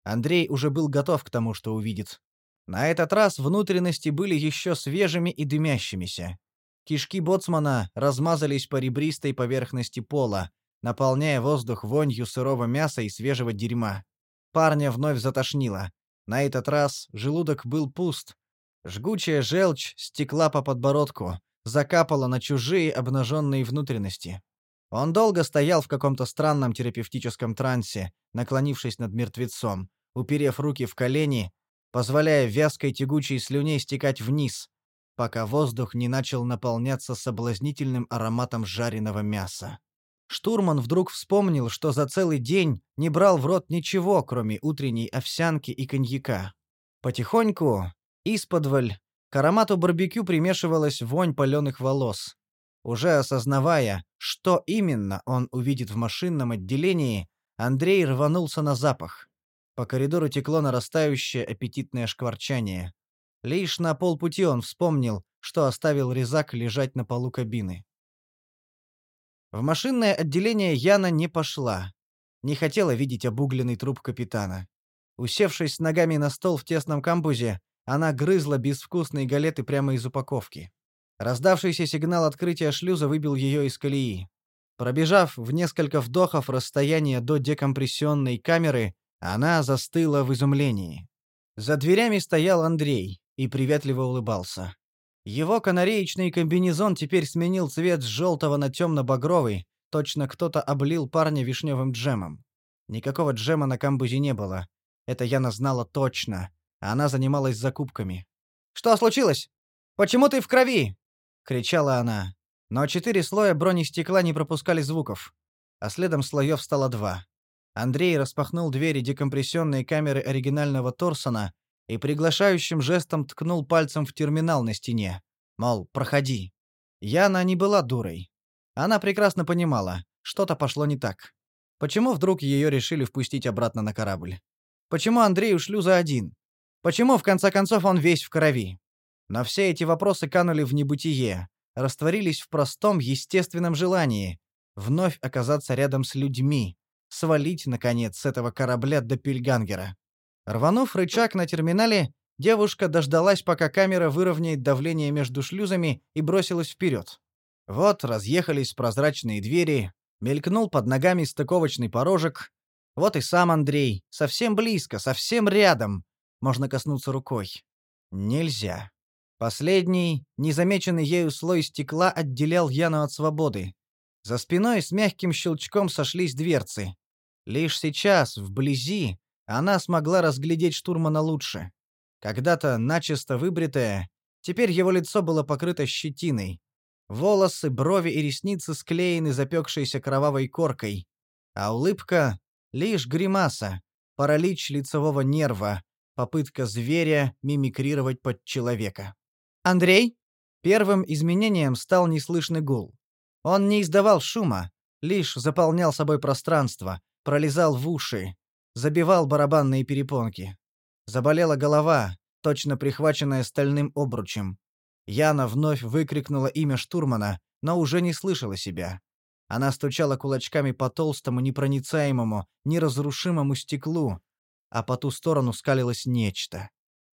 Андрей уже был готов к тому, что увидит. На этот раз внутренности были еще свежими и дымящимися. Кишки боцмана размазались по ребристой поверхности пола, наполняя воздух вонью сырого мяса и свежего дерьма. Парня вновь затошнило. На этот раз желудок был пуст. Жгучая желчь стекла по подбородку, закапала на чужие обнаженные внутренности. Он долго стоял в каком-то странном терапевтическом трансе, наклонившись над мертвецом, уперев руки в колени позволяя вязкой тягучей слюне стекать вниз, пока воздух не начал наполняться соблазнительным ароматом жареного мяса. Штурман вдруг вспомнил, что за целый день не брал в рот ничего, кроме утренней овсянки и коньяка. Потихоньку, исподволь, к аромату барбекю примешивалась вонь паленых волос. Уже осознавая, что именно он увидит в машинном отделении, Андрей рванулся на запах. По коридору текло нарастающее аппетитное шкварчание. Лишь на полпути он вспомнил, что оставил резак лежать на полу кабины. В машинное отделение Яна не пошла. Не хотела видеть обугленный труп капитана. Усевшись ногами на стол в тесном камбузе, она грызла безвкусные галеты прямо из упаковки. Раздавшийся сигнал открытия шлюза выбил ее из колеи. Пробежав в несколько вдохов расстояние до декомпрессионной камеры, она застыла в изумлении. За дверями стоял Андрей и приветливо улыбался. Его канареечный комбинезон теперь сменил цвет с желтого на темно-багровый, точно кто-то облил парня вишневым джемом. Никакого джема на камбузе не было. Это Яна знала точно. Она занималась закупками. «Что случилось? Почему ты в крови?» — кричала она. Но четыре слоя бронестекла не пропускали звуков, а следом слоев стало два. Андрей распахнул двери декомпрессионной камеры оригинального Торсона и приглашающим жестом ткнул пальцем в терминал на стене. Мол, проходи. Яна не была дурой. Она прекрасно понимала, что-то пошло не так. Почему вдруг ее решили впустить обратно на корабль? Почему Андрей у шлюза один? Почему, в конце концов, он весь в крови? Но все эти вопросы канули в небытие, растворились в простом естественном желании вновь оказаться рядом с людьми, свалить, наконец, с этого корабля до Пильгангера. Рванув рычаг на терминале, девушка дождалась, пока камера выровняет давление между шлюзами и бросилась вперед. Вот разъехались прозрачные двери, мелькнул под ногами стыковочный порожек. Вот и сам Андрей, совсем близко, совсем рядом. Можно коснуться рукой. Нельзя. Последний, незамеченный ею слой стекла отделял Яну от свободы. За спиной с мягким щелчком сошлись дверцы. Лишь сейчас, вблизи, она смогла разглядеть штурмана лучше. Когда-то начисто выбритое, теперь его лицо было покрыто щетиной. Волосы, брови и ресницы склеены запекшейся кровавой коркой, а улыбка — лишь гримаса, паралич лицевого нерва, попытка зверя мимикрировать под человека. «Андрей?» Первым изменением стал неслышный гул. Он не издавал шума, лишь заполнял собой пространство, пролезал в уши, забивал барабанные перепонки. Заболела голова, точно прихваченная стальным обручем. Яна вновь выкрикнула имя штурмана, но уже не слышала себя. Она стучала кулачками по толстому, непроницаемому, неразрушимому стеклу, а по ту сторону скалилось нечто.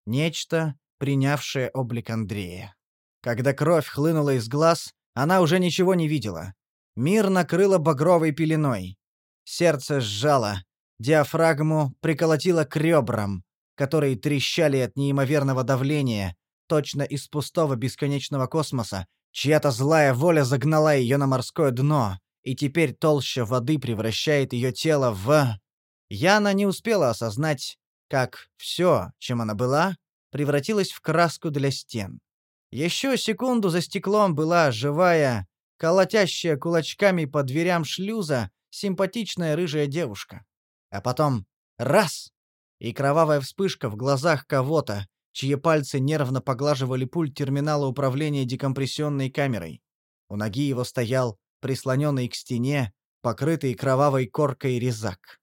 Нечто, принявшая облик Андрея. Когда кровь хлынула из глаз, она уже ничего не видела. Мир накрыло багровой пеленой. Сердце сжало, диафрагму приколотило к ребрам, которые трещали от неимоверного давления, точно из пустого бесконечного космоса, чья-то злая воля загнала ее на морское дно, и теперь толща воды превращает ее тело в... Яна не успела осознать, как все, чем она была, превратилась в краску для стен. Еще секунду за стеклом была живая, колотящая кулачками по дверям шлюза симпатичная рыжая девушка. А потом — раз! И кровавая вспышка в глазах кого-то, чьи пальцы нервно поглаживали пульт терминала управления декомпрессионной камерой. У ноги его стоял, прислоненный к стене, покрытый кровавой коркой резак.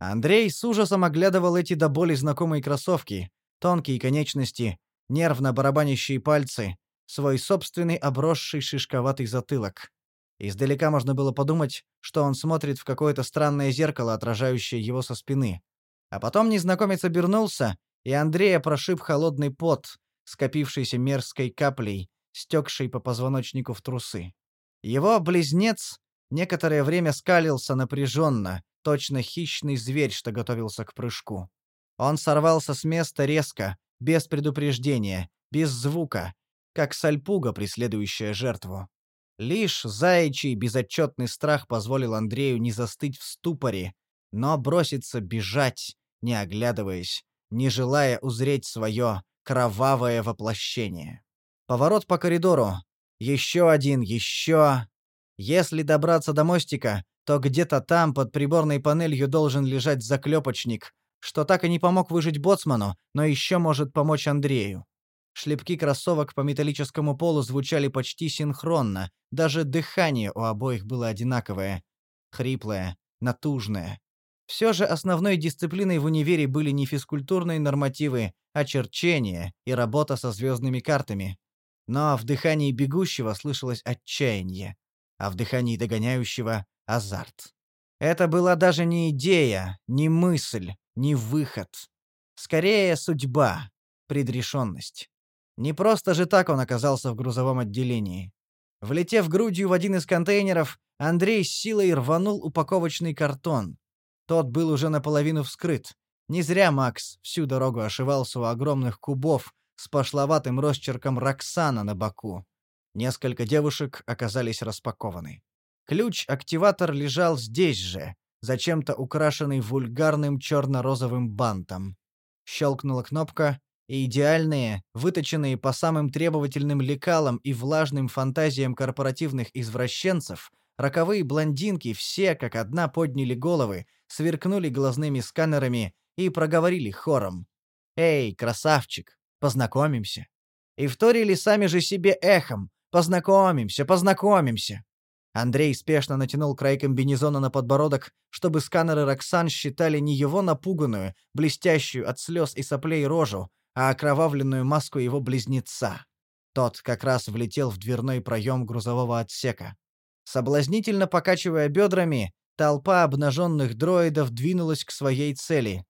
Андрей с ужасом оглядывал эти до боли знакомые кроссовки, тонкие конечности, нервно барабанящие пальцы, свой собственный обросший шишковатый затылок. Издалека можно было подумать, что он смотрит в какое-то странное зеркало, отражающее его со спины. А потом незнакомец обернулся, и Андрея прошиб холодный пот, скопившийся мерзкой каплей, стекшей по позвоночнику в трусы. Его близнец некоторое время скалился напряженно, точно хищный зверь, что готовился к прыжку. Он сорвался с места резко, без предупреждения, без звука, как сальпуга, преследующая жертву. Лишь заячий безотчетный страх позволил Андрею не застыть в ступоре, но броситься бежать, не оглядываясь, не желая узреть свое кровавое воплощение. Поворот по коридору. Еще один, еще. Если добраться до мостика, то где-то там под приборной панелью должен лежать заклепочник, что так и не помог выжить боцману, но еще может помочь Андрею. Шлепки кроссовок по металлическому полу звучали почти синхронно, даже дыхание у обоих было одинаковое, хриплое, натужное. Все же основной дисциплиной в универе были не физкультурные нормативы, а черчение и работа со звездными картами. Но в дыхании бегущего слышалось отчаяние, а в дыхании догоняющего — азарт. Это была даже не идея, не мысль, не выход. Скорее, судьба, предрешенность. Не просто же так он оказался в грузовом отделении. Влетев грудью в один из контейнеров, Андрей с силой рванул упаковочный картон. Тот был уже наполовину вскрыт. Не зря Макс всю дорогу ошивался у огромных кубов с пошловатым росчерком Роксана на боку. Несколько девушек оказались распакованы. Ключ-активатор лежал здесь же, зачем-то украшенный вульгарным черно-розовым бантом. Щелкнула кнопка, и идеальные, выточенные по самым требовательным лекалам и влажным фантазиям корпоративных извращенцев, роковые блондинки все как одна подняли головы, сверкнули глазными сканерами и проговорили хором. «Эй, красавчик, познакомимся!» И вторили сами же себе эхом. «Познакомимся, познакомимся!» Андрей спешно натянул край комбинезона на подбородок, чтобы сканеры Роксан считали не его напуганную, блестящую от слез и соплей рожу, а окровавленную маску его близнеца. Тот как раз влетел в дверной проем грузового отсека. Соблазнительно покачивая бедрами, толпа обнаженных дроидов двинулась к своей цели.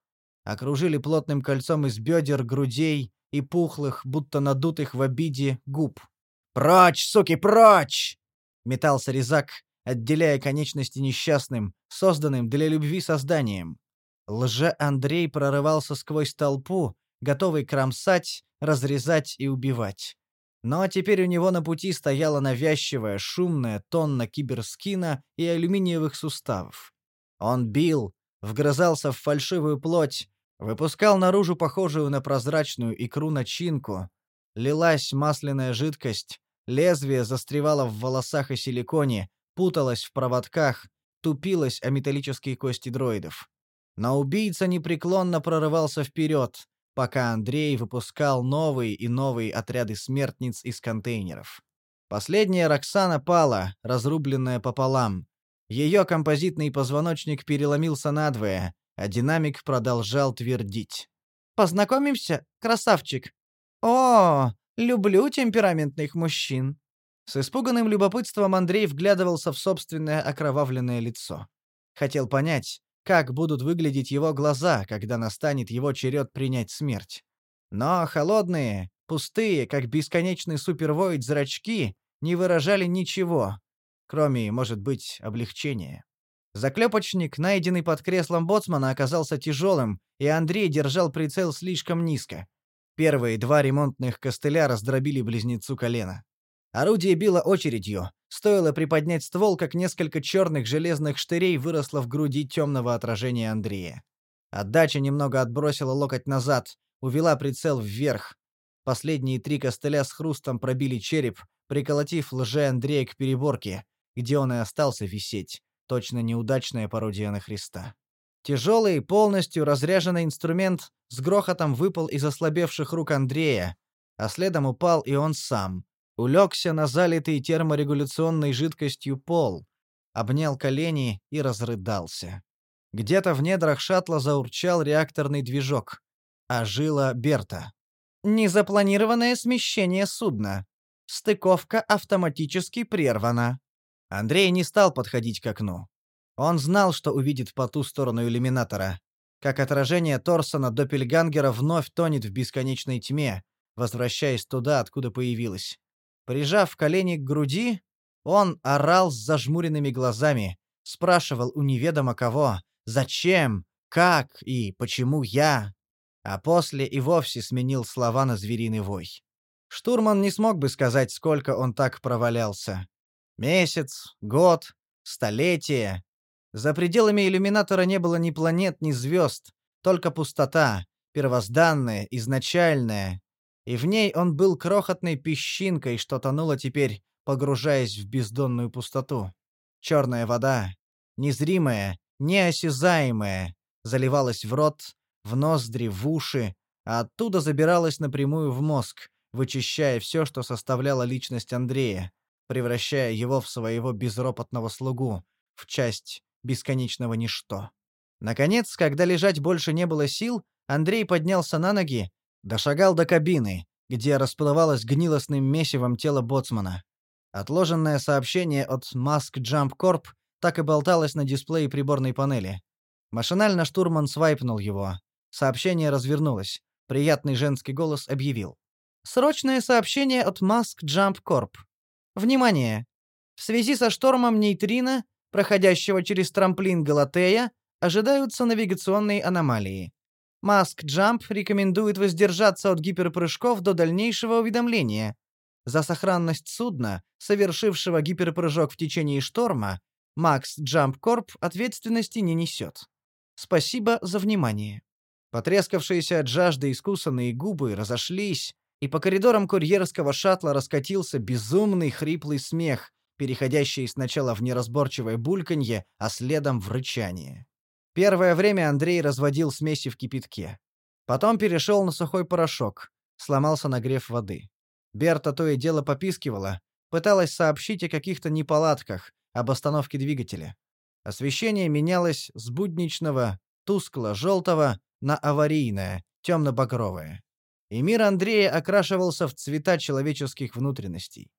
Окружили плотным кольцом из бедер, грудей и пухлых, будто надутых в обиде, губ. «Прочь, суки, прочь!» — метался резак, отделяя конечности несчастным, созданным для любви созданием. Лже-Андрей прорывался сквозь толпу, готовый кромсать, разрезать и убивать. Но теперь у него на пути стояла навязчивая, шумная тонна киберскина и алюминиевых суставов. Он бил, вгрызался в фальшивую плоть, выпускал наружу похожую на прозрачную икру начинку, лилась масляная жидкость, лезвие застревало в волосах и силиконе, путалось в проводках, тупилось о металлические кости дроидов. Но убийца непреклонно прорывался вперед, пока Андрей выпускал новые и новые отряды смертниц из контейнеров. Последняя Роксана пала, разрубленная пополам. Ее композитный позвоночник переломился надвое, а динамик продолжал твердить. «Познакомимся, красавчик?» «О, люблю темпераментных мужчин». С испуганным любопытством Андрей вглядывался в собственное окровавленное лицо. Хотел понять, как будут выглядеть его глаза, когда настанет его черед принять смерть. Но холодные, пустые, как бесконечный супервоид зрачки, не выражали ничего, кроме, может быть, облегчения. Заклепочник, найденный под креслом боцмана, оказался тяжелым, и Андрей держал прицел слишком низко. Первые два ремонтных костыля раздробили близнецу колено. Орудие било очередью. Стоило приподнять ствол, как несколько черных железных штырей выросло в груди темного отражения Андрея. Отдача немного отбросила локоть назад, увела прицел вверх. Последние три костыля с хрустом пробили череп, приколотив лже Андрея к переборке, где он и остался висеть, точно неудачная пародия на Христа. Тяжелый, полностью разряженный инструмент с грохотом выпал из ослабевших рук Андрея, а следом упал и он сам, улегся на залитый терморегуляционной жидкостью пол, обнял колени и разрыдался. Где-то в недрах шаттла заурчал реакторный движок. Ожила Берта. «Незапланированное смещение судна. Стыковка автоматически прервана». Андрей не стал подходить к окну. Он знал, что увидит по ту сторону иллюминатора. Как отражение Торсона Доппельгангера вновь тонет в бесконечной тьме, возвращаясь туда, откуда появилась. Прижав колени к груди, он орал с зажмуренными глазами, спрашивал у неведомо кого, зачем, как и почему я, а после и вовсе сменил слова на звериный вой. Штурман не смог бы сказать, сколько он так провалялся. Месяц, год, столетие. За пределами иллюминатора не было ни планет, ни звезд, только пустота, первозданная, изначальная, и в ней он был крохотной песчинкой, что тонула теперь, погружаясь в бездонную пустоту. Черная вода, незримая, неосязаемая, заливалась в рот, в ноздри, в уши, а оттуда забиралась напрямую в мозг, вычищая все, что составляло личность Андрея, превращая его в своего безропотного слугу, в часть бесконечного ничто. Наконец, когда лежать больше не было сил, Андрей поднялся на ноги, дошагал до кабины, где расплывалось гнилостным месивом тело боцмана. Отложенное сообщение от Mask Jump Corp так и болталось на дисплее приборной панели. Машинально штурман свайпнул его. Сообщение развернулось. Приятный женский голос объявил. «Срочное сообщение от Mask Jump Corp. Внимание! В связи со штормом нейтрино, проходящего через трамплин Галатея, ожидаются навигационные аномалии. Mask Jump рекомендует воздержаться от гиперпрыжков до дальнейшего уведомления. За сохранность судна, совершившего гиперпрыжок в течение шторма, Max Jump Corp ответственности не несет. Спасибо за внимание. Потрескавшиеся от жажды искусанные губы разошлись, и по коридорам курьерского шаттла раскатился безумный хриплый смех, переходящий сначала в неразборчивое бульканье, а следом в рычание. Первое время Андрей разводил смеси в кипятке. Потом перешел на сухой порошок, сломался нагрев воды. Берта то и дело попискивала, пыталась сообщить о каких-то неполадках, об остановке двигателя. Освещение менялось с будничного, тускло-желтого на аварийное, темно-багровое. И мир Андрея окрашивался в цвета человеческих внутренностей.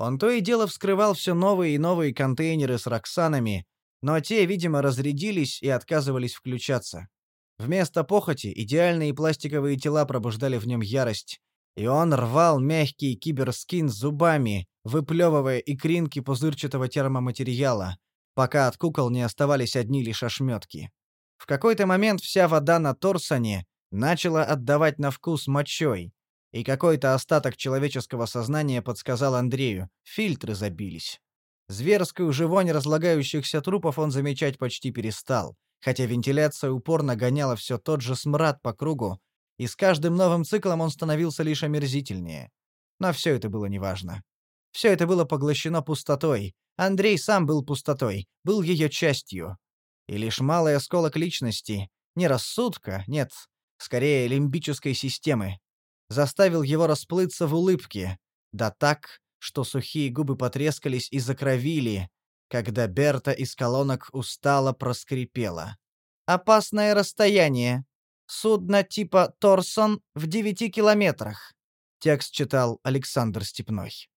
Он то и дело вскрывал все новые и новые контейнеры с роксанами, но те, видимо, разрядились и отказывались включаться. Вместо похоти идеальные пластиковые тела пробуждали в нем ярость, и он рвал мягкий киберскин зубами, выплевывая икринки пузырчатого термоматериала, пока от кукол не оставались одни лишь ошметки. В какой-то момент вся вода на Торсоне начала отдавать на вкус мочой, и какой-то остаток человеческого сознания подсказал Андрею, фильтры забились. Зверскую же вонь разлагающихся трупов он замечать почти перестал, хотя вентиляция упорно гоняла все тот же смрад по кругу, и с каждым новым циклом он становился лишь омерзительнее. Но все это было неважно. Все это было поглощено пустотой. Андрей сам был пустотой, был ее частью. И лишь малый осколок личности, не рассудка, нет, скорее лимбической системы, заставил его расплыться в улыбке, да так, что сухие губы потрескались и закровили, когда Берта из колонок устало проскрипела. «Опасное расстояние. Судно типа «Торсон» в девяти километрах», — текст читал Александр Степной.